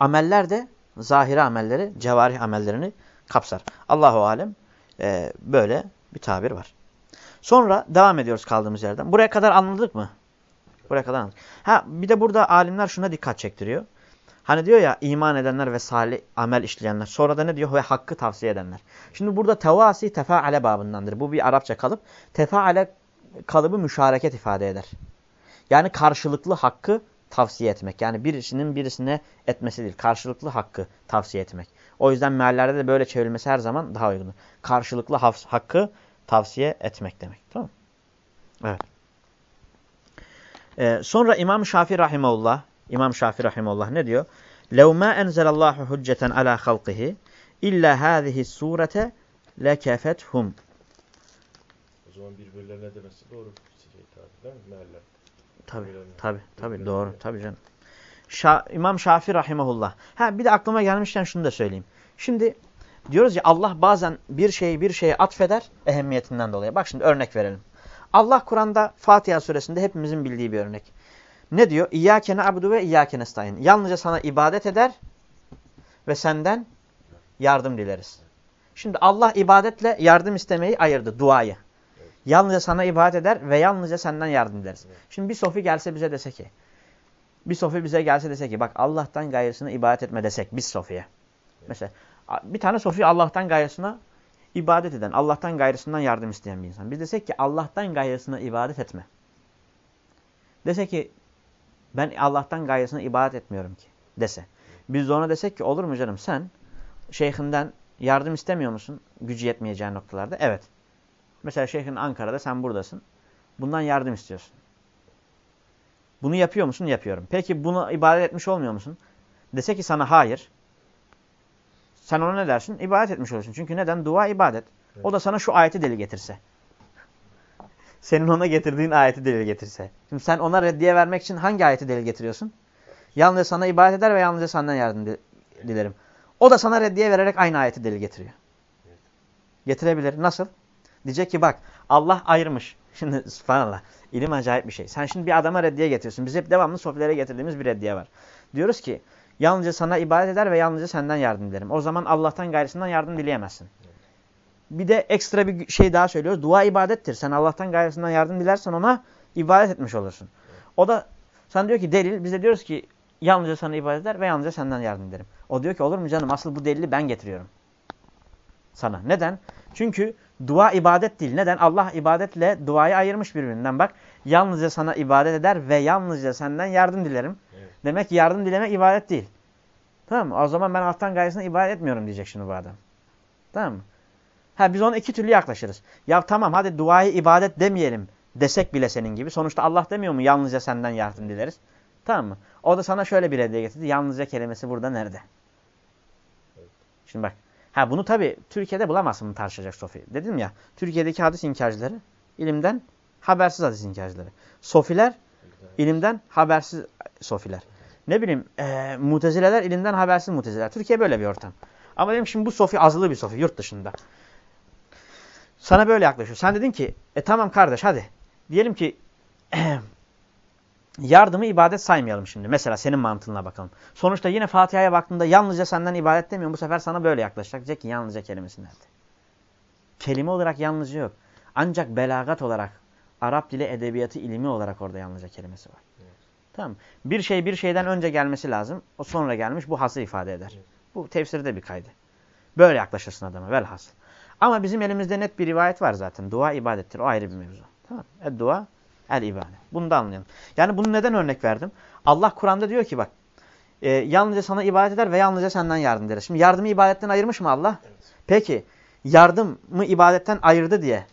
ameller de zahiri amelleri, cevarih amellerini kapsar. Allahu alem e, böyle bir tabir var. Sonra devam ediyoruz kaldığımız yerden. Buraya kadar anladık mı? Buraya kadar anladık. Ha bir de burada alimler şuna dikkat çektiriyor. Hani diyor ya iman edenler ve salih amel işleyenler. Sonra da ne diyor? Ve hakkı tavsiye edenler. Şimdi burada tevasi tefaale babındandır. Bu bir Arapça kalıp. Tefaale kalıbı müşareket ifade eder. Yani karşılıklı hakkı tavsiye etmek. Yani birisinin birisine etmesi değil. Karşılıklı hakkı tavsiye etmek. O yüzden meallerde de böyle çevrilmesi her zaman daha uygundur. Karşılıklı hakkı tavsiye etmek demek. Tamam mı? Evet. Ee, sonra İmam Şafii Rahimullah İmam Şafii Rahimullah ne diyor? لَوْ مَا أَنْزَلَ اللّٰهُ حُجَّةً عَلَى خَلْقِهِ إِلَّا هَذِهِ السُّورَةَ لَكَفَتْهُمْ O zaman birbirlerine demesi doğru. Şey, tabi, değil mi? Mealler. Tabi tabi tabi doğru tabi canım. Şa İmam Şafii Rahimullah. Ha bir de aklıma gelmişken şunu da söyleyeyim. Şimdi Diyoruz ya Allah bazen bir şeyi bir şeye atfeder ehemmiyetinden dolayı. Bak şimdi örnek verelim. Allah Kur'an'da Fatiha suresinde hepimizin bildiği bir örnek. Ne diyor? İyyâke na'budu ve iyyâke nestaîn. Yalnızca sana ibadet eder ve senden yardım dileriz. Şimdi Allah ibadetle yardım istemeyi ayırdı, duayı. Yalnızca sana ibadet eder ve yalnızca senden yardım dileriz. Şimdi bir sofi gelse bize dese ki, bir sofi bize gelse dese ki, bak Allah'tan gayrısına ibadet etme desek biz sofiye. Mesela bir tane sofi Allah'tan gayrısına ibadet eden, Allah'tan gayrısından yardım isteyen bir insan. Biz desek ki Allah'tan gayrısına ibadet etme. Dese ki ben Allah'tan gayrısına ibadet etmiyorum ki dese. Biz de ona desek ki olur mu canım sen şeyhinden yardım istemiyor musun gücü yetmeyeceğin noktalarda? Evet. Mesela şeyhin Ankara'da sen buradasın. Bundan yardım istiyorsun. Bunu yapıyor musun? Yapıyorum. Peki bunu ibadet etmiş olmuyor musun? Dese ki sana hayır. Sen ona ne dersin? İbadet etmiş olursun. Çünkü neden? Dua ibadet. O da sana şu ayeti deli getirse. Senin ona getirdiğin ayeti delil getirse. Şimdi sen ona reddiye vermek için hangi ayeti delil getiriyorsun? Yalnızca sana ibadet eder ve yalnızca senden yardım dilerim. O da sana reddiye vererek aynı ayeti delil getiriyor. Getirebilir. Nasıl? Diyecek ki bak Allah ayırmış. Şimdi subhanallah ilim acayip bir şey. Sen şimdi bir adama reddiye getiriyorsun. Biz hep devamlı sofilere getirdiğimiz bir reddiye var. Diyoruz ki yalnızca sana ibadet eder ve yalnızca senden yardım dilerim. O zaman Allah'tan gayrısından yardım dileyemezsin. Bir de ekstra bir şey daha söylüyoruz. Dua ibadettir. Sen Allah'tan gayrısından yardım dilersen ona ibadet etmiş olursun. O da sen diyor ki delil. Biz de diyoruz ki yalnızca sana ibadet eder ve yalnızca senden yardım ederim. O diyor ki olur mu canım asıl bu delili ben getiriyorum. Sana. Neden? Çünkü dua ibadet değil. Neden? Allah ibadetle duayı ayırmış birbirinden. Bak yalnızca sana ibadet eder ve yalnızca senden yardım dilerim. Evet. Demek ki yardım dilemek ibadet değil. Tamam mı? O zaman ben alttan gayesine ibadet etmiyorum diyecek şimdi bu adam. Tamam mı? Ha biz ona iki türlü yaklaşırız. Ya tamam hadi duayı ibadet demeyelim desek bile senin gibi. Sonuçta Allah demiyor mu yalnızca senden yardım dileriz. Tamam mı? O da sana şöyle bir hediye getirdi. Yalnızca kelimesi burada nerede? Şimdi bak. Ha bunu tabi Türkiye'de bulamazsın bunu tartışacak Sofi. Dedim ya Türkiye'deki hadis inkarcıları ilimden habersiz hadis inkarcıları. Sofiler ilimden habersiz sofiler. Ne bileyim e, mutezileler ilimden habersiz mutezileler. Türkiye böyle bir ortam. Ama dedim şimdi bu sofi azılı bir sofi yurt dışında. Sana böyle yaklaşıyor. Sen dedin ki e tamam kardeş hadi. Diyelim ki yardımı ibadet saymayalım şimdi. Mesela senin mantığına bakalım. Sonuçta yine Fatiha'ya baktığında yalnızca senden ibadet demiyorum. Bu sefer sana böyle yaklaşacak. Diyecek ki yalnızca kelimesi nerede? Kelime olarak yalnızca yok. Ancak belagat olarak, Arap dili edebiyatı ilmi olarak orada yalnızca kelimesi var. Evet. Tamam Bir şey bir şeyden önce gelmesi lazım. O sonra gelmiş. Bu hası ifade eder. Evet. Bu tefsirde bir kaydı. Böyle yaklaşırsın adama velhasıl. Ama bizim elimizde net bir rivayet var zaten. Dua ibadettir. O ayrı bir mevzu. Tamam El dua, el ibadet. Bunu da anlayalım. Yani bunu neden örnek verdim? Allah Kur'an'da diyor ki bak. E, yalnızca sana ibadet eder ve yalnızca senden yardım eder. Şimdi yardımı ibadetten ayırmış mı Allah? Evet. Peki yardımı ibadetten ayırdı diye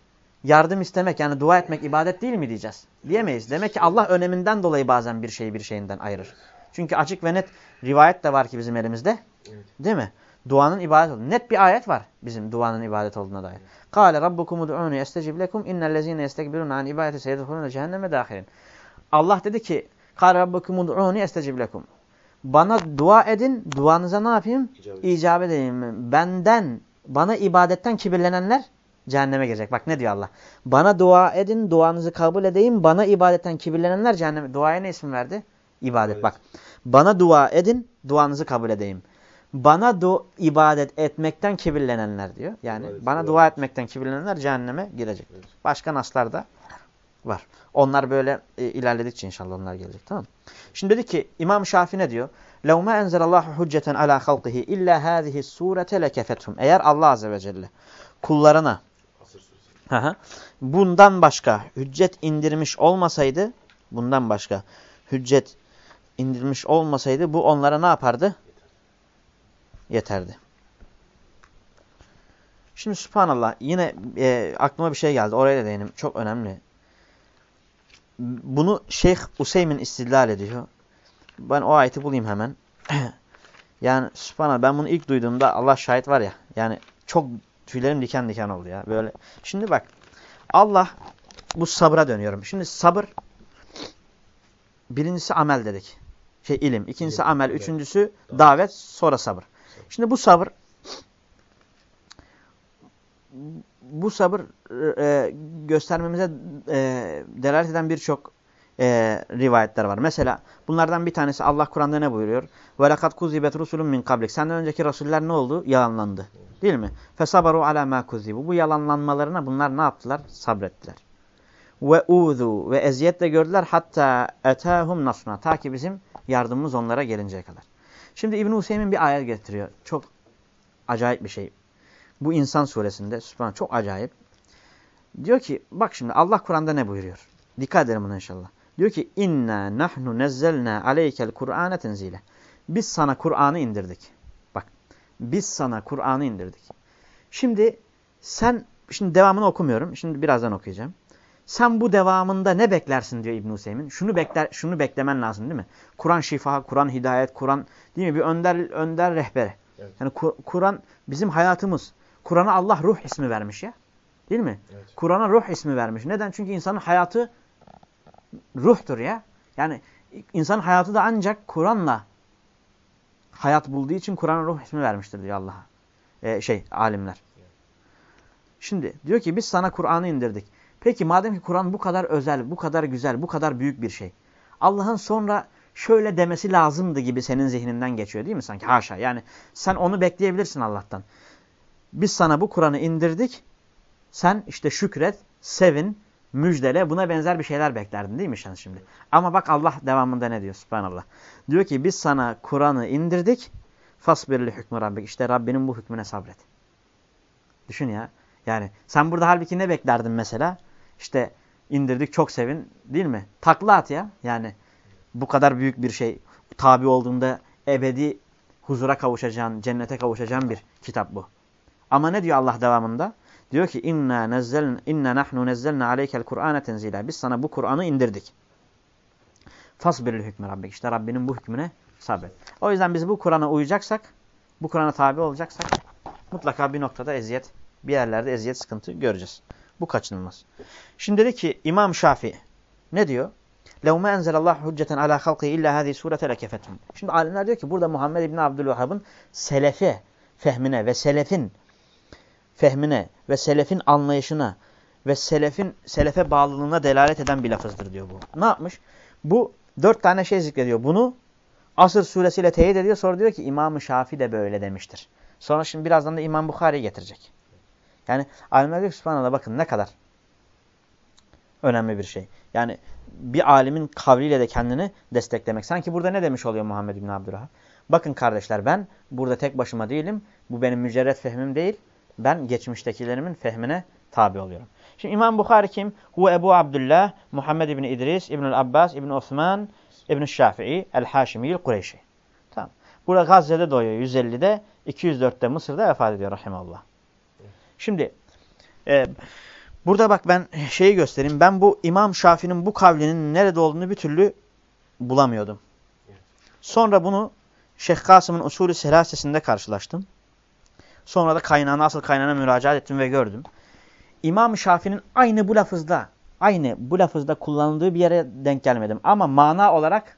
yardım istemek yani dua etmek ibadet değil mi diyeceğiz? Diyemeyiz. Demek ki Allah öneminden dolayı bazen bir şeyi bir şeyinden ayırır. Çünkü açık ve net rivayet de var ki bizim elimizde. Evet. Değil mi? Duanın ibadet olduğunu. Net bir ayet var bizim duanın ibadet olduğuna dair. Kâle rabbukum ud'ûni yestecib lekum innellezîne yestekbirûne an ibadeti seyyedhulûne cehenneme dâhilin. Allah dedi ki Kâle rabbukum ud'ûni yestecib lekum. Bana dua edin, duanıza ne yapayım? İcabet, İcabet edeyim. Benden, bana ibadetten kibirlenenler cehenneme girecek. Bak ne diyor Allah? Bana dua edin, duanızı kabul edeyim. Bana ibadetten kibirlenenler cehenneme. Duaya ne isim verdi? İbadet. Evet. Bak. Bana dua edin, duanızı kabul edeyim bana du ibadet etmekten kibirlenenler diyor. Yani evet, bana evet. dua etmekten kibirlenenler cehenneme girecek. Evet. Başka naslar da var. Onlar böyle e, ilerledikçe inşallah onlar gelecek. Tamam Şimdi dedi ki İmam Şafii ne diyor? لَوْ مَا اَنْزَلَ اللّٰهُ حُجَّةً عَلَى خَلْقِهِ اِلَّا هَذِهِ السُّورَةَ لَكَفَتْهُمْ Eğer Allah Azze ve Celle kullarına bundan başka hüccet indirmiş olmasaydı bundan başka hüccet indirmiş olmasaydı bu onlara ne yapardı? Yeterdi. Şimdi subhanallah yine e, aklıma bir şey geldi. Oraya da değinim. Çok önemli. Bunu Şeyh Useymin istidlal ediyor. Ben o ayeti bulayım hemen. yani subhanallah ben bunu ilk duyduğumda Allah şahit var ya. Yani çok tüylerim diken diken oldu ya. Böyle. Şimdi bak. Allah bu sabra dönüyorum. Şimdi sabır birincisi amel dedik. Şey ilim. ikincisi amel. Üçüncüsü davet. Sonra sabır. Şimdi bu sabır bu sabır e, göstermemize e, delalet eden birçok e, rivayetler var. Mesela bunlardan bir tanesi Allah Kur'an'da ne buyuruyor? وَلَقَدْ كُذِّبَتْ رُسُلٌ min kablik. Senden önceki rasuller ne oldu? Yalanlandı. Değil mi? فَصَبَرُوا عَلَى مَا كُذِّبُوا Bu yalanlanmalarına bunlar ne yaptılar? Sabrettiler. Ve uzu ve eziyet de gördüler hatta etahum nasruna ta ki bizim yardımımız onlara gelinceye kadar. Şimdi İbn Hüseyin bir ayet getiriyor. Çok acayip bir şey. Bu insan suresinde Sübhan çok acayip. Diyor ki bak şimdi Allah Kur'an'da ne buyuruyor? Dikkat edelim buna inşallah. Diyor ki inna nahnu nezzelna aleykel Kur'ane tenzile. Biz sana Kur'an'ı indirdik. Bak biz sana Kur'an'ı indirdik. Şimdi sen şimdi devamını okumuyorum. Şimdi birazdan okuyacağım. Sen bu devamında ne beklersin diyor İbn Hüseyin. Şunu bekler şunu beklemen lazım değil mi? Kur'an şifa, Kur'an hidayet, Kur'an değil mi? Bir önder önder rehbere. Evet. Yani Kur'an bizim hayatımız. Kur'an'a Allah ruh ismi vermiş ya. Değil mi? Evet. Kur'an'a ruh ismi vermiş. Neden? Çünkü insanın hayatı ruhtur ya. Yani insanın hayatı da ancak Kur'an'la hayat bulduğu için Kur'an'a ruh ismi vermiştir diyor Allah'a. Ee, şey alimler. Şimdi diyor ki biz sana Kur'an'ı indirdik. Peki madem ki Kur'an bu kadar özel, bu kadar güzel, bu kadar büyük bir şey. Allah'ın sonra şöyle demesi lazımdı gibi senin zihninden geçiyor değil mi sanki? Haşa. Yani sen onu bekleyebilirsin Allah'tan. Biz sana bu Kur'an'ı indirdik. Sen işte şükret, sevin, müjdele buna benzer bir şeyler beklerdin değil mi sen şimdi? Ama bak Allah devamında ne diyor subhanallah. Diyor ki biz sana Kur'an'ı indirdik. Fasbirli hükmü Rabbik. İşte Rabbinin bu hükmüne sabret. Düşün ya. Yani sen burada halbuki ne beklerdin mesela? İşte indirdik çok sevin değil mi? Takla at ya. Yani bu kadar büyük bir şey tabi olduğunda ebedi huzura kavuşacağın, cennete kavuşacağın bir kitap bu. Ama ne diyor Allah devamında? Diyor ki inna nezzelna inna nahnu nezzelna aleykel Kur'ane tenzila. Biz sana bu Kur'an'ı indirdik. Fasbiril hükmü Rabbik. İşte Rabbinin bu hükmüne sabret. O yüzden biz bu Kur'an'a uyacaksak, bu Kur'an'a tabi olacaksak mutlaka bir noktada eziyet, bir yerlerde eziyet sıkıntı göreceğiz. Bu kaçınılmaz. Şimdi dedi ki İmam Şafii ne diyor? لَوْ مَا اَنْزَلَ اللّٰهُ حُجَّةً عَلَى خَلْقِهِ اِلَّا هَذِي سُورَةَ لَكَفَتْهُمْ Şimdi alimler diyor ki burada Muhammed İbni Abdülvahhab'ın selefe fehmine ve selefin fehmine ve selefin anlayışına ve selefin selefe bağlılığına delalet eden bir lafızdır diyor bu. Ne yapmış? Bu dört tane şey zikrediyor. Bunu Asır suresiyle teyit ediyor. Sonra diyor ki İmam-ı Şafi de böyle demiştir. Sonra şimdi birazdan da İmam Bukhari getirecek. Yani alimler diyor subhanallah bakın ne kadar önemli bir şey. Yani bir alimin kavliyle de kendini desteklemek. Sanki burada ne demiş oluyor Muhammed bin Abdülhah? Bakın kardeşler ben burada tek başıma değilim. Bu benim mücerret fehmim değil. Ben geçmiştekilerimin fehmine tabi oluyorum. Şimdi İmam Bukhari kim? Hu Ebu Abdullah, Muhammed bin İdris, İbnül Abbas, İbn Osman, İbn Şafii, El-Haşimi'l Kureyşi. Tamam. Burada Gazze'de doğuyor 150'de, 204'te Mısır'da vefat ediyor rahimallah. Şimdi e, burada bak ben şeyi göstereyim. Ben bu İmam Şafii'nin bu kavlinin nerede olduğunu bir türlü bulamıyordum. Sonra bunu Şeyh Kasım'ın usulü selasesinde karşılaştım. Sonra da kaynağına, asıl kaynağına müracaat ettim ve gördüm. İmam Şafii'nin aynı bu lafızda, aynı bu lafızda kullanıldığı bir yere denk gelmedim. Ama mana olarak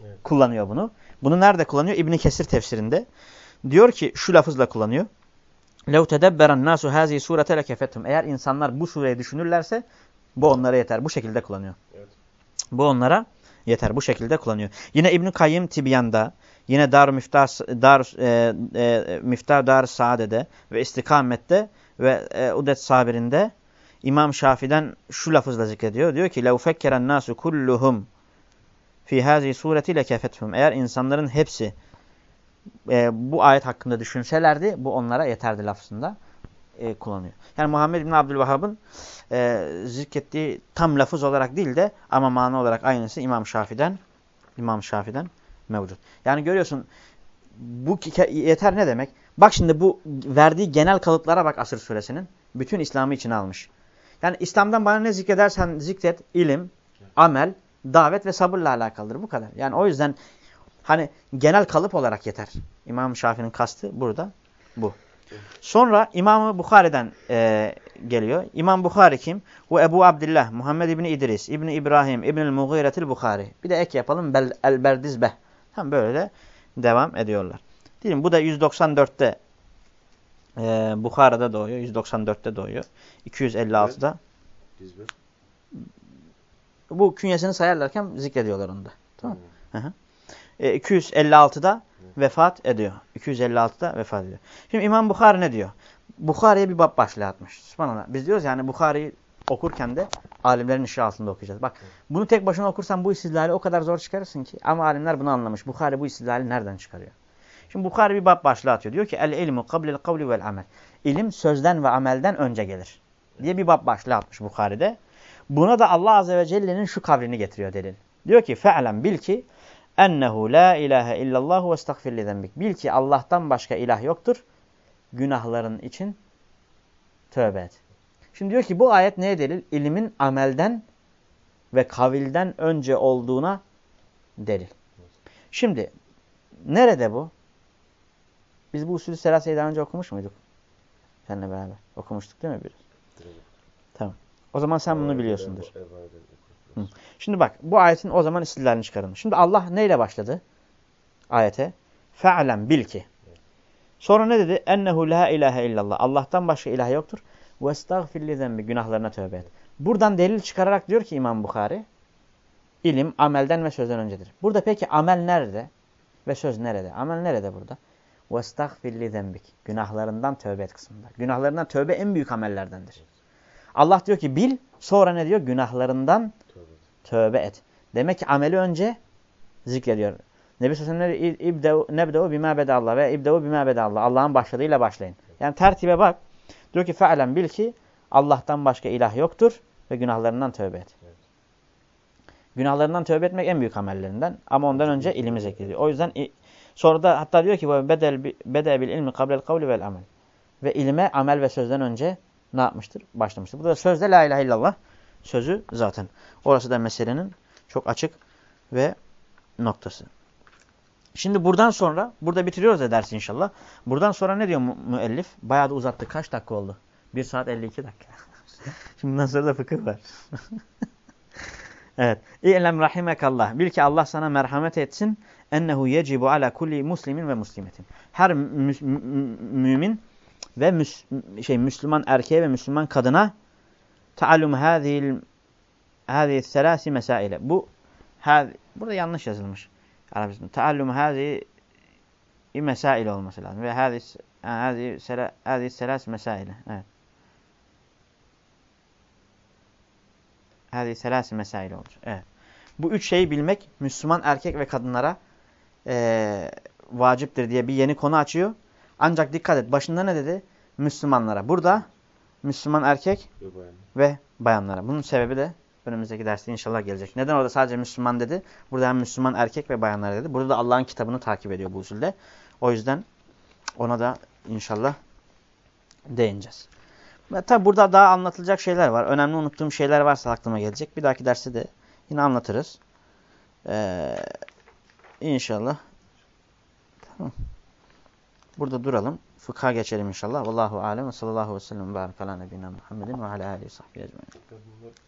evet. kullanıyor bunu. Bunu nerede kullanıyor? İbni Kesir tefsirinde. Diyor ki şu lafızla kullanıyor. لَوْ تَدَبَّرَ النَّاسُ هَذِي سُورَةَ لَكَفَتْهُمْ Eğer insanlar bu sureyi düşünürlerse bu onlara yeter. Bu şekilde kullanıyor. Evet. Bu onlara yeter. Bu şekilde kullanıyor. Yine İbn Kayyim Tibyan'da, yine Dar Miftah Dar e, e, Miftah Dar Saade'de ve İstikamet'te ve e, Udet Sabir'inde İmam Şafi'den şu lafızla zikrediyor. Diyor ki: "Lev fekkeren nasu kulluhum fi hazi sureti lekefethum." Eğer insanların hepsi e, bu ayet hakkında düşünselerdi bu onlara yeterdi lafzında e, kullanıyor. Yani Muhammed bin Abdülvahhab'ın e, zikrettiği tam lafız olarak değil de ama mana olarak aynısı İmam Şafi'den İmam Şafi'den mevcut. Yani görüyorsun bu yeter ne demek? Bak şimdi bu verdiği genel kalıplara bak Asır suresinin. Bütün İslam'ı içine almış. Yani İslam'dan bana ne zikredersen zikret, ilim, amel, davet ve sabırla alakalıdır. Bu kadar. Yani o yüzden Hani genel kalıp olarak yeter. İmam Şafii'nin kastı burada bu. Sonra İmam Bukhari'den e, geliyor. İmam Bukhari kim? Bu Ebu Abdullah, Muhammed İbni İdris, İbni İbrahim, İbnül Mughiretil Bukhari. Bir de ek yapalım. Bel, El Berdizbeh. Tam böyle de devam ediyorlar. Değil mi? Bu da 194'te Ee, Bukhara'da doğuyor. 194'te doğuyor. 256'da. Dizbe. Bu künyesini sayarlarken zikrediyorlar onu da. Tamam mı? E, 256'da vefat ediyor. 256'da vefat ediyor. Şimdi İmam Bukhari ne diyor? Bukhari'ye bir bab başlığı atmış. Subhanallah. Biz diyoruz yani Bukhari'yi okurken de alimlerin ışığı altında okuyacağız. Bak bunu tek başına okursan bu istidlali o kadar zor çıkarırsın ki. Ama alimler bunu anlamış. Bukhari bu istidlali nereden çıkarıyor? Şimdi Bukhari bir bab başlığı atıyor. Diyor ki el ilmu kablil kavli vel amel. İlim sözden ve amelden önce gelir. Diye bir bab başlığı atmış Bukhari'de. Buna da Allah Azze ve Celle'nin şu kavlini getiriyor delil. Diyor ki fe'lem bil ki ennehu la ilahe illallah ve estağfir li zenbik. Bil ki Allah'tan başka ilah yoktur. Günahların için tövbe et. Şimdi diyor ki bu ayet neye delil? İlimin amelden ve kavilden önce olduğuna delil. Şimdi nerede bu? Biz bu usulü seraseyi daha önce okumuş muyduk? Seninle beraber. Okumuştuk değil mi biraz? Tamam. O zaman sen bunu biliyorsundur. Şimdi bak bu ayetin o zaman istillalini çıkarın. Şimdi Allah neyle başladı? Ayete. Fe'lem bil ki. Sonra ne dedi? Ennehu la ilahe illallah. Allah'tan başka ilah yoktur. Ve estağfir li zenbi. Günahlarına tövbe et. Buradan delil çıkararak diyor ki İmam Bukhari. ilim amelden ve sözden öncedir. Burada peki amel nerede? Ve söz nerede? Amel nerede burada? Ve estağfir li zenbik. Günahlarından tövbe et kısmında. Günahlarından tövbe en büyük amellerdendir. Allah diyor ki bil. Sonra ne diyor? Günahlarından tövbe et. Demek ki ameli önce zikrediyor. Nebi Sallallahu Aleyhi ve sellem nebde'u bima bedallah ve ibde'u bima bedallah. Allah'ın başladığıyla başlayın. Yani tertibe bak. Diyor ki fe'len bil ki Allah'tan başka ilah yoktur ve günahlarından tövbe et. Evet. Günahlarından tövbe etmek en büyük amellerinden ama ondan önce ilimi zikrediyor. O yüzden sonra da hatta diyor ki bedel bede bil ilmi kablel kavli vel amel. Ve ilime amel ve sözden önce ne yapmıştır? Başlamıştır. Burada sözde la ilahe illallah sözü zaten. Orası da meselenin çok açık ve noktası. Şimdi buradan sonra, burada bitiriyoruz da dersi inşallah. Buradan sonra ne diyor mu müellif? Bayağı da uzattı. Kaç dakika oldu? 1 saat 52 dakika. Şimdi bundan sonra da fıkıh var. evet. İ'lem rahimekallah. Bil ki Allah sana merhamet etsin. Ennehu yecibu ala kulli muslimin ve muslimetin. Her mü mü mümin ve müs şey Müslüman erkeğe ve Müslüman kadına taallum hâzihil hâzihi selâsi mesaile. Bu hâzi, burada yanlış yazılmış. Arabistan. Taallum hâzihi mesail olması lazım. Ve hâzihi hâzihi sela, hâzihi selâs mesaile. Evet. Hâzihi selâs mesail olur. Evet. Bu üç şeyi bilmek Müslüman erkek ve kadınlara e, vaciptir diye bir yeni konu açıyor. Ancak dikkat et. Başında ne dedi? Müslümanlara. Burada Müslüman erkek Ve bayan. ve bayanlara. Bunun sebebi de önümüzdeki derste inşallah gelecek. Neden orada sadece Müslüman dedi? Burada hem Müslüman erkek ve bayanlara dedi. Burada da Allah'ın kitabını takip ediyor bu usulde. O yüzden ona da inşallah değineceğiz. Tabi burada daha anlatılacak şeyler var. Önemli unuttuğum şeyler varsa aklıma gelecek. Bir dahaki derste de yine anlatırız. Ee, inşallah. Tamam. Burada duralım. Fıkha geçelim inşallah. Vallahu alem ve sallallahu aleyhi ve sellem ve ala nebina Muhammedin ve ala aleyhi sahbihi ecmaîn.